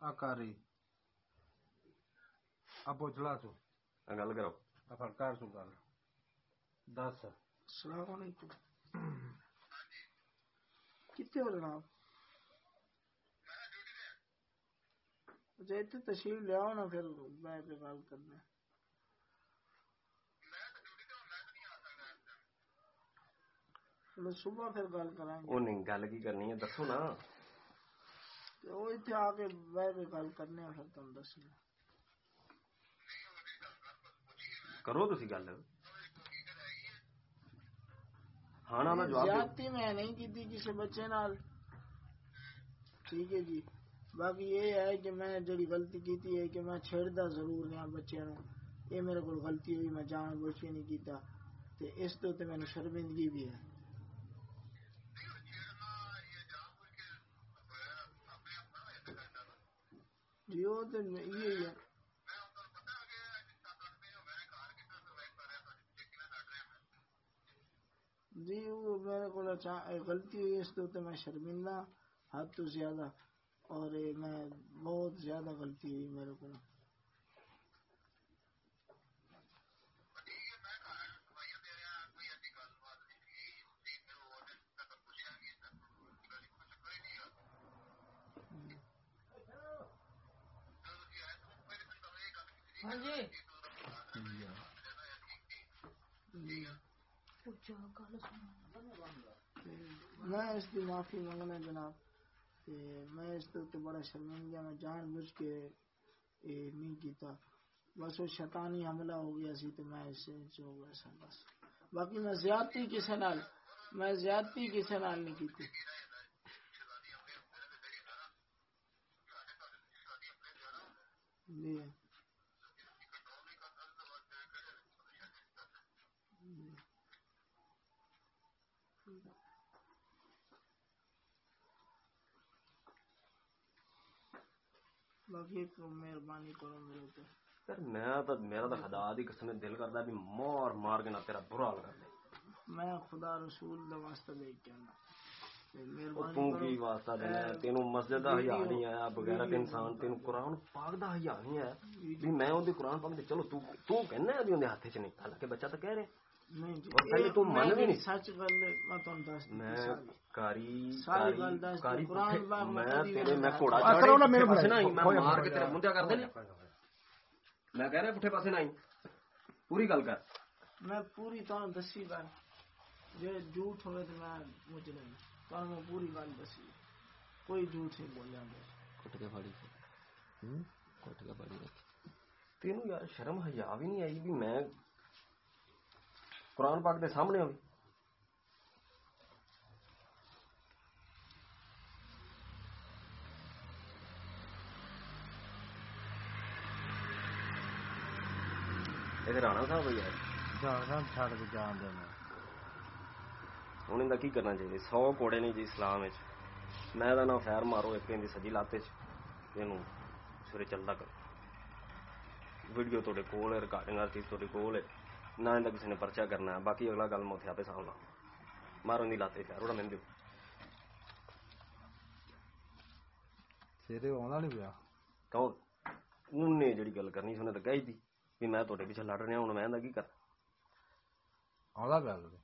آ آپ پوچھ لا گل کرو۔ کر سو گل دس۔ السلام علیکم۔ کتنے ہو جناب؟ اچھا تشریف لے آؤ نا پھر میں پہ کرنا صبح پھر گل کریں گے۔ وہ نہیں گل کی کرنی ہے دسو نا۔ وہ اتنے آ کے بہ گل کرنے پھر تم دسنا۔ کرو تھی گل۔ ہاں میں جواب زیادتی میں نہیں کی کسی بچے نال۔ ٹھیک ہے جی۔ باقی یہ ہے کہ میں جڑی غلطی کیتی ہے کہ میں چھیڑدا ضرور رہا بچے نو یہ میرے کو غلطی ہوئی، میں جان بوجھ کے نہیں کیتا۔ تے اس تو تے میں شرمندگی بھی ہے۔ جی وہ تو یہی ہے۔ چاہ غلطی ہوئی اس تو میں شرمندہ، حد تو زیادہ، اور میں بہت زیادہ غلطی ہوئی میرے کو ہاں جی جی میں اس کی معافی منگنا جناب تے میں اس تو بڑا شرمندہ میں جان بوجھ کے یہ نہیں کیتا۔ بس وہ شیطانی حملہ ہو گیا سی تے میں اس سے ہو گیا سا، بس۔ باقی میں زیادتی کسی نال، میں زیادتی کسی نال نہیں کیتی۔ جی۔ مطلب باقی مہربانی کرو میرے اوپر۔ سر میں تو میرا تو خدا دی قسم دل کردا بھی مار مار کے نہ تیرا برا حال کر دے۔ میں خدا رسول دا واسطہ لے کے آنا مہربانی کی واسطہ جی دے تینوں مسجد دا حیا نہیں آیا بغیر انسان تینوں قرآن پاک دا حیا نہیں آیا بھی میں اودے قرآن پاک دے چلو تو کہنا ہے اودے ہتھ وچ حالانکہ بچہ تو کہہ رہے۔ نہیں جی، تو من بھی نہیں سچ گل میں تانوں دس میں ਕਾਰੀ ਕਾਰੀ ਮੈਂ ਤੇਰੇ ਮੈਂ ਘੋੜਾ ਚੜਾ ਮੇਰੇ ਪਾਸੇ ਨਾ ਆਈ ਮਾਰ ਕੇ ਤੇਰਾ ਮੁੰਡਿਆ ਕਰਦੇ ਨੇ। ਮੈਂ ਕਹਿ ਰਿਹਾ ਪੁੱਠੇ ਪਾਸੇ ਨਾ ਪੂਰੀ ਗੱਲ ਕਰ। ਮੈਂ ਪੂਰੀ ਤੁਹਾਨੂੰ ਦੱਸੀ ਗੱਲ। ਜੇ ਝੂਠ ਹੋਵੇ ਤਾਂ ਮੈਂ ਮੁਝ ਨਹੀਂ। ਤੁਹਾਨੂੰ ਮੈਂ ਪੂਰੀ ਗੱਲ ਦੱਸੀ। ਕੋਈ ਝੂਠ ਨਹੀਂ ਬੋਲਿਆ ਮੈਂ ਕੁੱਟ ਕੇ ਫਾੜੀ। ਹੂੰ? ਕੁੱਟ ਕੇ ਫਾੜੀ। ਤੈਨੂੰ ਯਾਰ ਸ਼ਰਮ ਹਜਾ ਵੀ ਨਹੀਂ ਆਈ ਵੀ ਮੈਂ ਕੁਰਾਨ ਪਾਕ ਦੇ ਸਾਹਮਣੇ ਹੋਵੇ। ਇਹਦੇ ਰਾਣਾ ਸਾਹਿਬ ਹੀ ਜਾਣਾ ਛੱਡ ਕੇ ਜਾਣ ਦੇਣਾ ਹੁਣ ਇਹਦਾ ਕੀ ਕਰਨਾ ਚਾਹੀਦਾ 100 ਕੋੜੇ ਨੇ ਜੀ ਇਸਲਾਮ ਵਿੱਚ। ਮੈਂ ਦਾ ਨਾ ਫੈਰ ਮਾਰੋ ਇੱਕ ਇਹਦੀ ਸੱਜੀ ਲਾਤੇ 'ਚ ਇਹਨੂੰ ਸਿਰੇ ਚੱਲਦਾ ਕਰ। ਵੀਡੀਓ ਤੁਹਾਡੇ ਕੋਲ ਹੈ ਰਿਕਾਰਡਿੰਗ ਚੀਜ਼ ਤੁਹਾਡੇ ਕੋਲ ਹੈ। ਨਾ ਇਹਦਾ ਕਿਸੇ ਨੇ ਪਰਚਾ ਕਰਨਾ ਹੈ। ਬਾਕੀ ਅਗਲਾ ਗੱਲ ਮੈਂ ਉੱਥੇ ਆਪੇ ਸਾਹਮਣਾ ਮਾਰੋ ਦੀ ਲਾਤੇ ਫੈਰ ਉਹਦਾ ਮੈਨੂੰ ਸਿਰੇ ਆਉਂਦਾ ਨਹੀਂ ਪਿਆ ਕਹੋ ਉਹਨੇ ਜਿਹੜੀ ਗੱਲ ਕਰਨੀ ਸੀ ਉਹਨੇ ਤਾਂ ਕਹੀ ਦੀ ਵੀ ਮੈਂ ਤੁਹਾਡੇ ਪਿੱਛੇ ਲੜ ਰਿਹਾ ਹੁਣ ਮੈਂ ਇਹਦਾ ਕੀ ਕਰ? ਆਉਂਦਾ ਗੱਲ ਤੇ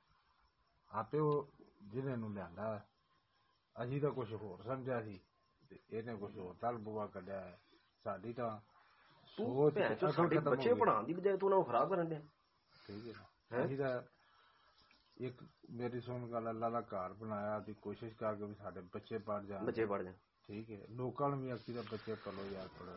ਆਪੇ ਉਹ ਜਿਹਨੇ ਨੂੰ ਲਿਆਂਦਾ ਅਸੀਂ ਤਾਂ ਕੁਝ ਹੋਰ ਸਮਝਿਆ ਸੀ ਤੇ ਇਹਨੇ ਕੁਝ ਹੋਰ ਤਲ ਬੁਆ ਕੱਢਿਆ ਹੈ। ਸਾਡੀ ਤਾਂ ਤੂੰ ਸੋਚ ਭੈਣ ਚੋ ਅਕਲ ਸਾਡੇ ਖਤਮ ਹੋ ਬੱਚੇ ਗਈ। ਪੜਾਉਣ ਦੀ ਬਜਾਏ ਤੂੰ ਉਹਨਾਂ ਨੂੰ ਖਰਾਬ ਕਰਨ ਡਿਆ ਠੀਕ ਹੈ ਹੈਂ? ਅਸੀਂ ਤਾਂ ਇੱਕ ਮੇਰੀ ਸੁਣ ਗੱਲ ਅੱਲਾ ਦਾ ਘਰ ਬਣਾਇਆ ਦੀ ਕੋਸ਼ਿਸ਼ ਕਰ ਕੇ ਵੀ ਸਾਡੇ ਬੱਚੇ ਪੜ ਜਾਣ। ਬੱਚੇ ਪੜ ਜਾਣ। ਠੀਕ ਹੈ। ਲੋਕਾਂ ਨੂੰ ਵੀ ਅਸੀਂ ਤਾਂ ਬੱਚੇ ਪੜੋ ਯਾਰ ਪੜੋ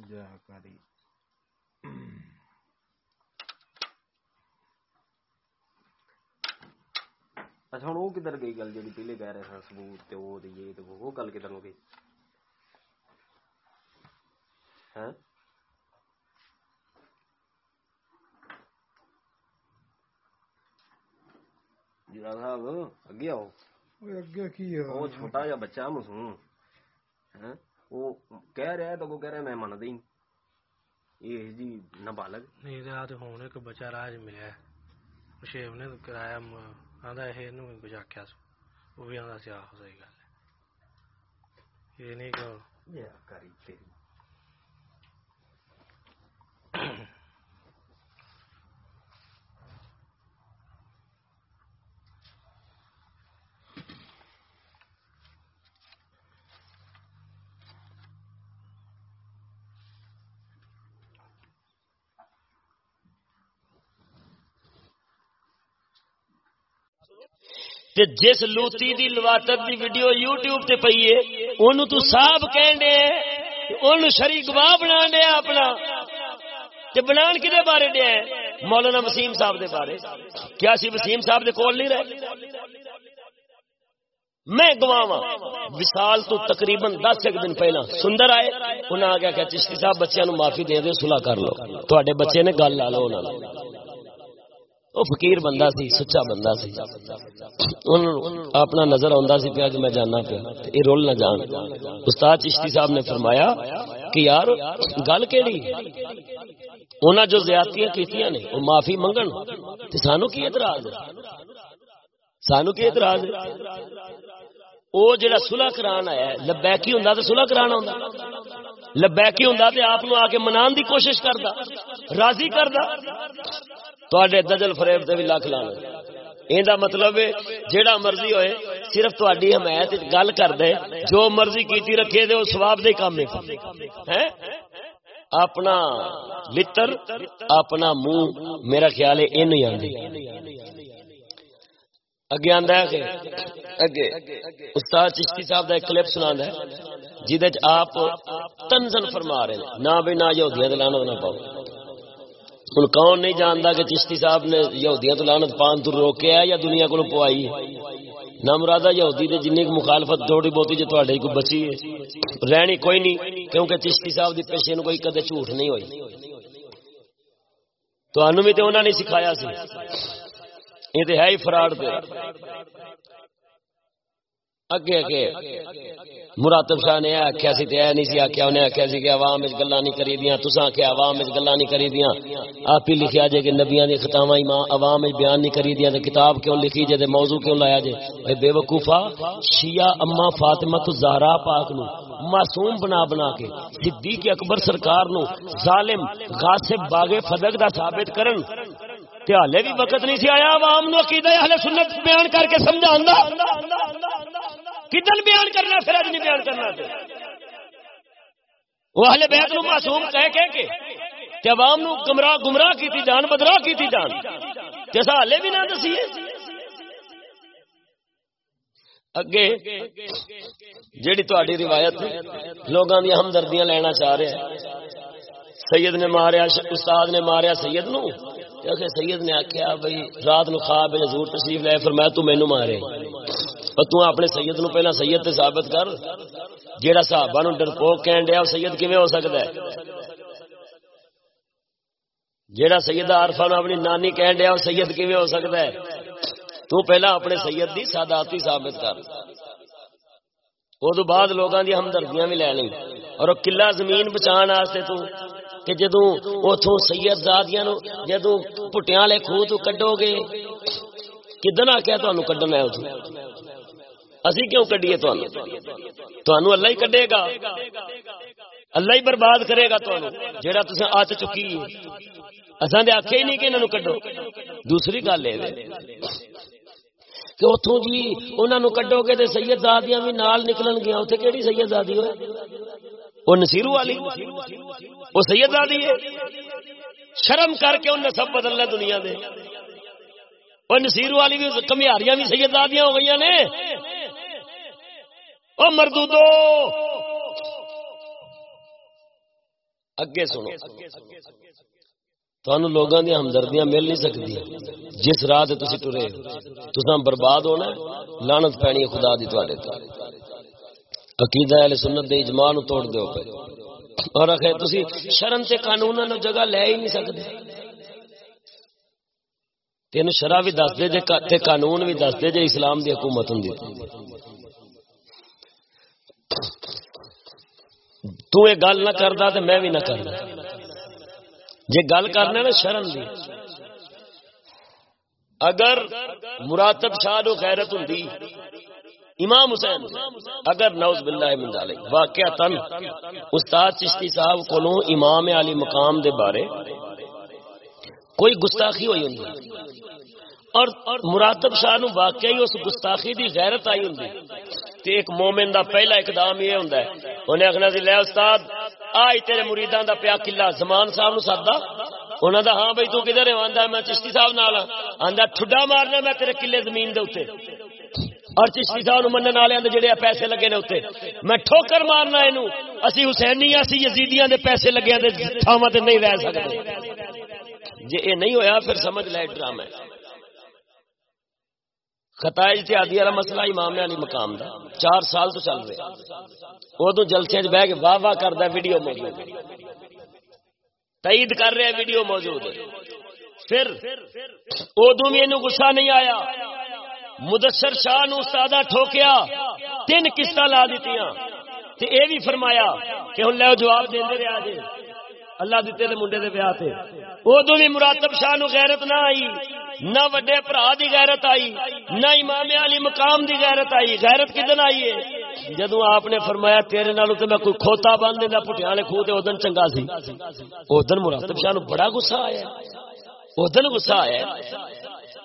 پوجا اچھا ہوں وہ کدھر گئی گل جی پہلے کہہ رہے سن سبوت تے وہ یہ تے وہ گل کدھر گئی ہاں جڑا صاحب اگے آؤ اگے کی ہے وہ چھوٹا جا بچہ مسوں ہاں ਉਹ ਕਹਿ ਰਿਹਾ ਤਾਂ ਉਹ ਕਹਿ ਰਿਹਾ ਮੈਂ ਮੰਨਦਾ ਹੀ ਨਹੀਂ। ਇਹ ਜੀ ਨਾਬਾਲਗ। ਨਹੀਂ ਤੇ ਆ ਤੇ ਹੁਣ ਇੱਕ ਬੱਚਾ ਰਾਜ ਮਿਲਿਆ। ਸ਼ੇਵ ਨੇ ਕਰਾਇਆ ਆਂਦਾ ਇਹ ਇਹਨੂੰ ਵੀ ਕੁਝ ਆਖਿਆ ਸੀ। ਉਹ ਵੀ ਆਂਦਾ ਸੀ ਆਹੋ ਸਹੀ ਗੱਲ ਹੈ। ਇਹ ਨਹੀਂ ਕਿ ਯਾ ਕਰੀ ਤੇਰੀ। تے جس لوتی دی لواتت دی ویڈیو یوٹیوب تے پئی ہے، اونوں تو صاحب کہندے اونوں شری گواہ بنا دے اپنا۔ تے بنان کدے بارے دے ہیں؟ مولانا وسیم صاحب دے بارے۔ کیا سی وسیم صاحب دے کول نہیں رہے؟ میں گواواں وصال تو تقریباً 10 ایک دن پہلا سندر آئے۔ انہاں آ گیا کہ چشتی صاحب بچیاں نو معافی دے دے، صلح کر لو۔ تواڈے بچے نے گل لا لو انہاں وہ فقیر بندہ سی، سچا بندہ سی۔ اپنا نظر آندا سی پیا کہ میں جاننا پیا۔ یہ رول نہ جان۔ استاد چشتی صاحب نے فرمایا کہ یار، گل کیڑی؟ انہاں جو زیادتیاں کی وہ معافی منگن۔ تے سانو کی اعتراض سانو کی اعتراض او جڑا سلا کران آیا ہے لبیکی ہوں تو سلا کران آ لبیکی ہوں تو آپ آ کے منا دی کوشش کرتا راضی کرتا تے دجل فریب سے بھی لکھ لانا۔ یہ مطلب ہے، جیڑا مرضی ہوئے، صرف تاری حمایت گل کر دے جو مرضی کیتی رکھے دے وہ سواب دے کام ہے۔ اپنا لطر اپنا منہ، میرا خیال ہے یہ نہیں آتی اگے آندا ہے اگے۔ استاد چشتی صاحب دا ایک کلپ سناندا ہے، جیدے وچ آپ تنزل فرما رہے ہیں۔ نہ بے، نہ یہودیاں دے لعنت نہ پاؤ۔ ہن کون نہیں جاندا کہ چشتی صاحب نے یہودیاں تو لعنت پان تو روکیا ہے یا دنیا کو پوائی ہے؟ نہ مرادا یہودی دے جنی کی مخالفت تھوڑی بہتی جو تواڈے کو بچی ہے۔ رہنی کوئی نہیں، کیونکہ چشتی صاحب دی پیشے نو کوئی کدے جھوٹ نہیں ہوئی۔ تانوں بھی تے انہاں نے سکھایا سی۔ یہ تو ہے ہی فراڈ پہ اگے اگے۔ مراتب شاہ نے آخیا سی تو یہ نہیں آخیا انہیں آخیا سی کہ عوام اس گلا نہیں کری دیا تساں آخیا عوام اس گلا نہیں کری دیا آپ ہی لکھا جائے کہ نبیاں دی خطاواں عوام اس بیان نہیں کری دیا تو کتاب کیوں لکھی جائے موضوع کیوں لایا جائے اے بے وقوفا شیعہ اما فاطمہ تو زہرا پاک نو معصوم بنا بنا کے صدیق اکبر سرکار نو ظالم غاصب باغ فدق دا ثابت کرن۔ تے ہالے بھی وقت نہیں سی آیا، عوام نو عقیدہ اہل سنت بیان کر کے سمجھاندا کدن بیان کرنا پھر اج نہیں بیان کرنا تے۔ وہ اہل بیت نو معصوم کہہ کہہ کے تے عوام نو گمراہ گمراہ کیتی جان، بدراہ کیتی جان۔ جیسا ہالے بھی نہ دسیے۔ اگے جیڑی تہاڈی روایت لوگاں دی ہمدردیاں لینا چاہ رہے ہیں۔ سید نے ماریا، استاد نے ماریا سید نو؟ کہ سید نے آخیا بھائی رات نو خواب حضور تشریف لائے فرمایا تو مینو مارے۔ اور تو اپنے سید نو پہلا سید سے ثابت کر، جیڑا صحابہ نو ڈرپوک کہن دیا سید کیویں ہو سکتا ہے؟ جیڑا سیدہ عارفہ نو اپنی نانی کہن دیا سید کیویں ہو سکتا ہے؟ تو پہلا اپنے سید دی ساداتی ثابت کر۔ او بعد لوگوں کی ہمدردیاں بھی لے لیں۔ اور قلعہ زمین بچان واسطے تو کہ جدوں اتوں سید زادیاں نو جدوں پٹیاں والے خوہ تو کڈو گے کدن آخیا تمہیں کڈنا ہے اتوں اسی کیوں کڈیے تمہیں تمہیں اللہ ہی کڈے گا۔ اللہ ہی برباد کرے گا تمہیں جہاں تصا آت چکی اصل تو آخیا ہی نہیں کہ انہوں کڈو۔ دوسری گل یہ کہ اتوں جی انہوں کڈو گے تو سید زادیاں بھی نال نکلن گیا اتنے کہڑی سید زادی ہوئے؟ وہ نصیرو والی، وہ سید زادی ہے۔ شرم کر کے انہیں سب بدلنا دنیا دے۔ وہ نصیر والی بھی، کمیاریاں بھی سید زادیاں ہو گئی نے۔ وہ مردودو۔ اگے سنو۔ تہن لوگوں دیا ہمدردیاں مل نہیں سکتی جس راہ تھی ٹرے تسا برباد ہونا لانت پینی خدا دی تے۔ عقیدہ اہل سنت دے اجماع نو توڑ دیو پے۔ اور اخے تسی شرم تے قانون نو جگہ لے ہی نہیں سکدے۔ تین شرع بھی دس دے، جے تے قانون بھی دس دے، جے اسلام دی حکومت ہوندی تو یہ گل نہ کردا تے میں بھی نہ کردا۔ جی گل کرنا نا شرم دی۔ اگر مراتب شاہ نو غیرت ہوں امام حسین، اگر نوز باللہ من ذالک واقعہ تن استاد چشتی صاحب کو امام علی مقام دے بارے کوئی گستاخی ہوئی ہوں اور مراتب شاہ نو واقعی اس گستاخی دی غیرت آئی ہوں تے ایک مومن دا پہلا اقدام یہ ہوں انہیں اخنا سی، لے استاد آئی تیرے مریداں دا پیا قلعہ زمان صاحب نو سادا انہاں دا ہاں بھائی تو کدھر ہے؟ آندا میں چشتی صاحب نال ہاں۔ آندا، ٹھڈا مارنا میں تیرے قلعے زمین دے اوتے اور چشتی صاحب منن والے دے جڑے پیسے لگے نے اوتے، میں ٹھوکر مارنا اینو، اسی حسینی اسی یزیدیاں دے پیسے لگے تے تھاواں تے نہیں رہ سکدے۔ جے اے نہیں ہویا پھر سمجھ لے ڈرامہ۔ ہے خطا اجتہادی والا مسئلہ امام علی مقام دا، چار سال تو چل رہے۔ ادو جلسے بہ کے واہ واہ کرتا ویڈیو موجود۔ تائید کر رہے ویڈیو موجود۔ پھر ادو بھی یہ گسا نہیں آیا۔ مدثر شاہ نو سادہ ٹھوکیا، تین قسط لا دیتی یہ بھی فرمایا کہ ہوں لو جواب دے رہے جی اللہ دیتے دے منڈے دے بیاہ تے۔ ادو بھی مراتب شاہ نو غیرت نہ آئی، نہ وڈے برا دی غیرت آئی، نہ امام علی مقام دی غیرت آئی۔ غیرت کدن آئی ہے جدو آپ نے فرمایا تیرے نالوں تے میں کوئی کھوتا باندھ دینا پٹھیاں والے کھو تے اودن چنگا سی۔ اودن مراتب شاہ نو بڑا غصہ آیا۔ اودن غصہ آیا۔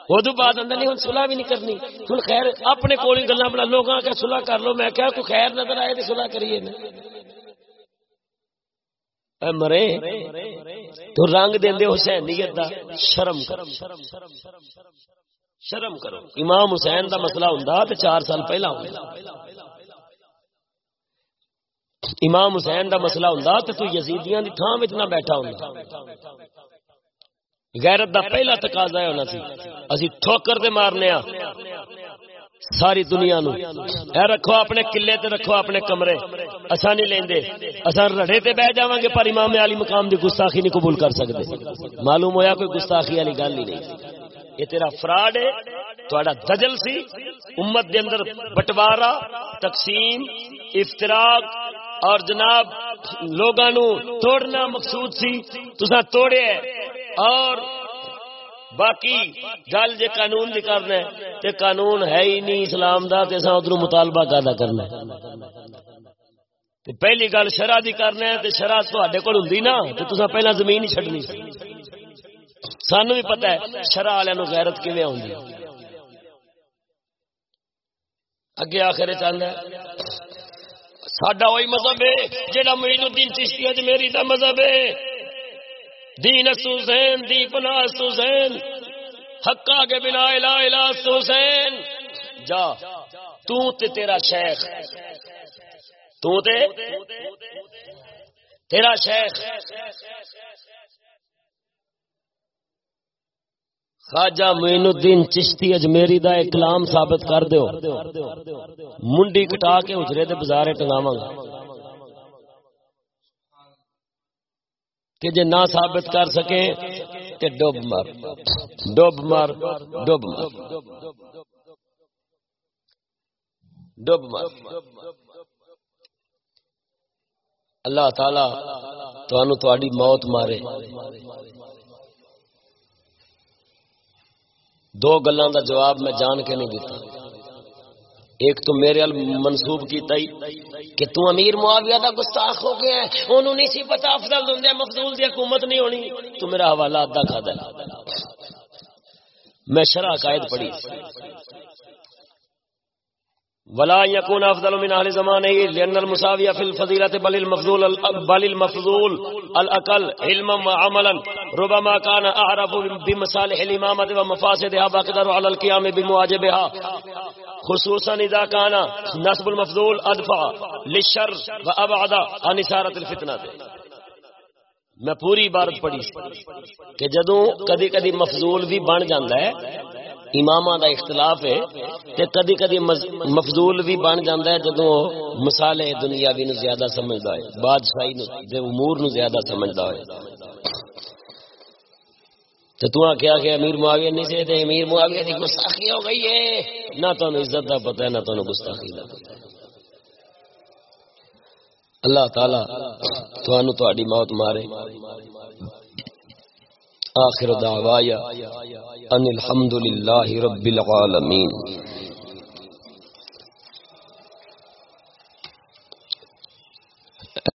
ادو بعد اندر نہیں ہوں سلاح بھی نہیں کرنی۔ ہوں خیر، اپنے کول گلا بنا لوگوں کا سلاح کر لو۔ میں کیا کوئی خیر نظر آئے تو سلاح کریے مرے، تو رنگ دے حسین نیت دا شرم کرو شرم کرو۔ امام حسین دا مسئلہ ہوں تو چار سال پہلا ہوں امام حسین دا مسئلہ ہوں تو تو یزیدیاں دی تھان وچ نہ بیٹھا ہوں غیرت دا پہلا تقاضا ہونا سی۔ اسی ٹھوکر دے مارنے ساری دنیا نو۔ اے رکھو اپنے قلعے تے رکھو اپنے کمرے۔ اسا نہیں لیندے۔ اسا رڑے تے بیٹھ جاواں گے پر امام علی مقام دی گستاخی نہیں قبول کر سکدے۔ معلوم ہویا کوئی گستاخی والی گل ہی نہیں۔ یہ تیرا فراڈ ہے۔ تہاڈا دجل سی۔ امت دے اندر بٹوارا، تقسیم، افتراق اور جناب لوگاں نو توڑنا مقصود سی، تساں توڑے اور باقی گل جے قانون دی کرنا ہے، تے قانون ہے ہی نہیں اسلام دا، تے اساں ادھر مطالبہ کادا کرنا ہے۔ تے پہلی گل شرع دی کرنا ہے، تے شرع تواڈے کول ہوندی نا، تے تساں پہلا زمین ہی چھڈنی۔ سی سانو بھی پتہ ہے، شرع والےاں نو غیرت کیویں ہوندی اگے آخر چاہتا ہے۔ ساڈا وہی مذہب ہے جہاں معین الدین چشتی ہے جی میری دا مذہب ہے۔ دین حسین، دی پنا حسین۔ حقا کے بنا، الہ الہ حسین۔ جا، تو تے تیرا شیخ۔ تو تے؟ تیرا شیخ۔ خواجہ معین الدین چشتی اجمیری دا ایک کلام ثابت کر دیو۔ منڈی کٹا کے اجرے دے بازارے ٹنگاواں گا۔ کہ جے نہ ثابت کر سکے کہ ڈوب مر ڈوب مر ڈوب مر ڈوب مر اللہ تعالی تانوں تہاڈی موت مارے۔ دو گلاں دا جواب میں جان کے نہیں دیتا۔ ایک تو میرے ال منسوب کیتا ہی کہ تو امیر معاویہ دا گستاخ ہو گیا ہے انہوں نہیں سی پتا افضل دندے مفضول دی حکومت نہیں ہونی۔ تو میرا حوالہ ادا کھا دے۔ میں شرح قائد پڑھی۔ ولا يكون افضل من اهل زمانه لان المساوي في الفضيله بل المفضول بل المفضول الاقل علما وعملا. ربما كان اعرف بمصالح الامامه ومفاسدها باقدر على القيام بمواجبها. خصوصا اذا كان نسب المفضول ادفع للشر وابعد عن اثاره الفتنه میں پوری عبارت پڑھی کہ جدوں کدی کدی مفضول بھی بن جاندا ہے امام دا اختلاف ہے تے کدی کدی مفضول بھی بن جاندا ہے جدوں مسالے دنیاوی نو زیادہ سمجھدا ہے، بادشاہی نو، دے امور نو زیادہ سمجھدا ہے۔ تو تو کیا کہ امیر معاویہ نہیں سے تے امیر معاویہ دی گستاخی ہو گئی ہے۔ نہ تو عزت دا پتہ ہے، نہ تو گستاخی دا پتہ ہے۔ اللہ تعالی تو تہاڈی موت مارے۔ آخر دعوایا ان الحمد للہ رب العالمین۔